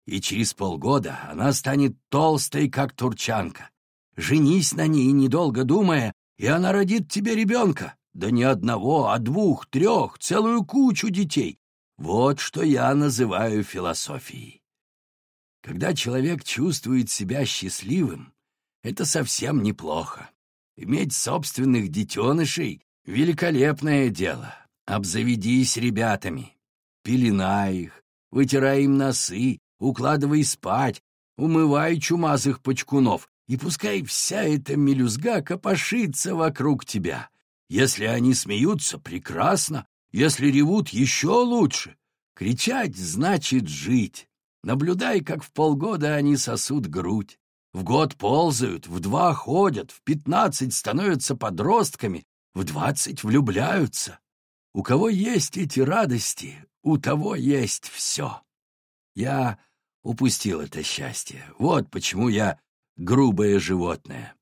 И через полгода она станет толстой, как турчанка. Женись на ней, недолго думая, и она родит тебе ребенка. Да не одного, а двух, трех, целую кучу детей. Вот что я называю философией. Когда человек чувствует себя счастливым, это совсем неплохо. Иметь собственных детенышей — великолепное дело. Обзаведись ребятами, пеленай их, вытирай им носы, укладывай спать, умывай чумазых почкунов, и пускай вся эта мелюзга копошится вокруг тебя. Если они смеются, прекрасно, если ревут, еще лучше. Кричать значит жить. Наблюдай, как в полгода они сосут грудь. В год ползают, в два ходят, в пятнадцать становятся подростками, в двадцать влюбляются. У кого есть эти радости, у того есть все. Я упустил это счастье. Вот почему я грубое животное.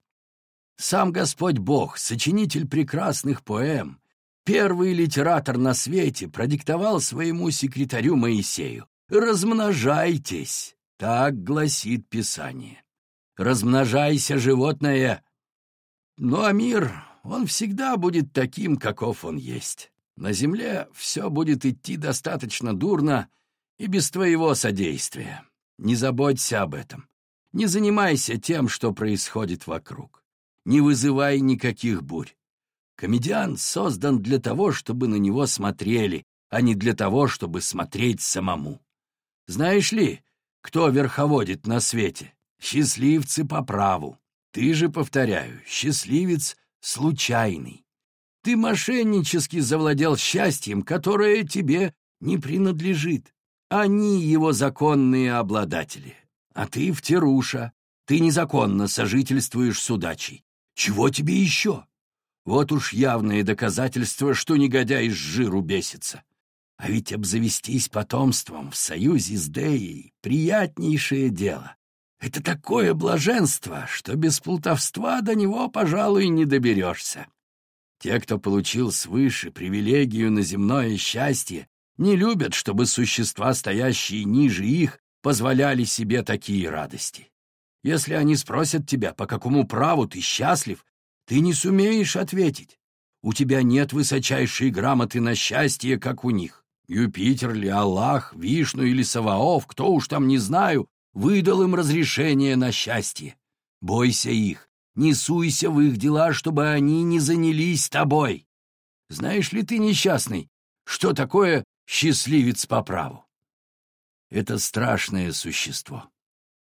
Сам Господь Бог, сочинитель прекрасных поэм, первый литератор на свете, продиктовал своему секретарю Моисею «Размножайтесь», так гласит Писание. «Размножайся, животное». Ну а мир, он всегда будет таким, каков он есть. На земле все будет идти достаточно дурно и без твоего содействия. Не заботься об этом. Не занимайся тем, что происходит вокруг не вызывай никаких бурь. Комедиан создан для того, чтобы на него смотрели, а не для того, чтобы смотреть самому. Знаешь ли, кто верховодит на свете? Счастливцы по праву. Ты же, повторяю, счастливец случайный. Ты мошеннически завладел счастьем, которое тебе не принадлежит. Они его законные обладатели. А ты втируша. Ты незаконно сожительствуешь с удачей. Чего тебе еще? Вот уж явное доказательство, что негодяй с жиру бесится. А ведь обзавестись потомством в союзе с Деей — приятнейшее дело. Это такое блаженство, что без плутовства до него, пожалуй, не доберешься. Те, кто получил свыше привилегию на земное счастье, не любят, чтобы существа, стоящие ниже их, позволяли себе такие радости. Если они спросят тебя, по какому праву ты счастлив, ты не сумеешь ответить. У тебя нет высочайшей грамоты на счастье, как у них. Юпитер ли, Аллах, Вишну или Саваоф, кто уж там не знаю, выдал им разрешение на счастье. Бойся их, не суйся в их дела, чтобы они не занялись тобой. Знаешь ли ты, несчастный, что такое счастливец по праву? Это страшное существо.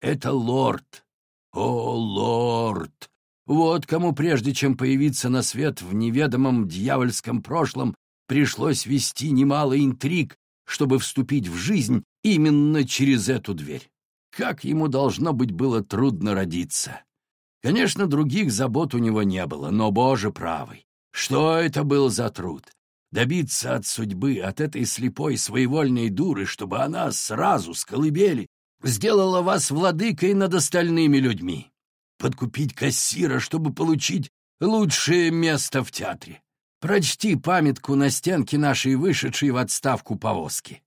Это лорд. О, лорд! Вот кому прежде чем появиться на свет в неведомом дьявольском прошлом пришлось вести немало интриг, чтобы вступить в жизнь именно через эту дверь. Как ему должно быть было трудно родиться. Конечно, других забот у него не было, но, боже правый, что это был за труд? Добиться от судьбы, от этой слепой своевольной дуры, чтобы она сразу с колыбели сделала вас владыкой над остальными людьми. Подкупить кассира, чтобы получить лучшее место в театре. Прочти памятку на стенке нашей вышедшей в отставку повозки.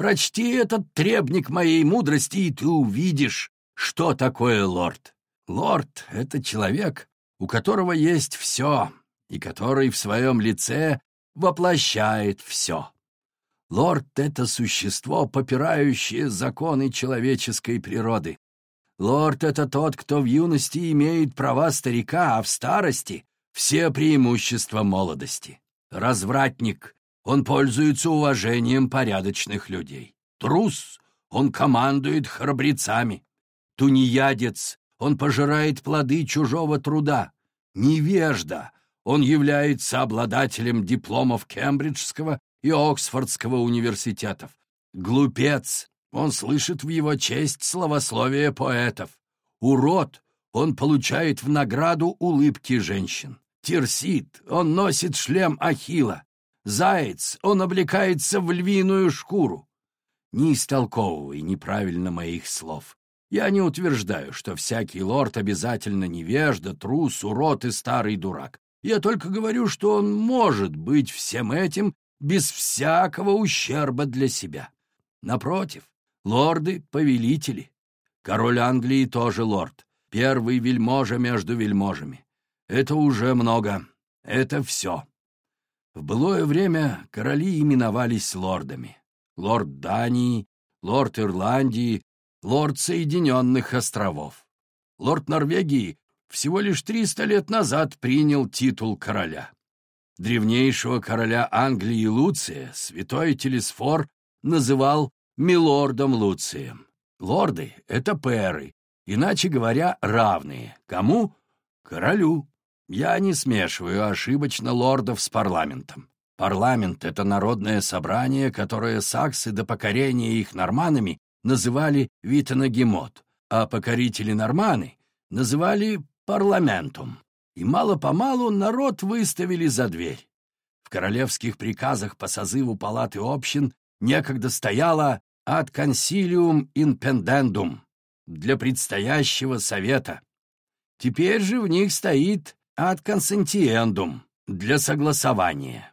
Прочти этот требник моей мудрости, и ты увидишь, что такое лорд. Лорд — это человек, у которого есть все, и который в своем лице воплощает все. Лорд — это существо, попирающее законы человеческой природы. Лорд — это тот, кто в юности имеет права старика, а в старости — все преимущества молодости. Развратник — он пользуется уважением порядочных людей. Трус — он командует храбрецами. Тунеядец — он пожирает плоды чужого труда. Невежда — он является обладателем дипломов Кембриджского и Оксфордского университетов. Глупец, он слышит в его честь словословие поэтов. Урод, он получает в награду улыбки женщин. Терсит, он носит шлем Ахила. Заяц, он облекается в львиную шкуру. Не истолковывай неправильно моих слов. Я не утверждаю, что всякий лорд обязательно невежда, трус, урод и старый дурак. Я только говорю, что он может быть всем этим без всякого ущерба для себя. Напротив, лорды — повелители. Король Англии тоже лорд. Первый вельможа между вельможами. Это уже много. Это все. В былое время короли именовались лордами. Лорд Дании, лорд Ирландии, лорд Соединенных островов. Лорд Норвегии всего лишь 300 лет назад принял титул короля. Древнейшего короля Англии Луция святой Телесфор называл милордом Луцием. Лорды — это пэры, иначе говоря, равные. Кому? Королю. Я не смешиваю ошибочно лордов с парламентом. Парламент — это народное собрание, которое саксы до покорения их норманами называли Витанагемот, а покорители-норманы называли парламентум. И мало-помалу народ выставили за дверь. В королевских приказах по созыву палаты общин некогда стояло «ad consilium impendendum» для предстоящего совета. Теперь же в них стоит «ad consentiendum» для согласования.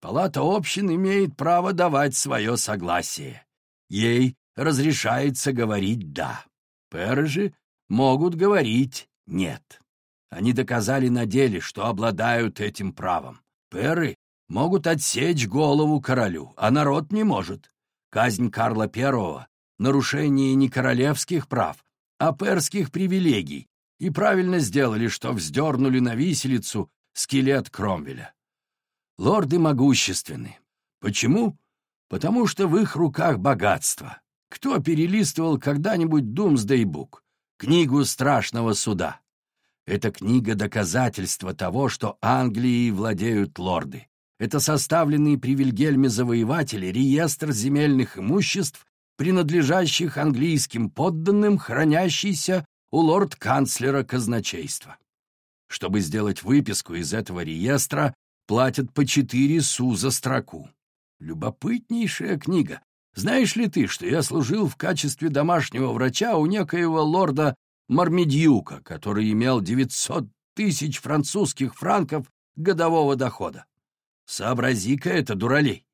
Палата общин имеет право давать свое согласие. Ей разрешается говорить «да». Пэры же могут говорить «нет». Они доказали на деле, что обладают этим правом. Пэры могут отсечь голову королю, а народ не может. Казнь Карла I — нарушение не королевских прав, а перских привилегий, и правильно сделали, что вздернули на виселицу скелет Кромвеля. Лорды могущественны. Почему? Потому что в их руках богатство. Кто перелистывал когда-нибудь Думсдей Бук, книгу страшного суда? Эта книга — доказательство того, что Англией владеют лорды. Это составленный при Вильгельме Завоевателе реестр земельных имуществ, принадлежащих английским подданным, хранящийся у лорд-канцлера казначейства. Чтобы сделать выписку из этого реестра, платят по четыре су за строку. Любопытнейшая книга. Знаешь ли ты, что я служил в качестве домашнего врача у некоего лорда Мармедьюка, который имел 900 тысяч французских франков годового дохода? Сообрази-ка это, дуралей.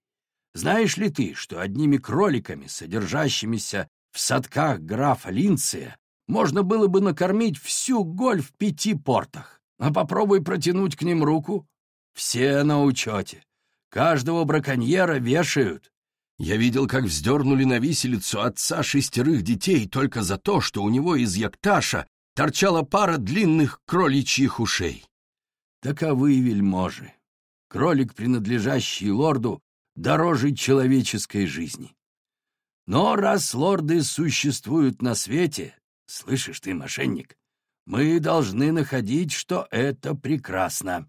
Знаешь ли ты, что одними кроликами, содержащимися в садках графа Линция, можно было бы накормить всю голь в пяти портах? А попробуй протянуть к ним руку. Все на учете. Каждого браконьера вешают. Я видел, как вздернули на виселицу отца шестерых детей только за то, что у него из якташа торчала пара длинных кроличьих ушей. Таковы вельможи. Кролик, принадлежащий лорду, дороже человеческой жизни. Но раз лорды существуют на свете, слышишь ты, мошенник, мы должны находить, что это прекрасно.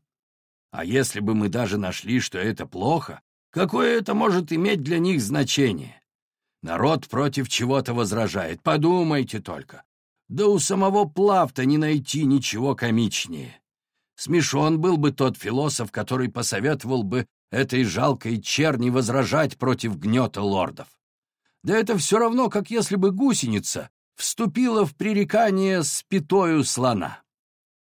А если бы мы даже нашли, что это плохо, Какое это может иметь для них значение? Народ против чего-то возражает. Подумайте только. Да у самого Плавта не найти ничего комичнее. Смешон был бы тот философ, который посоветовал бы этой жалкой черни возражать против гнета лордов. Да это все равно, как если бы гусеница вступила в пререкание с пятою слона.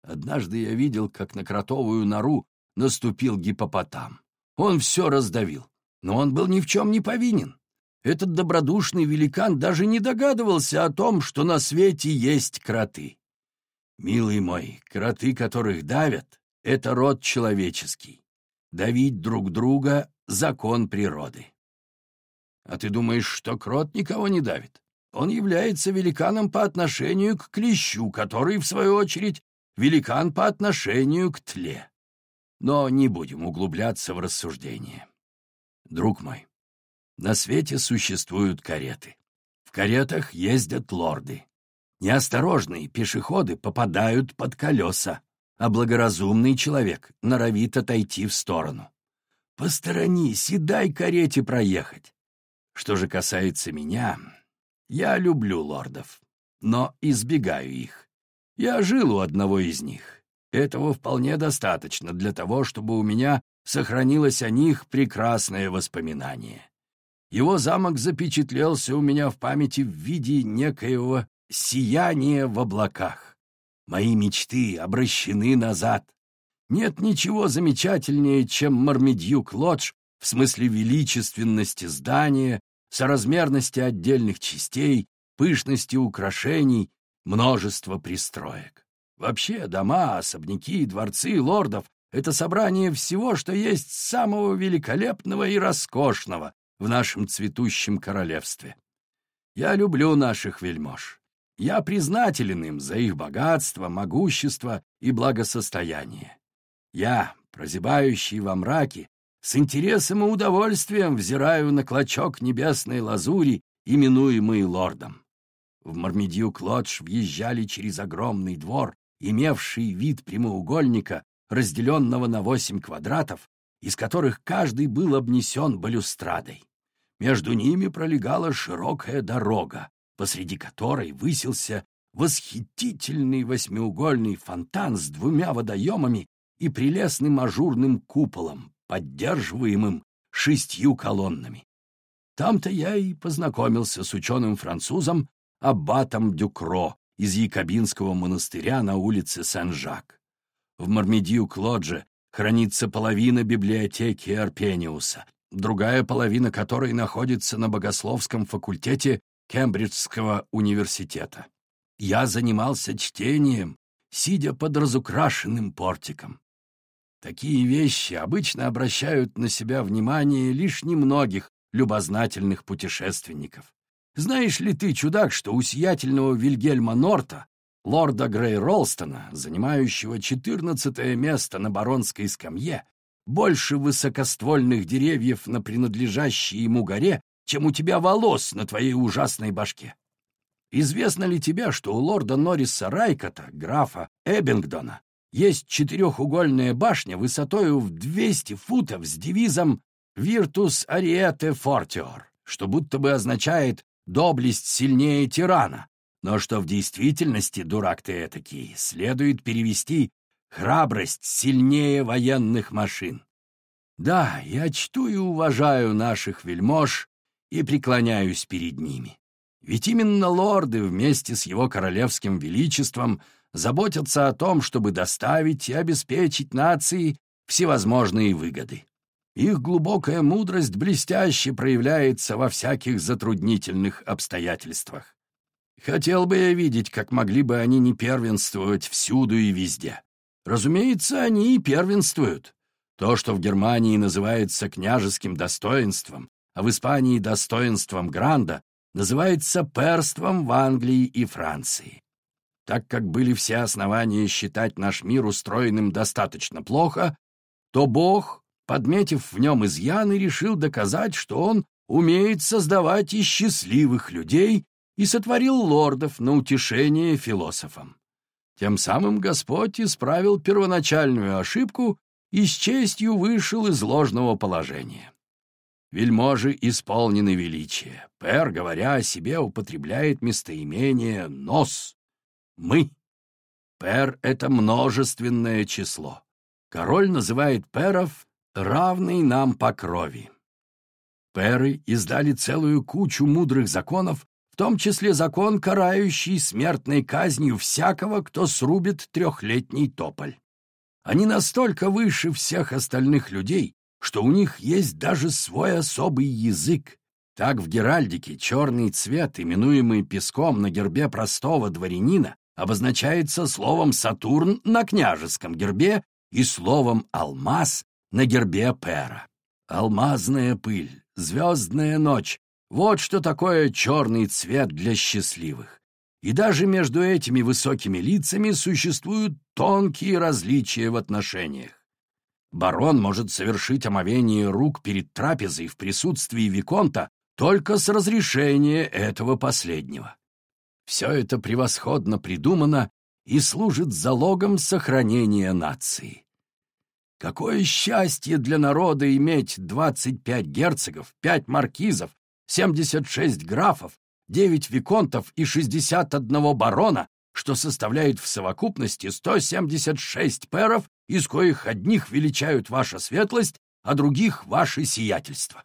Однажды я видел, как на кротовую нору наступил гипопотам. Он все раздавил, но он был ни в чем не повинен. Этот добродушный великан даже не догадывался о том, что на свете есть кроты. Милый мой, кроты, которых давят, — это род человеческий. Давить друг друга — закон природы. А ты думаешь, что крот никого не давит? Он является великаном по отношению к клещу, который, в свою очередь, великан по отношению к тле. Но не будем углубляться в рассуждения. Друг мой, на свете существуют кареты. В каретах ездят лорды. Неосторожные пешеходы попадают под колеса, а благоразумный человек норовит отойти в сторону. Посторонись и дай карете проехать. Что же касается меня, я люблю лордов, но избегаю их. Я жил у одного из них. Этого вполне достаточно для того, чтобы у меня сохранилось о них прекрасное воспоминание. Его замок запечатлелся у меня в памяти в виде некоего сияния в облаках. Мои мечты обращены назад. Нет ничего замечательнее, чем Мармедьюк-Лодж в смысле величественности здания, соразмерности отдельных частей, пышности украшений множество пристроек. Вообще, дома, особняки, дворцы лордов — это собрание всего, что есть самого великолепного и роскошного в нашем цветущем королевстве. Я люблю наших вельмож. Я признателен им за их богатство, могущество и благосостояние. Я, прозябающий во мраке, с интересом и удовольствием взираю на клочок небесной лазури, именуемый лордом. В Мармедьюк-Лодж въезжали через огромный двор, имевший вид прямоугольника, разделенного на восемь квадратов, из которых каждый был обнесен балюстрадой. Между ними пролегала широкая дорога, посреди которой высился восхитительный восьмиугольный фонтан с двумя водоемами и прелестным ажурным куполом, поддерживаемым шестью колоннами. Там-то я и познакомился с ученым-французом Аббатом Дюкро из Якобинского монастыря на улице Сен-Жак. В Мармедию-Клодже хранится половина библиотеки Арпениуса, другая половина которой находится на богословском факультете Кембриджского университета. Я занимался чтением, сидя под разукрашенным портиком. Такие вещи обычно обращают на себя внимание лишь немногих любознательных путешественников. Знаешь ли ты, чудак, что у сиятельного Вильгельма Норта, лорда Грей Ролстона, занимающего четырнадцатое место на баронской скамье, больше высокоствольных деревьев на принадлежащей ему горе, чем у тебя волос на твоей ужасной башке. Известно ли тебе, что у лорда Норриса Райкота, графа Эббингдона, есть четырехугольная башня высотою в 200 футов с девизом «Virtus ariete fortior», что будто бы означает «доблесть сильнее тирана», но что в действительности, дурак ты этакий, следует перевести «храбрость сильнее военных машин». Да, я чту и уважаю наших вельмож и преклоняюсь перед ними. Ведь именно лорды вместе с его королевским величеством заботятся о том, чтобы доставить и обеспечить нации всевозможные выгоды. Их глубокая мудрость блестяще проявляется во всяких затруднительных обстоятельствах. Хотел бы я видеть, как могли бы они не первенствовать всюду и везде. Разумеется, они и первенствуют. То, что в Германии называется княжеским достоинством, а в Испании достоинством Гранда называется перством в Англии и Франции. Так как были все основания считать наш мир устроенным достаточно плохо, то Бог, подметив в нем изъяны, решил доказать, что он умеет создавать и счастливых людей и сотворил лордов на утешение философам. Тем самым Господь исправил первоначальную ошибку и с честью вышел из ложного положения. Вельможи исполнены величия. Пер, говоря о себе, употребляет местоимение «нос». «Мы». Пер — это множественное число. Король называет перов равный нам по крови. Перы издали целую кучу мудрых законов, в том числе закон, карающий смертной казнью всякого, кто срубит трехлетний тополь. Они настолько выше всех остальных людей, что у них есть даже свой особый язык. Так в Геральдике черный цвет, именуемый песком на гербе простого дворянина, обозначается словом «Сатурн» на княжеском гербе и словом «алмаз» на гербе Пера. Алмазная пыль, звездная ночь — вот что такое черный цвет для счастливых. И даже между этими высокими лицами существуют тонкие различия в отношениях. Барон может совершить омовение рук перед трапезой в присутствии Виконта только с разрешения этого последнего. Все это превосходно придумано и служит залогом сохранения нации. Какое счастье для народа иметь 25 герцогов, 5 маркизов, 76 графов, 9 виконтов и 61 барона, что составляет в совокупности 176 перов из коих одних величают ваша светлость, а других — ваше сиятельство.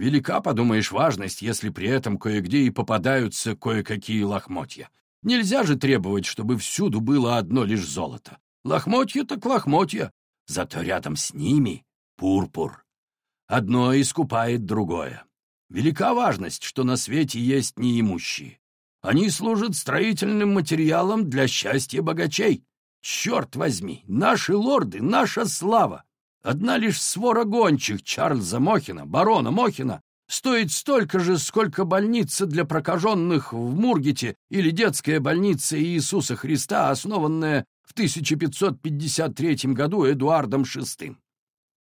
Велика, подумаешь, важность, если при этом кое-где и попадаются кое-какие лохмотья. Нельзя же требовать, чтобы всюду было одно лишь золото. Лохмотья так лохмотья, зато рядом с ними — пурпур. Одно искупает другое. Велика важность, что на свете есть неимущие. Они служат строительным материалом для счастья богачей. Черт возьми, наши лорды, наша слава! Одна лишь свора гончих Чарльза Мохина, барона Мохина, стоит столько же, сколько больница для прокаженных в Мургете или детская больница Иисуса Христа, основанная в 1553 году Эдуардом VI.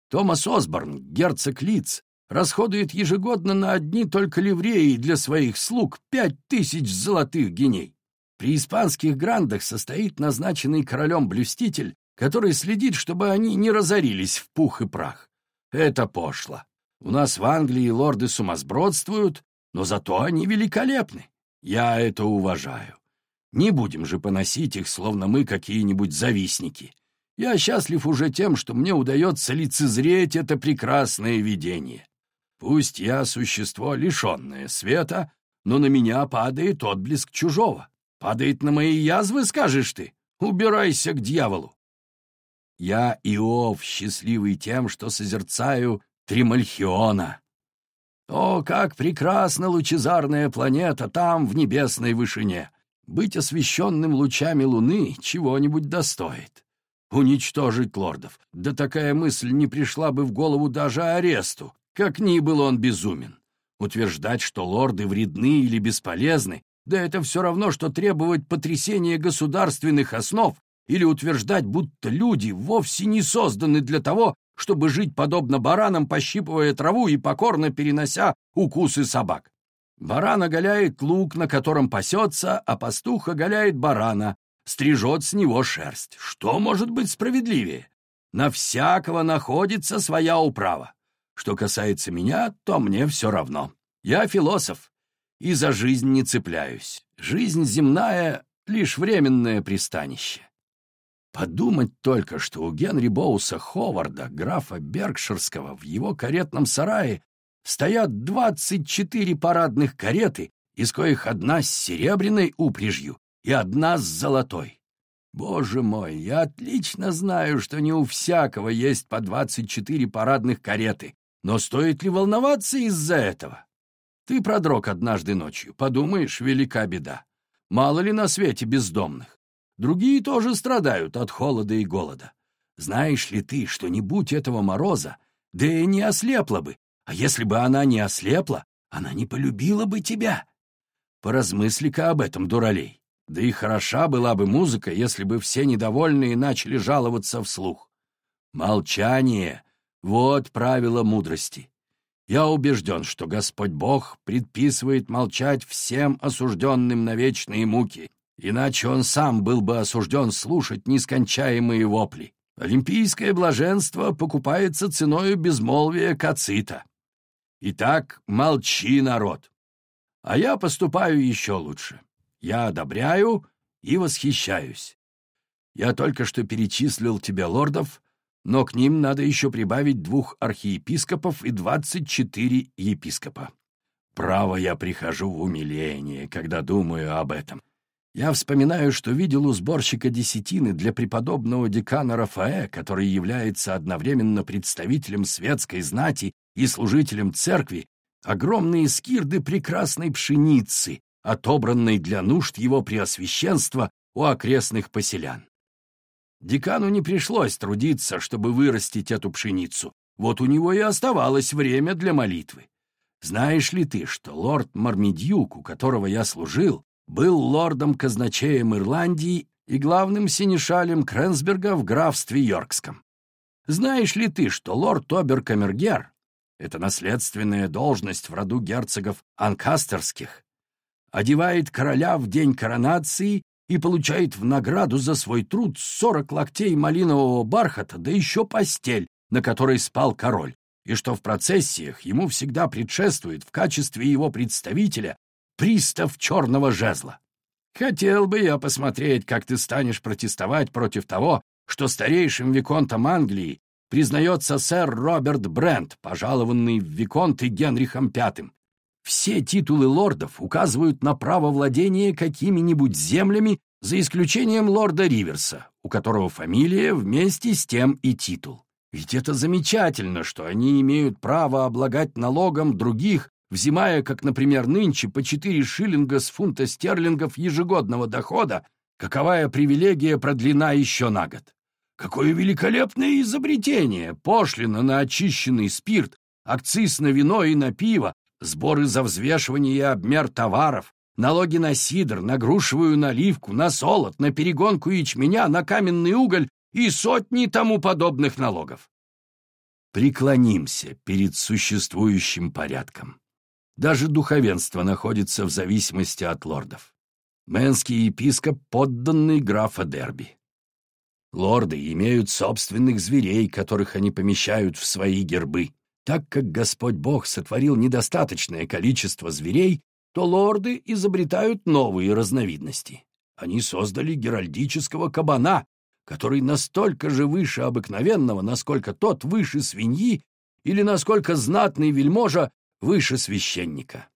Томас Осборн, герцог Лиц, расходует ежегодно на одни только ливреи для своих слуг пять тысяч золотых геней. При испанских грандах состоит назначенный королем блюститель, который следит, чтобы они не разорились в пух и прах. Это пошло. У нас в Англии лорды сумасбродствуют, но зато они великолепны. Я это уважаю. Не будем же поносить их, словно мы какие-нибудь завистники. Я счастлив уже тем, что мне удается лицезреть это прекрасное видение. Пусть я существо, лишенное света, но на меня падает отблеск чужого. Падает на мои язвы, скажешь ты? Убирайся к дьяволу. Я Иов, счастливый тем, что созерцаю Тримальхиона. О, как прекрасна лучезарная планета там, в небесной вышине! Быть освещенным лучами луны чего-нибудь достоит. Уничтожить лордов. Да такая мысль не пришла бы в голову даже аресту. Как ни был он безумен. Утверждать, что лорды вредны или бесполезны, да это все равно, что требовать потрясения государственных основ или утверждать, будто люди вовсе не созданы для того, чтобы жить подобно баранам, пощипывая траву и покорно перенося укусы собак. Баран оголяет лук, на котором пасется, а пастух оголяет барана, стрижет с него шерсть. Что может быть справедливее? На всякого находится своя управа. Что касается меня, то мне все равно. Я философ и за жизнь не цепляюсь. Жизнь земная — лишь временное пристанище. Подумать только, что у Генри Боуса Ховарда, графа Беркширского, в его каретном сарае стоят двадцать четыре парадных кареты, из коих одна с серебряной упряжью и одна с золотой. Боже мой, я отлично знаю, что не у всякого есть по двадцать четыре парадных кареты, но стоит ли волноваться из-за этого? Ты продрог однажды ночью, подумаешь, велика беда. Мало ли на свете бездомных. Другие тоже страдают от холода и голода. Знаешь ли ты, что не будь этого мороза, да и не ослепла бы, а если бы она не ослепла, она не полюбила бы тебя. Поразмысли-ка об этом, дуралей. Да и хороша была бы музыка, если бы все недовольные начали жаловаться вслух. Молчание вот правило мудрости. Я убежден, что Господь Бог предписывает молчать всем осужденным на вечные муки, иначе он сам был бы осужден слушать нескончаемые вопли. Олимпийское блаженство покупается ценою безмолвия кацита. Итак, молчи, народ. А я поступаю еще лучше. Я одобряю и восхищаюсь. Я только что перечислил тебе лордов, но к ним надо еще прибавить двух архиепископов и двадцать четыре епископа. Право, я прихожу в умиление, когда думаю об этом. Я вспоминаю, что видел у сборщика десятины для преподобного декана Рафаэ, который является одновременно представителем светской знати и служителем церкви, огромные скирды прекрасной пшеницы, отобранной для нужд его преосвященства у окрестных поселян. Декану не пришлось трудиться, чтобы вырастить эту пшеницу. Вот у него и оставалось время для молитвы. Знаешь ли ты, что лорд Мармедьюк, у которого я служил, был лордом-казначеем Ирландии и главным синешалем Кренсберга в графстве Йоркском? Знаешь ли ты, что лорд Оберкамергер — это наследственная должность в роду герцогов Анкастерских — одевает короля в день коронации и получает в награду за свой труд сорок локтей малинового бархата, да еще постель, на которой спал король, и что в процессиях ему всегда предшествует в качестве его представителя пристав черного жезла. Хотел бы я посмотреть, как ты станешь протестовать против того, что старейшим виконтом Англии признается сэр Роберт Брент, пожалованный в виконты Генрихом V, все титулы лордов указывают на право владения какими-нибудь землями, за исключением лорда Риверса, у которого фамилия вместе с тем и титул. Ведь это замечательно, что они имеют право облагать налогом других взимая, как, например, нынче, по 4 шиллинга с фунта стерлингов ежегодного дохода, каковая привилегия продлена еще на год. Какое великолепное изобретение! Пошлина на очищенный спирт, акциз на вино и на пиво, сборы за взвешивание и обмер товаров, налоги на сидр, на грушевую наливку, на солод, на перегонку ячменя, на каменный уголь и сотни тому подобных налогов. Преклонимся перед существующим порядком. Даже духовенство находится в зависимости от лордов. Мэнский епископ — подданный графа Дерби. Лорды имеют собственных зверей, которых они помещают в свои гербы. Так как Господь Бог сотворил недостаточное количество зверей, то лорды изобретают новые разновидности. Они создали геральдического кабана, который настолько же выше обыкновенного, насколько тот выше свиньи или насколько знатный вельможа выше священника.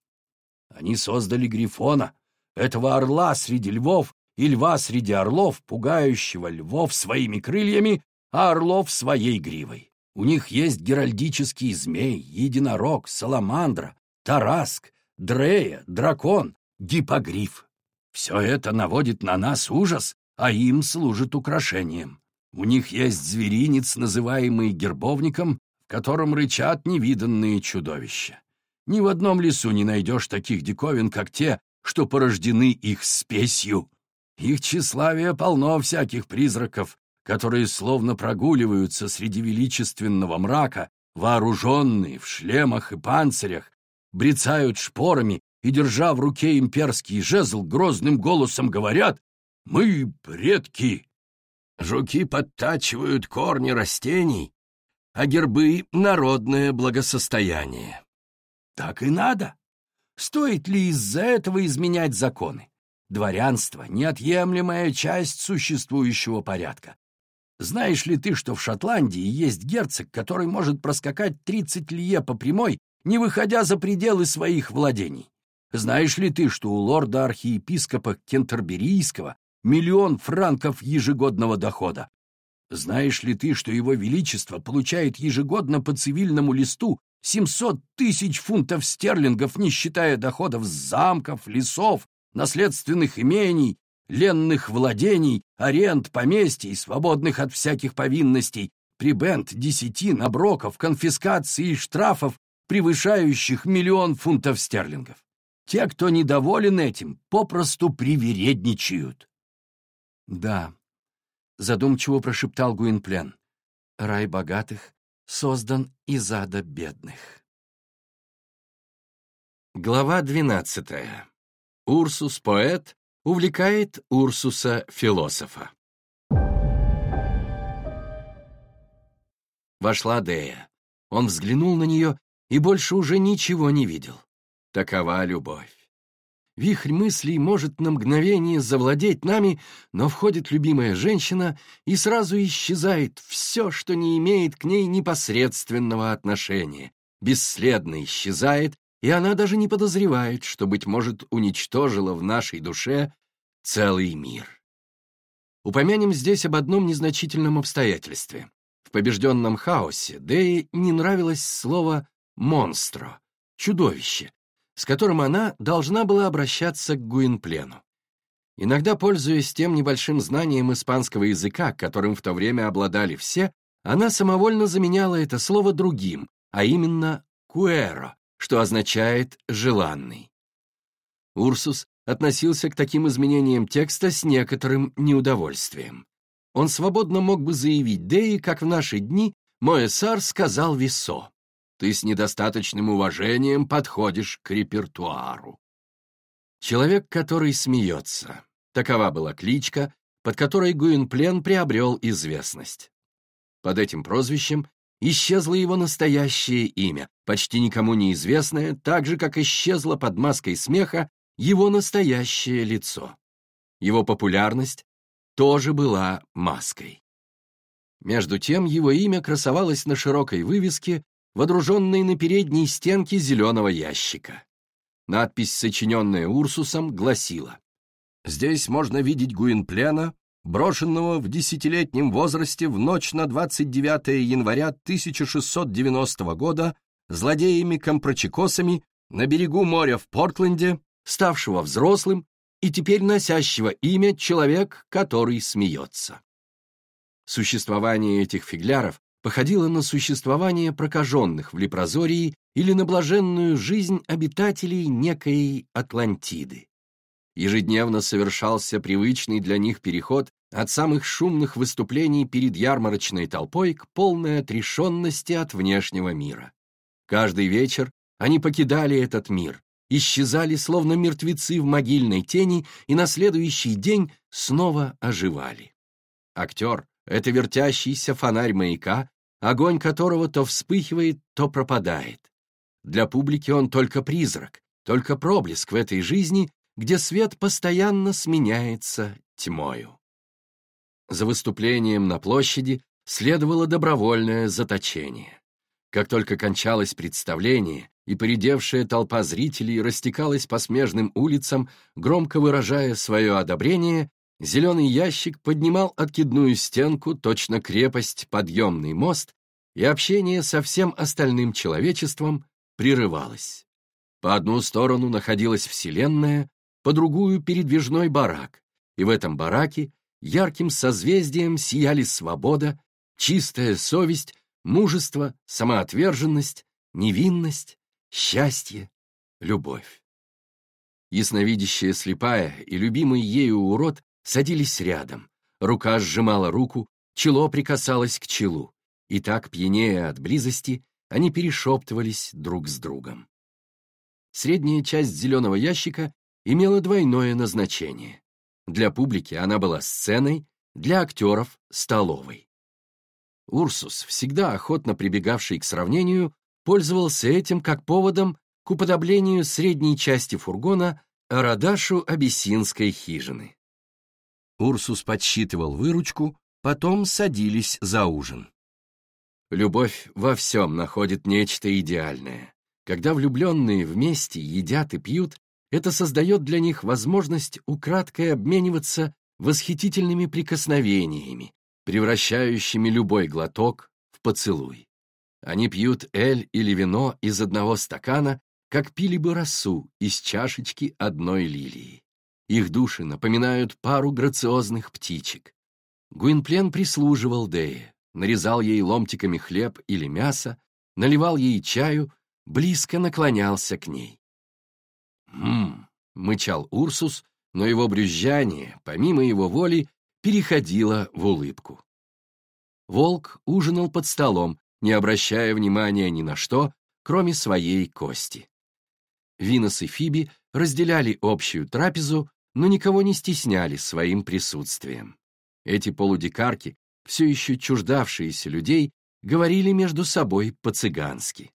Они создали грифона, этого орла среди львов и льва среди орлов, пугающего львов своими крыльями, а орлов своей гривой. У них есть геральдический змей, единорог, саламандра, тараск, дрея, дракон, гипогриф. Все это наводит на нас ужас, а им служит украшением. У них есть зверинец, называемый гербовником, в котором рычат невиданные чудовища. Ни в одном лесу не найдешь таких диковин, как те, что порождены их спесью. Их тщеславие полно всяких призраков, которые словно прогуливаются среди величественного мрака, вооруженные в шлемах и панцирях, брецают шпорами и, держа в руке имперский жезл, грозным голосом говорят мы предки. Жуки подтачивают корни растений, а гербы — народное благосостояние. Так и надо. Стоит ли из-за этого изменять законы? Дворянство — неотъемлемая часть существующего порядка. Знаешь ли ты, что в Шотландии есть герцог, который может проскакать 30 лье по прямой, не выходя за пределы своих владений? Знаешь ли ты, что у лорда-архиепископа Кентерберийского миллион франков ежегодного дохода. Знаешь ли ты, что его величество получает ежегодно по цивильному листу 700 тысяч фунтов стерлингов, не считая доходов с замков, лесов, наследственных имений, ленных владений, аренд, поместий, свободных от всяких повинностей, прибент, десятин, оброков, конфискаций и штрафов, превышающих миллион фунтов стерлингов. Те, кто недоволен этим, попросту привередничают. «Да», — задумчиво прошептал Гуинплен, — «рай богатых создан из ада бедных». Глава двенадцатая. Урсус, поэт, увлекает Урсуса, философа. Вошла Дея. Он взглянул на нее и больше уже ничего не видел. Такова любовь. Вихрь мыслей может на мгновение завладеть нами, но входит любимая женщина, и сразу исчезает все, что не имеет к ней непосредственного отношения. Бесследно исчезает, и она даже не подозревает, что, быть может, уничтожила в нашей душе целый мир. Упомянем здесь об одном незначительном обстоятельстве. В побежденном хаосе Дее не нравилось слово «монстро» — чудовище, с которым она должна была обращаться к Гуинплену. Иногда, пользуясь тем небольшим знанием испанского языка, которым в то время обладали все, она самовольно заменяла это слово другим, а именно «куэро», что означает «желанный». Урсус относился к таким изменениям текста с некоторым неудовольствием. Он свободно мог бы заявить Деи, как в наши дни Моэсар сказал Висо ты с недостаточным уважением подходишь к репертуару. Человек, который смеется. Такова была кличка, под которой Гуинплен приобрел известность. Под этим прозвищем исчезло его настоящее имя, почти никому неизвестное, так же, как исчезло под маской смеха его настоящее лицо. Его популярность тоже была маской. Между тем его имя красовалось на широкой вывеске водруженной на передней стенке зеленого ящика. Надпись, сочиненная Урсусом, гласила «Здесь можно видеть Гуинплена, брошенного в десятилетнем возрасте в ночь на 29 января 1690 года злодеями-компрочекосами на берегу моря в Портленде, ставшего взрослым и теперь носящего имя «Человек, который смеется». Существование этих фигляров походило на существование прокаженных в Лепрозории или на блаженную жизнь обитателей некой Атлантиды. Ежедневно совершался привычный для них переход от самых шумных выступлений перед ярмарочной толпой к полной отрешенности от внешнего мира. Каждый вечер они покидали этот мир, исчезали, словно мертвецы в могильной тени, и на следующий день снова оживали. Актер — это вертящийся фонарь маяка, огонь которого то вспыхивает, то пропадает. Для публики он только призрак, только проблеск в этой жизни, где свет постоянно сменяется тьмою. За выступлением на площади следовало добровольное заточение. Как только кончалось представление, и поредевшая толпа зрителей растекалась по смежным улицам, громко выражая свое одобрение, зеленый ящик поднимал откидную стенку, точно крепость, подъемный мост, и общение со всем остальным человечеством прерывалось. По одну сторону находилась Вселенная, по другую — передвижной барак, и в этом бараке ярким созвездием сияли свобода, чистая совесть, мужество, самоотверженность, невинность, счастье, любовь. Ясновидящая слепая и любимый ею урод садились рядом, рука сжимала руку, чело прикасалось к челу, и так, пьянея от близости, они перешептывались друг с другом. Средняя часть зеленого ящика имела двойное назначение. Для публики она была сценой, для актеров — столовой. Урсус, всегда охотно прибегавший к сравнению, пользовался этим как поводом к уподоблению средней части фургона Арадашу абиссинской хижины. Урсус подсчитывал выручку, потом садились за ужин. Любовь во всем находит нечто идеальное. Когда влюбленные вместе едят и пьют, это создает для них возможность украдкой обмениваться восхитительными прикосновениями, превращающими любой глоток в поцелуй. Они пьют эль или вино из одного стакана, как пили бы росу из чашечки одной лилии. Их души напоминают пару грациозных птичек. Гуинплен прислуживал Дее, нарезал ей ломтиками хлеб или мясо, наливал ей чаю, близко наклонялся к ней. «Ммм», — мычал Урсус, но его брюзжание, помимо его воли, переходило в улыбку. Волк ужинал под столом, не обращая внимания ни на что, кроме своей кости. Винос и Фиби разделяли общую трапезу, но никого не стесняли своим присутствием. Эти полудикарки, все еще чуждавшиеся людей, говорили между собой по-цыгански.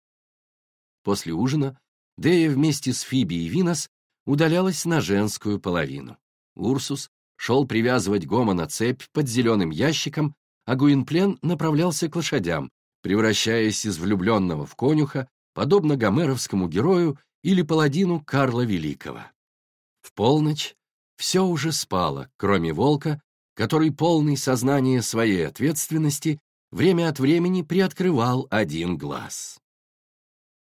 После ужина Дея вместе с Фиби и Винос удалялась на женскую половину. Урсус шел привязывать Гома на цепь под зеленым ящиком, а Гуинплен направлялся к лошадям, превращаясь из влюбленного в конюха, подобно гомеровскому герою или паладину Карла Великого. В полночь все уже спало, кроме волка, который, полный сознания своей ответственности, время от времени приоткрывал один глаз.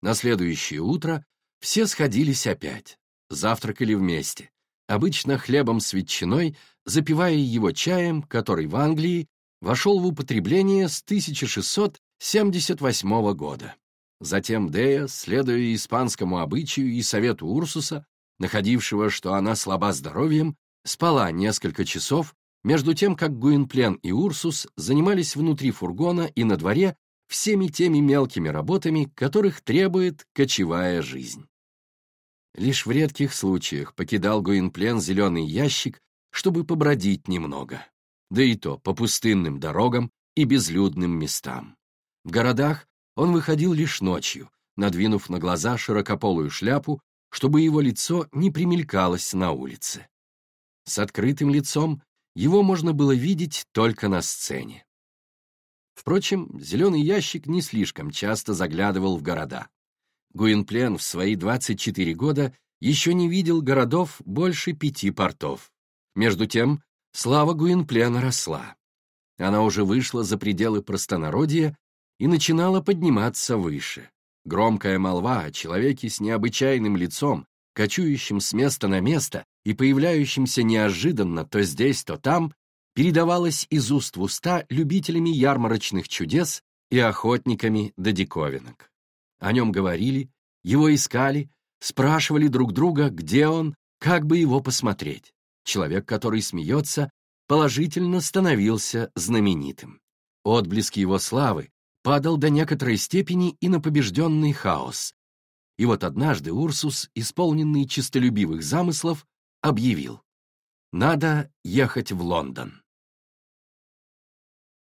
На следующее утро все сходились опять, завтракали вместе, обычно хлебом с ветчиной, запивая его чаем, который в Англии вошел в употребление с 1600 78 года. Затем Дея, следуя испанскому обычаю и совету Урсуса, находившего, что она слаба здоровьем, спала несколько часов, между тем, как Гуинплен и Урсус занимались внутри фургона и на дворе всеми теми мелкими работами, которых требует кочевая жизнь. Лишь в редких случаях покидал Гуинплен зеленый ящик, чтобы побродить немного, да и то по пустынным дорогам и безлюдным местам. В городах он выходил лишь ночью, надвинув на глаза широкополую шляпу, чтобы его лицо не примелькалось на улице. С открытым лицом его можно было видеть только на сцене. Впрочем, зеленый ящик не слишком часто заглядывал в города. Гуинплен в свои 24 года еще не видел городов больше пяти портов. Между тем, слава Гуинплена росла. Она уже вышла за пределы простонародья и начинала подниматься выше. Громкая молва о человеке с необычайным лицом, кочующим с места на место и появляющимся неожиданно то здесь, то там, передавалась из уст в уста любителями ярмарочных чудес и охотниками до диковинок. О нем говорили, его искали, спрашивали друг друга, где он, как бы его посмотреть. Человек, который смеется, положительно становился знаменитым. Отблеск его славы падал до некоторой степени и на побежденный хаос. И вот однажды Урсус, исполненный чистолюбивых замыслов, объявил «Надо ехать в Лондон».